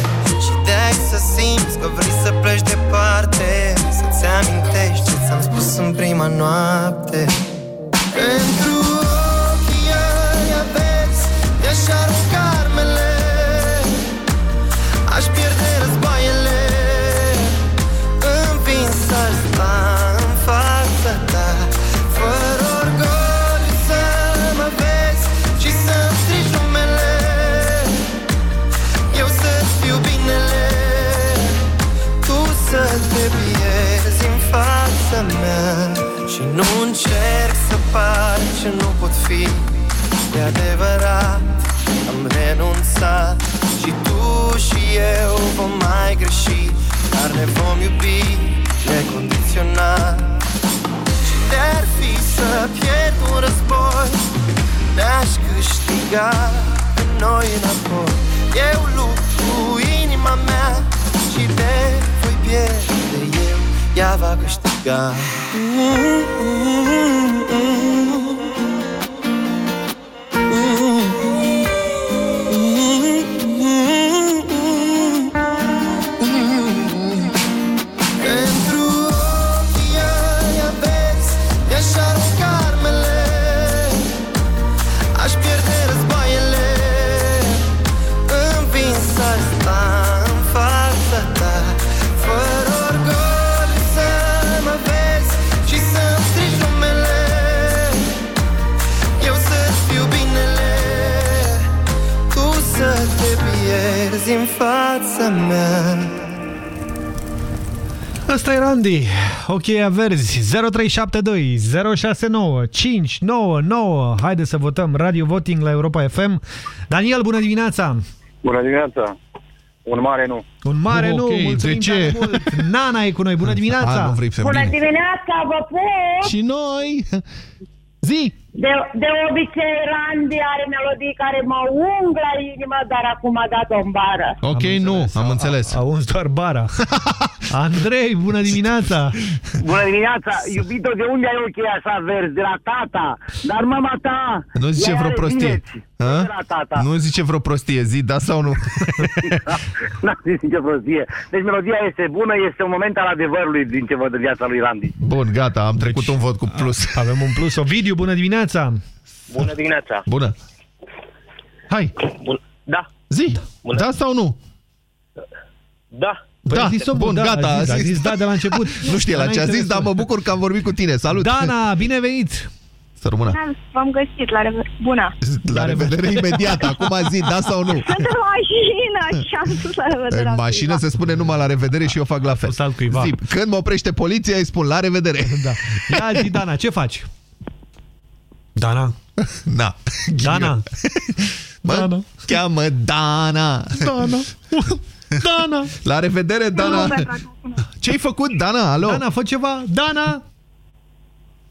Și de-ai să simți că vrei să pleci departe. Să-ți amintești ce ți-am spus în prima noapte. Pentru ochii ăia verzi I-aș arunca E adevărat, am renunțat Și tu și eu vom mai greși Dar ne vom iubi necondiționat. Și de-ar fi să pierd un război Ne-aș câștiga pe noi înapoi. Eu lupt cu inima mea Și de voi pierde eu Ea va câștiga. Pentru te pierzi în fața mea Ăsta e Randy. Ok, averzi. 0372 069 599. Haide să votăm Radio Voting la Europa FM. Daniel, bună dimineața! Bună dimineața! Un mare nu. Un mare Ok, nu, mulțumim de ce? tare mult. Nana e cu noi, bună [LAUGHS] dimineața! A, nu vrei să Bună dimineața, vă pup! Și noi! Zi! De, de obicei, Randy are melodii care mă ung la inimă, dar acum a dat o bară. Ok, nu, am înțeles. A, uns doar bara. [LAUGHS] Andrei, bună dimineața! Bună dimineața! Iubito, de unde ai ochii așa verzi? De la tata! Dar mama ta... Nu zice ea vreo are prostie. zineți. A? De la tata. Nu zice vreo prostie, zi da sau nu? N-am zis nicio prostie. Deci melodia este bună, este un moment al adevărului din ce văd în viața lui Randy. Bun, gata, am trecut un vot cu plus. Avem un plus. Ovidiu, bună dimineața! Bună dimineața! Bună! Hai! Bun. Da. Zi! Da sau nu? Da. Păi da, a zis-o, bun, da, gata. a zis, a zis da de la început. Nu știe la Dana ce a zis, interesul. dar mă bucur că am vorbit cu tine. Salut! Dana, bine venit! Să rămână. V-am găsit, la revedere. Bună! La revedere imediat. [LAUGHS] Acum zi, da sau nu? Sunt în mașină și am spus la revedere. În mașină se spune numai la revedere și eu fac la fel. Zi, când mă oprește poliția, îi spun la revedere. Da. Ia zi, [LAUGHS] Dana, ce faci? Dana? Na. Dana? Mă Dana. cheamă Dana. Dana. Dana. La revedere, Dana. Ce-ai făcut, Dana? Alo? Dana, fă ceva. Dana!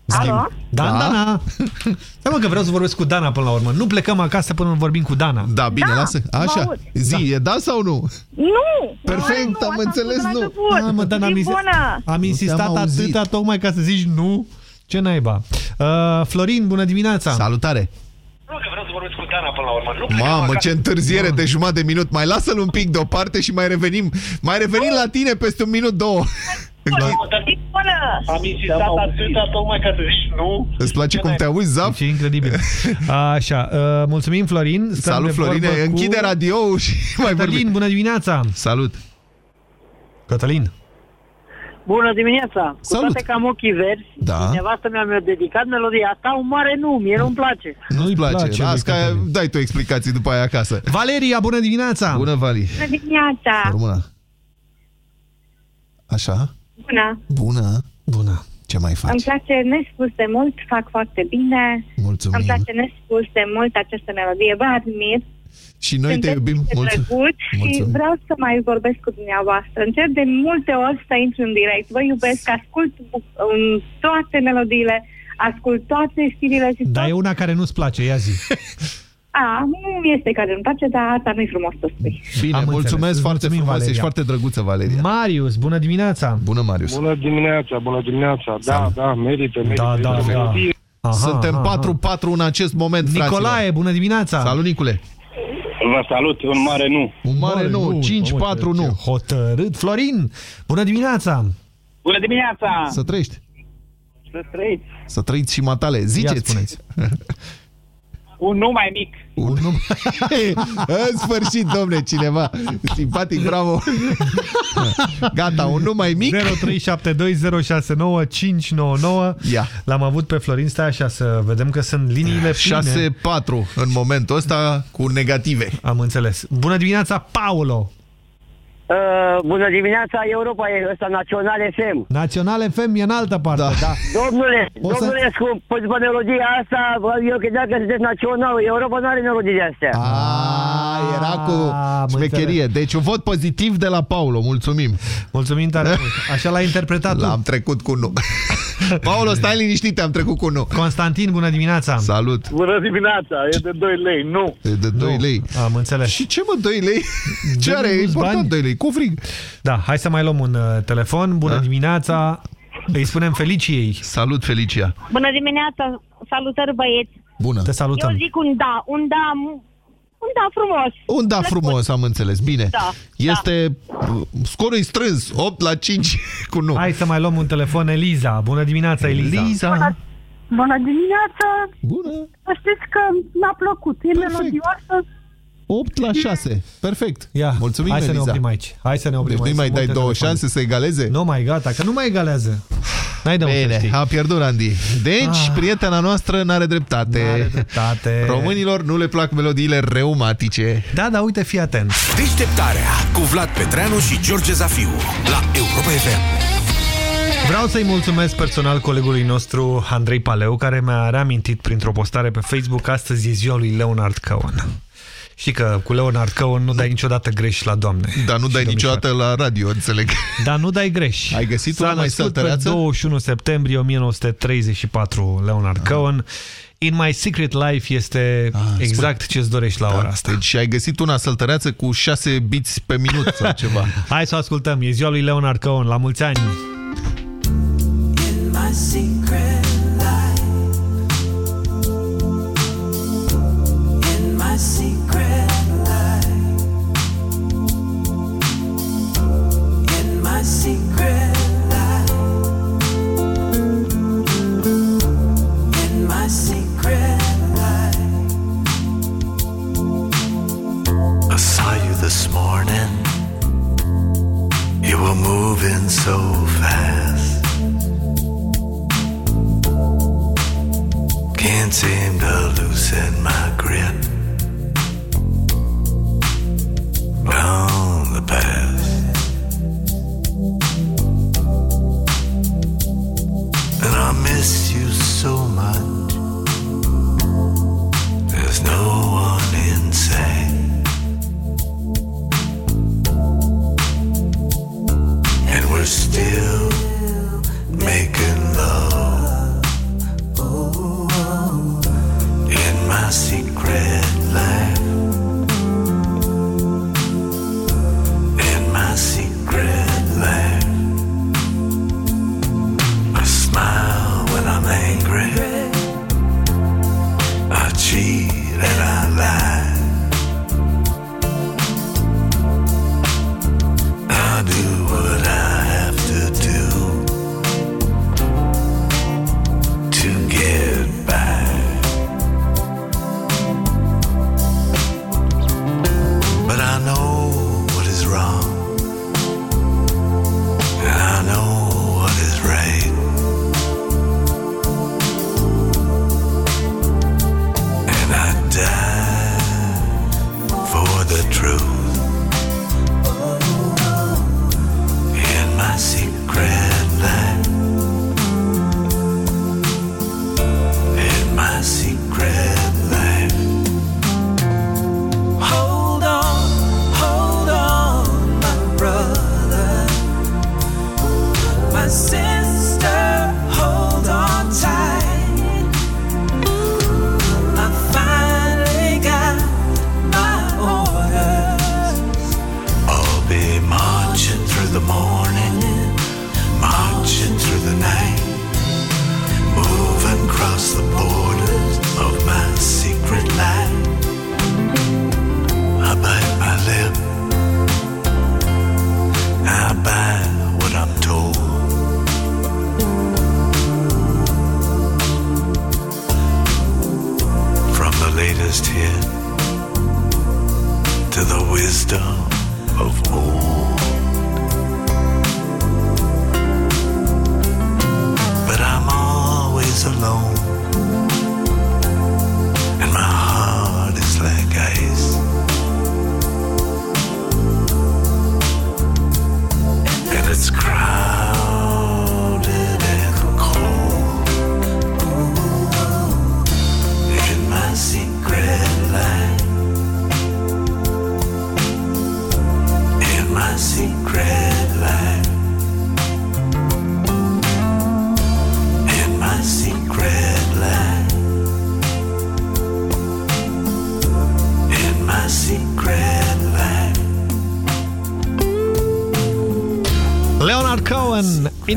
Alo? Dan, Da? Dana! [LAUGHS] Stai mă că vreau să vorbesc cu Dana până la urmă. Nu plecăm acasă până nu vorbim cu Dana. Da, bine, Da, lasă. vă Așa. aud. Zi, e da sau nu? Nu! Perfect, nu, am asta înțeles, spus de la nu. început. Ah, mă, Dana, am, Zi ins- bună! am Nu insistat te-am auzit. atâta tocmai ca să zici nu. Ce naiba? Uh, Florin, bună dimineața! Salutare! Nu, că vreau să vorbesc cu Dana până la urmă. Nu Mamă, ce întârziere de jumătate de minut. Mai lasă-l un pic deoparte și mai revenim. Mai revenim la tine peste un minut, două. Zi bună! Am insistat atâta tocmai ca să zici nu. Îți place cum te auzi, Zaf? Ce incredibil. [LAUGHS] Așa, uh, mulțumim, Florin. Stăm Salut, de vorbă Florine. cu Închide radio și [LAUGHS] mai vorbim. Cătălin, bună dimineața! Salut! Cătălin. Bună dimineața! Cu Salut. toate că am ochii verzi, Da. nevastă mea mi-a dedicat melodia asta, un mare nu, mie nu-mi place. Nu-ți place. place, Las lui că Cătălin. dai tu explicații după aia acasă. Valeria, bună dimineața! Bună, Vali. Bună dimineața! Rămână. Așa? Bună! Bună. Bună. Ce mai faci? Îmi place nespus de mult, fac foarte bine. Mulțumim. Îmi place nespus de mult această melodie, vă admir. Și noi te iubim. Sunteți Mulțumim. drăguț și Mulțumim. vreau să mai vorbesc cu dumneavoastră. Încerc de multe ori să intru în direct. Vă iubesc, ascult um, toate melodiile, ascult toate stilile și Dar e una care nu-ți place, ia zi. [LAUGHS] A, nu este care îmi place, dar asta nu-i frumos să spui. Bine, Am mulțumesc înțeles. foarte Mulțumim, frumos. Ești Valeria. foarte drăguță, Valeria. Marius, bună dimineața! Bună, Marius. Bună dimineața, bună dimineața. Da, da, merită, merită. Da, da, Este o da. melodie. Aha, Suntem aha. 4-4 în acest moment, Nicolae, fraților. bună dimineața! Salut, Nicule. Vă salut, un mare nu. Un mare nu, 5-4 Mamă, ce- ce nu. Hotărât. Florin, bună dimineața! Bună dimineața! Să trăiești. Să trăiți. Să trăiți și matale. Ia Ziceți. spuneți. [LAUGHS] Un nu mai mic. Un num... [LAUGHS] în sfârșit, domne, cineva. Simpatic, bravo. [LAUGHS] Gata, un numai mic. 0372069599. Ia. L-am avut pe Florin, stai așa să vedem că sunt liniile pline. 6-4 în momentul ăsta cu negative. Am înțeles. Bună dimineața, Paolo! Uh, bună dimineața, Europa e ăsta Național FM. Național FM e în altă parte, da. da. Domnule, O să- domnule scump, păi după melodia asta, bă, eu credeam că sunteți național. Europa nu are melodii de astea. A, era cu am șmecherie. Deci un vot pozitiv de la Paulo. Mulțumim. Mulțumim tare mult. Așa l-ai interpretat tu. L-am trecut cu nu. [LAUGHS] Paulo, stai liniștit, am trecut cu nu. Constantin, bună dimineața! Salut. Bună dimineața, e de 2 lei, nu. E de 2 Nu. lei. Am înțeles. Și ce mă, 2 lei? Ce Dă-mi are? E mulți important bani. 2 lei. Cu frig. Da, hai să mai luăm un uh, telefon. Bună Da. dimineața! Îi spunem Feliciei. Salut, Felicia. Bună dimineața, salutări băieți. Bună. Te salutăm. Eu zic un da, un da, un da frumos. Un da Plăcut. frumos, am înțeles. Bine. Da, Este... Scorul e strâns. 8 la 5 [LAUGHS] cu nu. Hai să mai luăm un telefon. Eliza. Bună dimineața, Eliza. Liza. Bună dimineața! Bună. Să știți că mi-a plăcut. E Perfect. melodioasă. 8 la 6. Perfect. Ia, Mulțumim, hai să ne Eliza. oprim aici. Hai să ne oprim Deci nu aici. mai Sunt dai multe două telefoane. șanse să egaleze? Nu mai, gata, că nu mai egalează. N-ai de unde să Bine, știi. a pierdut Randy. Deci, Ah. prietena noastră n-are dreptate. N-are dreptate. Românilor nu le plac melodiile reumatice. Da, da, uite, fii atent. Deșteptarea cu Vlad Petreanu și George Zafiu la Europa FM. Vreau să-i mulțumesc personal colegului nostru Andrei Paleu, care mi-a reamintit printr-o postare pe Facebook că astăzi e ziua lui Leonard Cohen. Știi că cu Leonard Cohen nu dai niciodată greș la doamne. Dar nu dai niciodată la radio, înțeleg. Dar nu dai greș. Ai găsit una S-a mai născut pe săltăreață? 21 septembrie 1934 Leonard Cohen. In My Secret Life este exact ce-ți dorești la ora asta. Deci ai găsit una săltăreață cu 6 bits pe minut sau [LAUGHS] ceva. Hai să o ascultăm. E ziua lui Leonard Cohen. La mulți ani! In my secret miss you so much.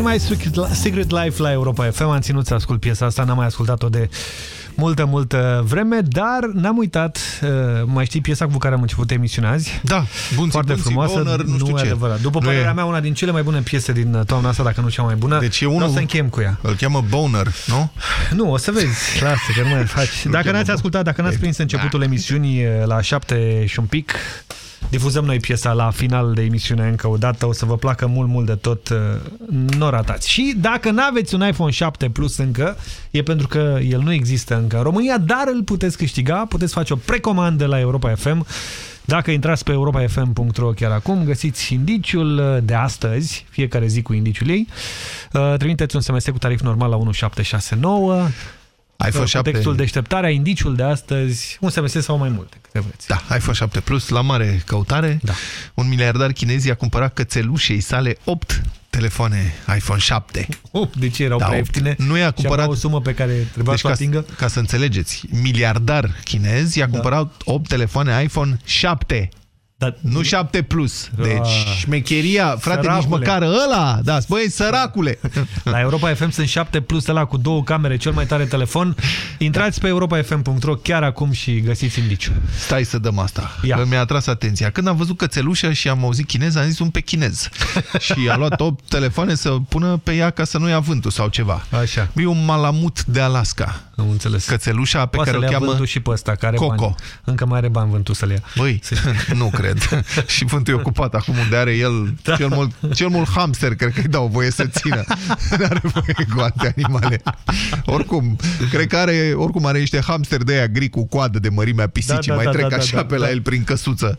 Cohen, In My Secret, Secret Life la Europa FM. Am ținut să ascult piesa asta, n-am mai ascultat-o de multă, multă vreme, dar n-am uitat, uh, mai știi piesa cu care am început emisiunea azi? Da, bunții, Foarte bunții, frumoasă, Boner, nu știu e ce. adevărat. După Nu părerea e. mea, una din cele mai bune piese din toamna asta, dacă nu cea mai bună. Deci e Vreau unul... să încheiem cu ea. Îl cheamă Boner, nu? Nu, o să vezi. Lasă că nu mai faci. Dacă n-ați ascultat, dacă n-ați prins începutul emisiunii eh, la 7 și un pic, difuzăm noi piesa la final de emisiune încă o dată. O să vă placă mult, mult de tot. eh, Nu o ratați. Și dacă n-aveți un iPhone 7 Plus încă, e pentru că el nu există încă în România, dar îl puteți câștiga. Puteți face o precomandă la Europa FM Dacă intrați pe europafm.ro chiar acum, găsiți indiciul de astăzi, fiecare zi cu indiciul ei. Uh, Trimiteți un SMS cu tarif normal la 1769. iPhone 7. Textul deșteptarea, indiciul de astăzi, un SMS sau mai multe, câte vreți. Da, iPhone 7 Plus la mare căutare. Da. Un miliardar chinez i-a cumpărat cățelușei sale 8 telefoane iPhone 7. 8, de ce erau Da, prea opt. ieftine? Nu i-a Și cumpărat- aveau o sumă pe care trebuia Deci să o ca, atingă? ca să înțelegeți, miliardar chinez Da. i-a cumpărat 8 telefoane iPhone 7. Da. Nu 7 plus. Deci Ah. șmecheria, frate, Săracule. nici măcar ăla. Da, băi, săracule. [LAUGHS] La Europa FM sunt 7 plus ăla cu două camere, cel mai tare telefon. Intrați pe europafm.ro chiar acum și găsiți indiciu. Stai să dăm asta. Ia. Că Mi-a atras atenția. Când am văzut cățelușa și am auzit chinez, am zis un pe chinez. [LAUGHS] și a luat 8 telefoane să pună pe ea ca să nu ia vântul sau ceva. Așa. E un malamut de Alaska. Am înțeles. Cățelușa pe Poate care să o le ia cheamă vântul și pe ăsta, care are Coco. bani. Încă mai are bani vântul să le ia. Băi, [LAUGHS] nu cred. [LAUGHS] și vântul e ocupat acum unde are el da. cel, mult, cel mult hamster, cred că îi dau voie să țină. [LAUGHS] Nu are voie cu alte animale. Oricum, cred că are, oricum are niște hamster de aia gri cu coadă de mărimea pisicii. Da, da, mai da, trec da, așa da, pe da. la el prin căsuță.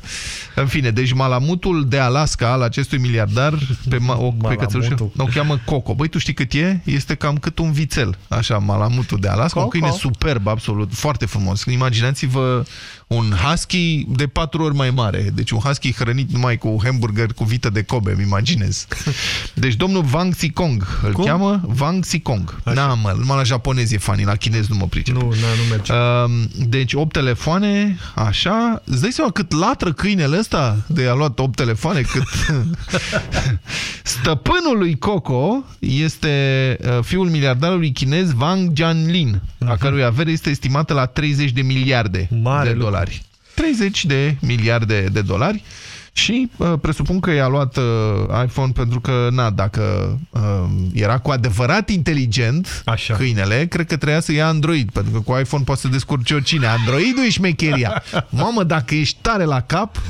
În fine, deci malamutul de Alaska al acestui miliardar pe, ma, o, pe cățelușă, o cheamă Coco. Băi, tu știi cât e? Este cam cât un vițel. Așa, malamutul de Alaska. Coco. Un câine superb, absolut, foarte frumos. Imaginați-vă un husky de patru ori mai mare. Deci un husky hrănit numai cu hamburger cu vită de Kobe, îmi imaginez. [LAUGHS] Deci domnul Wang Xikong îl Cum? cheamă Wang Xikong. Na, mă, numai la japonez e funny, la chinez nu mă pricep. Nu, na, nu merge. Uh, deci 8 telefoane, așa. Îți dai seama cât latră câinele ăsta de a luat 8 telefoane? Cât... [LAUGHS] Stăpânul lui Coco este uh, fiul miliardarului chinez Wang Jianlin, a cărui avere este estimată la 30 de miliarde Mare de lucru. Dolari. 30 de miliarde de dolari și uh, presupun că i-a luat uh, iPhone pentru că, na, dacă uh, era cu adevărat inteligent Așa. câinele, cred că trebuia să ia Android, pentru că cu iPhone poate să descurce oricine. Androidul e șmecheria. [LAUGHS] Mamă, dacă ești tare la cap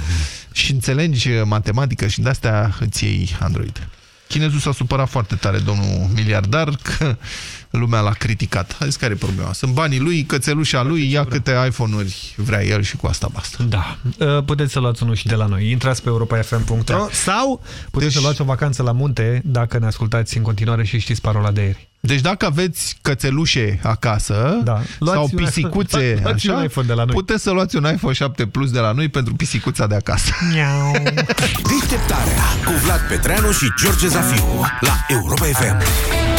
și înțelegi uh, matematică și de-astea îți iei Android. Chinezul s-a supărat foarte tare, domnul miliardar, că lumea l-a criticat. A zis care e problema? Sunt banii lui, cățelușa lui, ia câte iPhone-uri vrea el și cu asta basta. Da. Uh, Puteți să luați unul și de la noi. Intrați pe europafm.ro sau puteți să luați o vacanță la munte dacă ne ascultați în continuare și știți parola de ieri. Deci dacă aveți cățelușe acasă Da. Luați sau un- pisicuțe, [LAUGHS] luați un așa, iPhone de la noi. puteți să luați un iPhone 7 Plus de la noi pentru pisicuța de acasă. [LAUGHS] Deșteptarea cu Vlad Petreanu și George Zafiu la Europa FM.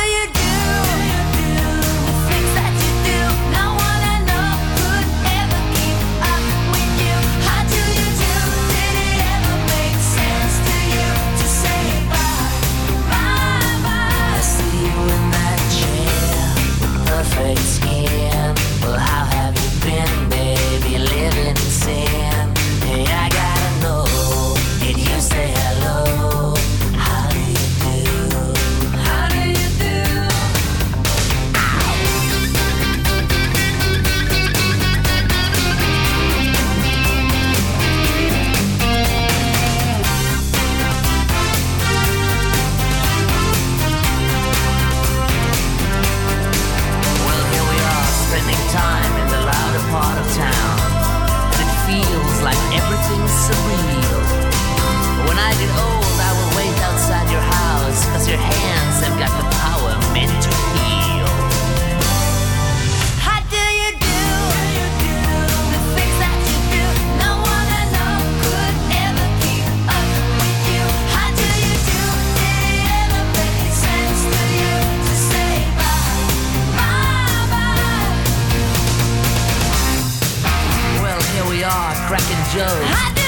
perfect Jones.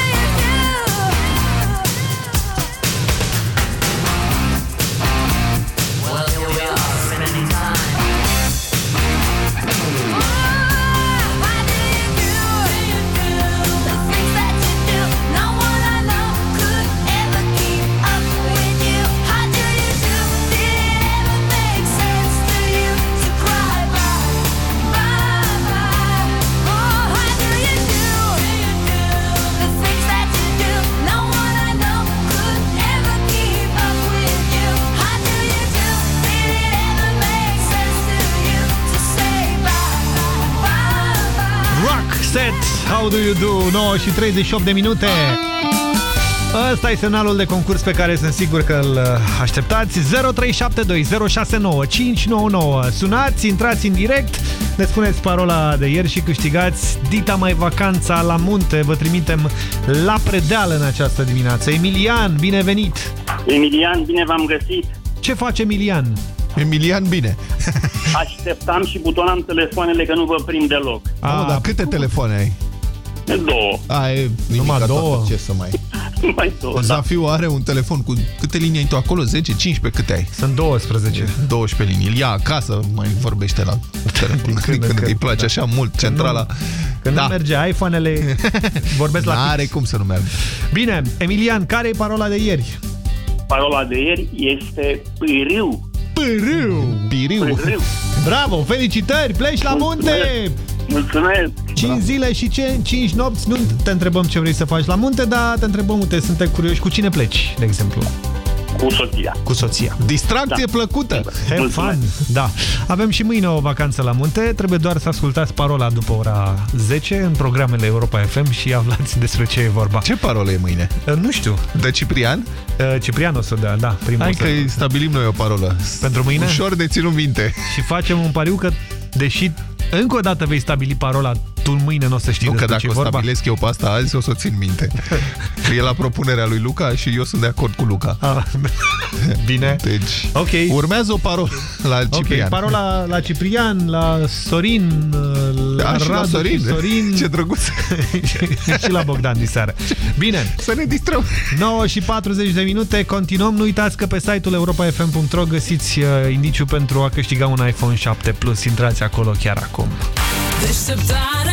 Set, how do you do? 9 și 38 de minute. Ăsta e semnalul de concurs pe care sunt sigur că îl așteptați. 0372069599. Sunați, intrați în direct, ne spuneți parola de ieri și câștigați Dita mai vacanța la munte. Vă trimitem la predeal în această dimineață. Emilian, binevenit! Emilian, bine v-am găsit. Ce face Emilian? Emilian, bine. Așteptam și butonam telefoanele că nu vă prind deloc. Mamă, dar câte telefoane ai? Două. A, e Numai nimic, două? Toată, ce să mai... [LAUGHS] Mai două, da. Zafiu are un telefon cu câte linii ai tu acolo? 10, 15, câte ai? Sunt 12. 12 linii. Îl ia acasă, mai vorbește la [LAUGHS] telefon. când, când, îi place așa mult centrala. Când nu merge iPhone-ele, [LAUGHS] vorbesc la N-are cum să nu meargă. Bine, Emilian, care e parola de ieri? Parola de ieri este pârâu. Pârâu! Piriu. Pârâu. Bravo, felicitări, pleci la munte! Mulțumesc! 5 zile și ce? 5 nopți? Nu te întrebăm ce vrei să faci la munte, dar te întrebăm, uite, suntem curioși cu cine pleci, de exemplu. Cu soția. Cu soția. Distracție da. plăcută! Have fun! Da. Avem și mâine o vacanță la munte, trebuie doar să ascultați parola după ora 10 în programele Europa FM și aflați despre ce e vorba. Ce parolă e mâine? Nu știu. De Ciprian? Ciprian o să dea, da. Primul Hai o să... că stabilim noi o parolă. Pentru mâine? Ușor de ținut minte. Și facem un pariu că, deși încă o dată vei stabili parola, tu mâine nu o să știi Nu, că despre dacă ce o vorba. stabilesc eu pe asta azi, o să o țin minte. Că [LAUGHS] e la propunerea lui Luca și eu sunt de acord cu Luca. Ah, [LAUGHS] bine. Deci, okay. urmează o parolă la Ciprian. Ok, parola la Ciprian, la Sorin, la Da, și la Radu, Sorin. și Sorin. Ce drăguț. [LAUGHS] și la Bogdan diseară. Bine. Să ne distrăm. 9 și 40 de minute. Continuăm. Nu uitați că pe site-ul europa.fm.ro găsiți uh, indiciu pentru a câștiga un iPhone 7 Plus. Intrați acolo chiar acum. Deșteptarea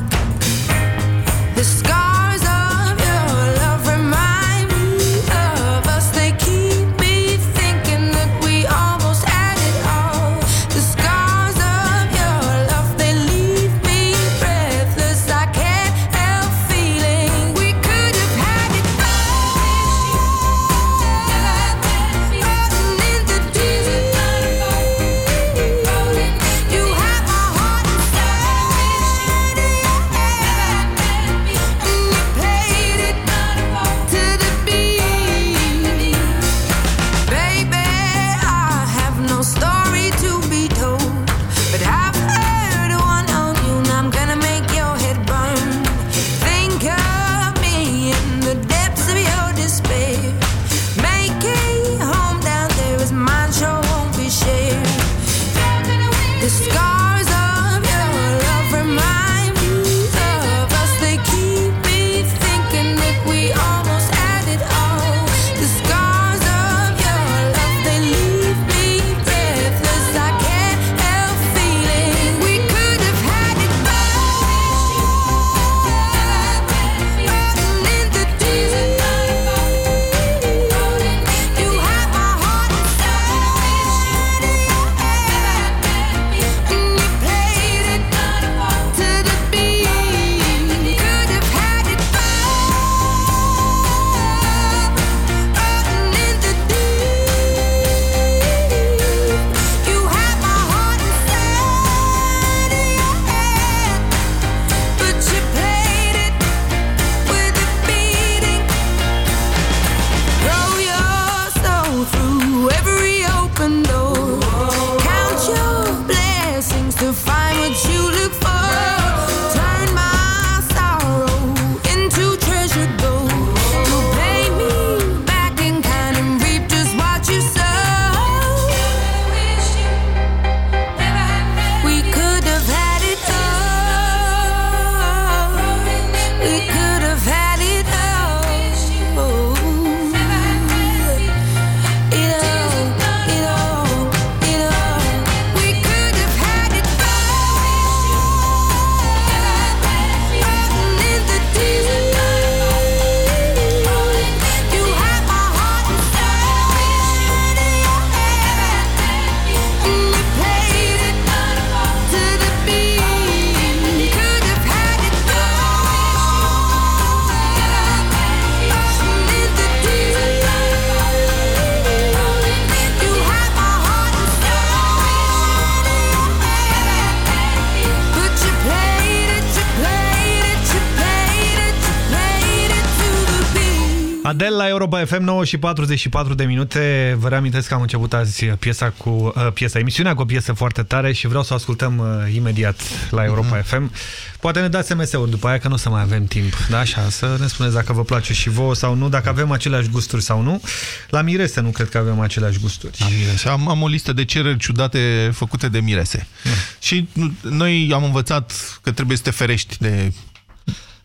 Europa FM 9 și 44 de minute. Vă reamintesc că am început azi piesa cu uh, piesa, emisiunea cu o piesă foarte tare și vreau să o ascultăm uh, imediat la Europa mm -hmm. FM. Poate ne dați SMS-uri după aia că nu o să mai avem timp. Da, așa, să ne spuneți dacă vă place și vouă sau nu, dacă avem aceleași gusturi sau nu. La Mirese nu cred că avem aceleași gusturi. La Mirese. Am, am o listă de cereri ciudate făcute de Mirese. Mm. Și noi am învățat că trebuie să te ferești de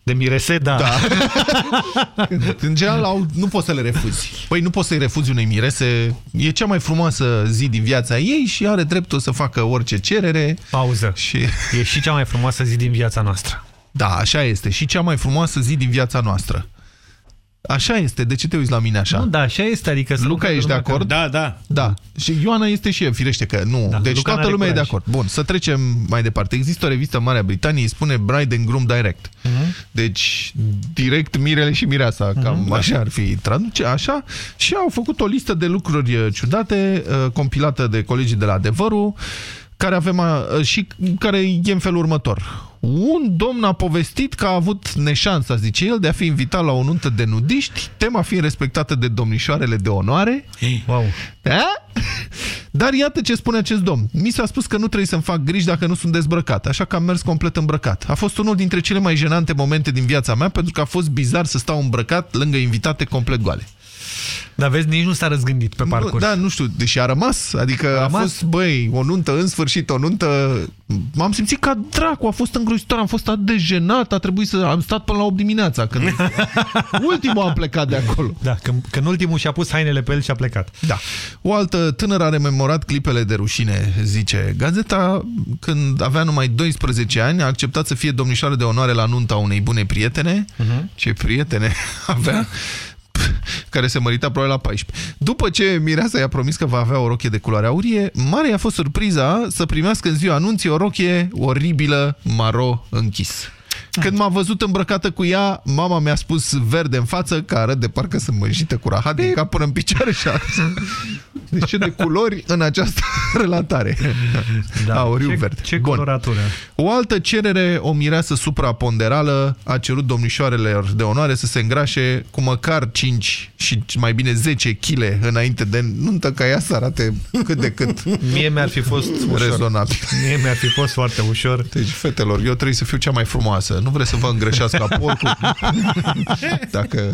de mirese, da. da. [LAUGHS] în general, au, nu poți să le refuzi. Păi nu poți să-i refuzi unei mirese. E cea mai frumoasă zi din viața ei și are dreptul să facă orice cerere. Pauză. Și... E și cea mai frumoasă zi din viața noastră. Da, așa este. Și cea mai frumoasă zi din viața noastră. Așa este. De ce te uiți la mine așa? Nu, da, așa este. Adică Luca, ești de acord? Că... Da, da. Da. Și Ioana este și el, firește că nu. Da, deci Luca toată lumea curaj. e de acord. Bun, să trecem mai departe. Există o revistă în Marea Britanie, îi spune Bride and Groom Direct. Uh mhm. -huh. Deci, direct mirele și mireasa, uh -huh. cam da. așa ar fi traduce, așa. Și au făcut o listă de lucruri ciudate, uh, compilată de colegii de la Adevărul, care avem uh, și care e în felul următor. Un domn a povestit că a avut neșansa, zice el, de a fi invitat la o nuntă de nudiști, tema fiind respectată de domnișoarele de onoare. Hey. Wow. Da? Dar iată ce spune acest domn. Mi s-a spus că nu trebuie să-mi fac griji dacă nu sunt dezbrăcat, așa că am mers complet îmbrăcat. A fost unul dintre cele mai jenante momente din viața mea, pentru că a fost bizar să stau îmbrăcat lângă invitate complet goale. Dar vezi, nici nu s-a răzgândit pe parcurs. Nu, da, nu știu, deși a rămas. Adică a, a rămas? fost, băi, o nuntă, în sfârșit, o nuntă... M-am simțit ca dracu, a fost îngrozitor, am fost atât de jenat, a trebuit să... Am stat până la 8 dimineața, când [LAUGHS] ultimul am plecat de acolo. Da, când, când ultimul și-a pus hainele pe el și a plecat. Da. O altă tânără a rememorat clipele de rușine, zice gazeta, când avea numai 12 ani, a acceptat să fie domnișoară de onoare la nunta unei bune prietene. Uh -huh. Ce prietene [LAUGHS] avea [LAUGHS] care se mărita probabil la 14. După ce Mireasa i-a promis că va avea o rochie de culoare aurie, mare a fost surpriza să primească în ziua anunții o rochie oribilă maro închis. Când m-a văzut îmbrăcată cu ea, mama mi-a spus verde în față, că arăt de parcă sunt mânjită cu rahat din cap până în picioare și a... Deci ce de culori în această [LAUGHS] relatare. Da, Auriu ce, verde. Ce Bun. coloratură. O altă cerere, o mireasă supraponderală, a cerut domnișoarele de onoare să se îngrașe cu măcar 5 și mai bine 10 kg înainte de nuntă, ca ea să arate cât de cât Mie mi-ar fi fost ușor. rezonabil. Mie mi-ar fi fost foarte ușor. Deci, fetelor, eu trebuie să fiu cea mai frumoasă nu vreți să vă îngreșească porcul? [LAUGHS] Dacă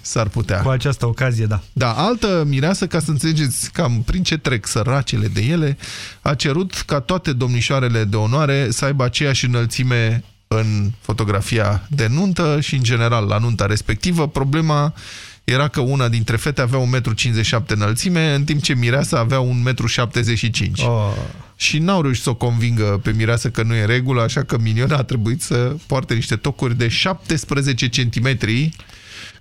s-ar putea. Cu această ocazie, da. Da, altă mireasă, ca să înțelegeți cam prin ce trec săracele de ele, a cerut ca toate domnișoarele de onoare să aibă aceeași înălțime în fotografia de nuntă și, în general, la nunta respectivă. Problema era că una dintre fete avea 1,57 m înălțime, în timp ce mireasa avea 1,75 m. Oh și n-au reușit să o convingă pe mireasă că nu e regulă, așa că Miniona a trebuit să poarte niște tocuri de 17 cm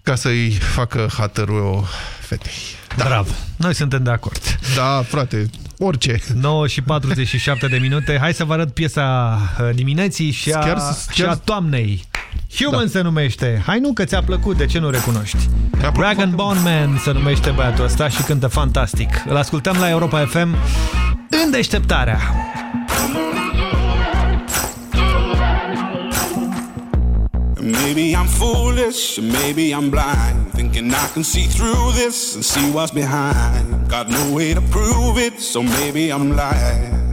ca să-i facă hatărul fetei. Da. Bravo. Noi suntem de acord. Da, frate, orice. 9 și 47 de minute. Hai să vă arăt piesa uh, dimineții și a, chiar, și a toamnei. Human da. se numește. Hai nu că ți-a plăcut, de ce nu recunoști? Dragon Bone Man se numește băiatul ăsta și cântă fantastic. Îl ascultăm la Europa FM în deșteptarea. Maybe I'm foolish, maybe I'm blind Thinking I can see through this and see what's behind Got no way to prove it, so maybe I'm lying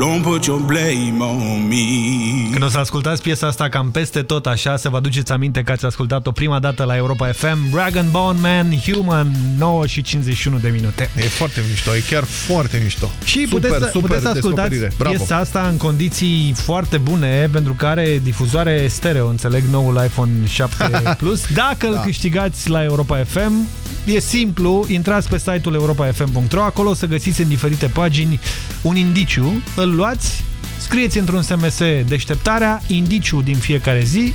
Don't put your blame on me. Când o să ascultați piesa asta cam peste tot așa, să vă aduceți aminte că ați ascultat-o prima dată la Europa FM, Dragon Bone Man, Human, 9 și 51 de minute. E foarte mișto, e chiar foarte mișto. Și super, puteți, să- super puteți să ascultați descoperire. Bravo. piesa asta în condiții foarte bune, pentru că are difuzoare stereo, înțeleg, noul iPhone 7 [LAUGHS] Plus. Dacă îl Da. câștigați la Europa FM, e simplu, intrați pe site-ul europafm.ro, acolo o să găsiți în diferite pagini un indiciu, îl luați, scrieți într-un SMS deșteptarea, indiciu din fiecare zi,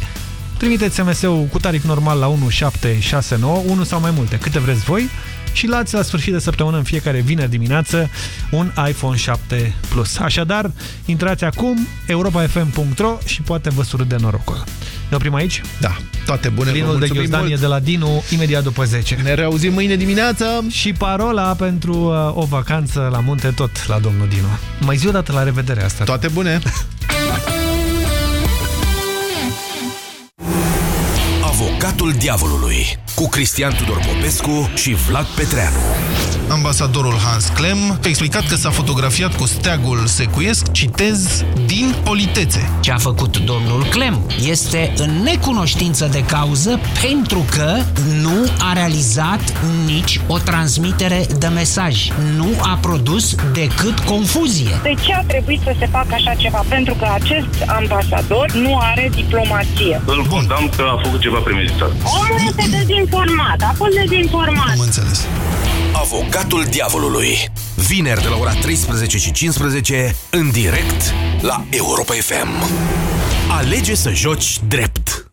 trimiteți SMS-ul cu tarif normal la 1769, 1 sau mai multe, câte vreți voi, și luați la sfârșit de săptămână în fiecare vineri dimineață un iPhone 7 Plus. Așadar, intrați acum europafm.ro și poate vă surâde norocul. Ne oprim aici? Da, toate bune, vă Plinul de mulțumim ghiozdanie mult. de la Dinu, imediat după 10. Ne reauzim mâine dimineață. Și parola pentru uh, o vacanță la munte tot la domnul Dinu. Mai zi o dată la revedere asta. Toate bune! [LAUGHS] Avocatul diavolului cu Cristian Tudor Popescu și Vlad Petreanu. Ambasadorul Hans Klem a explicat că s-a fotografiat cu steagul secuiesc, citez, din politețe. Ce a făcut domnul Clem este în necunoștință de cauză pentru că nu a realizat nici o transmitere de mesaj. Nu a produs decât confuzie. De ce a trebuit să se facă așa ceva? Pentru că acest ambasador nu are diplomație. Îl condamn că a făcut ceva premeditat. Omul este dezinformat, a fost dezinformat. Am înțeles. Avocatul diavolului. Vineri de la ora 13 și 15 în direct la Europa FM. Alege să joci drept.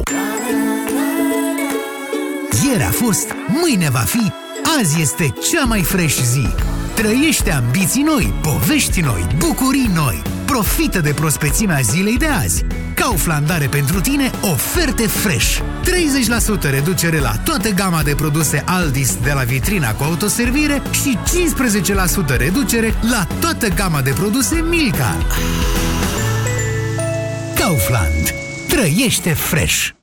Ieri a fost, mâine va fi, azi este cea mai fresh zi. Trăiește ambiții noi, povești noi, bucurii noi. Profită de prospețimea zilei de azi. Kaufland are pentru tine oferte fresh. 30% reducere la toată gama de produse Aldis de la vitrina cu autoservire și 15% reducere la toată gama de produse Milka. Kaufland. Trăiește fresh!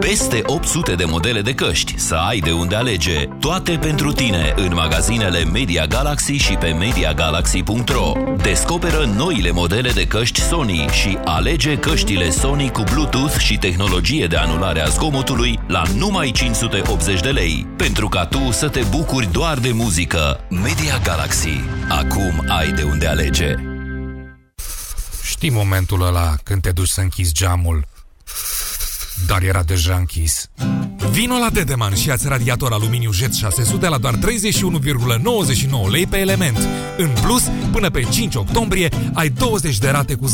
Peste 800 de modele de căști, să ai de unde alege. Toate pentru tine în magazinele Media Galaxy și pe MediaGalaxy.ro Descoperă noile modele de căști Sony și alege căștile Sony cu Bluetooth și tehnologie de anulare a zgomotului la numai 580 de lei. Pentru ca tu să te bucuri doar de muzică. Media Galaxy. Acum ai de unde alege. Știi momentul ăla când te duci să închizi geamul, dar era deja închis. Vino la Dedeman și ia radiator aluminiu Jet 600 la doar 31,99 lei pe element. În plus, până pe 5 octombrie, ai 20 de rate cu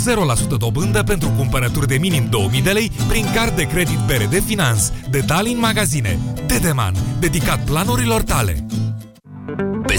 0% dobândă pentru cumpărături de minim 2000 de lei prin card de credit BRD Finance. Detalii în magazine. Dedeman, dedicat planurilor tale.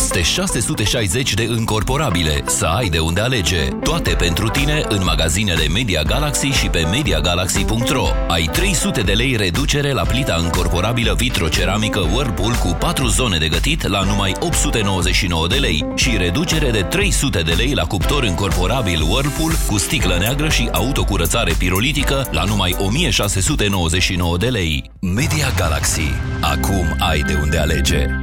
Peste 660 de încorporabile, să ai de unde alege. Toate pentru tine în magazinele Media Galaxy și pe MediaGalaxy.ro. Ai 300 de lei reducere la plita încorporabilă vitroceramică Whirlpool cu 4 zone de gătit la numai 899 de lei și reducere de 300 de lei la cuptor încorporabil Whirlpool cu sticlă neagră și autocurățare pirolitică la numai 1699 de lei. Media Galaxy. Acum ai de unde alege.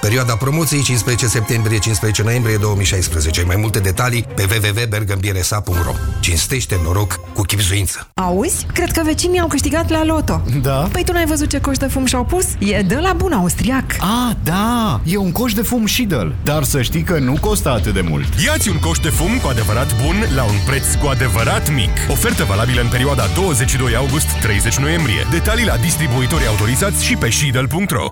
Perioada promoției 15 septembrie-15 noiembrie 2016. Mai multe detalii pe www.bergambiresa.ro Cinstește noroc cu chipzuință. Auzi? Cred că vecinii au câștigat la loto. Da? Păi tu n-ai văzut ce coș de fum și-au pus? E de la bun austriac. Ah, da! E un coș de fum Shidel. Dar să știi că nu costă atât de mult. Iați un coș de fum cu adevărat bun la un preț cu adevărat mic. Ofertă valabilă în perioada 22 august-30 noiembrie. Detalii la distribuitorii autorizați și pe shidel.ro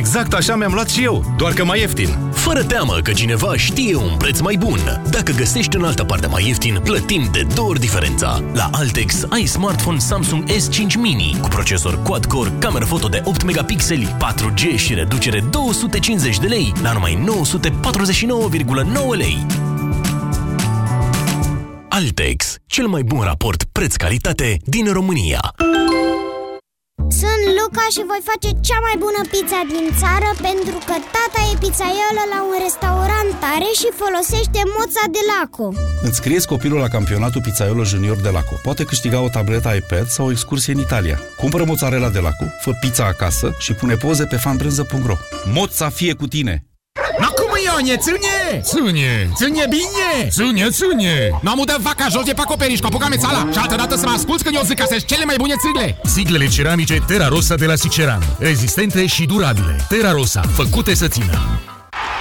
Exact așa mi-am luat și eu, doar că mai ieftin. Fără teamă că cineva știe un preț mai bun. Dacă găsești în altă parte mai ieftin, plătim de două ori diferența. La Altex ai smartphone Samsung S5 Mini cu procesor quad-core, cameră foto de 8 megapixeli, 4G și reducere 250 de lei la numai 949,9 lei. Altex, cel mai bun raport preț-calitate din România. Sunt Luca și voi face cea mai bună pizza din țară pentru că tata e pizzaiolo la un restaurant tare și folosește moța de laco. Înscrieți copilul la campionatul Pizzaiolo Junior de Laco. Poate câștiga o tabletă iPad sau o excursie în Italia. Cumpără mozzarella de Laco, fă pizza acasă și pune poze pe fanbrânză.ro. Moța fie cu tine! No cum Ionie, țânie! Țânie! Țânie bine! Țânie, țânie! Nu am udat vaca jos de pe acoperiș, cu apucame țala și altă dată să mă asculți când eu zic că sunt cele mai bune țigle! Siglele ceramice Terra Rosa de la Siceran. Rezistente și durabile. Terra Rosa, făcute să țină.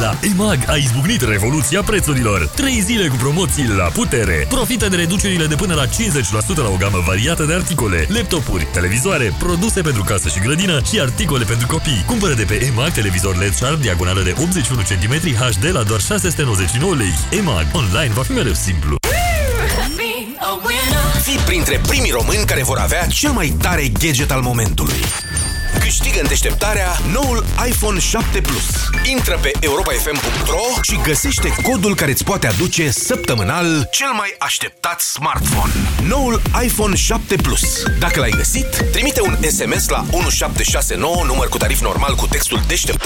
La EMAG a izbucnit revoluția prețurilor. 3 zile cu promoții la putere. Profită de reducerile de până la 50% la o gamă variată de articole, laptopuri, televizoare, produse pentru casă și grădină și articole pentru copii. Cumpără de pe EMAG televizor LED Sharp diagonală de 81 cm HD la doar 699 lei. EMAG. Online va fi mereu simplu. Fii printre primii români care vor avea cel mai tare gadget al momentului. Câștigă în deșteptarea noul iPhone 7 Plus. Intră pe europafm.ro și găsește codul care îți poate aduce săptămânal cel mai așteptat smartphone. Noul iPhone 7 Plus. Dacă l-ai găsit, trimite un SMS la 1769 număr cu tarif normal cu textul deșteptat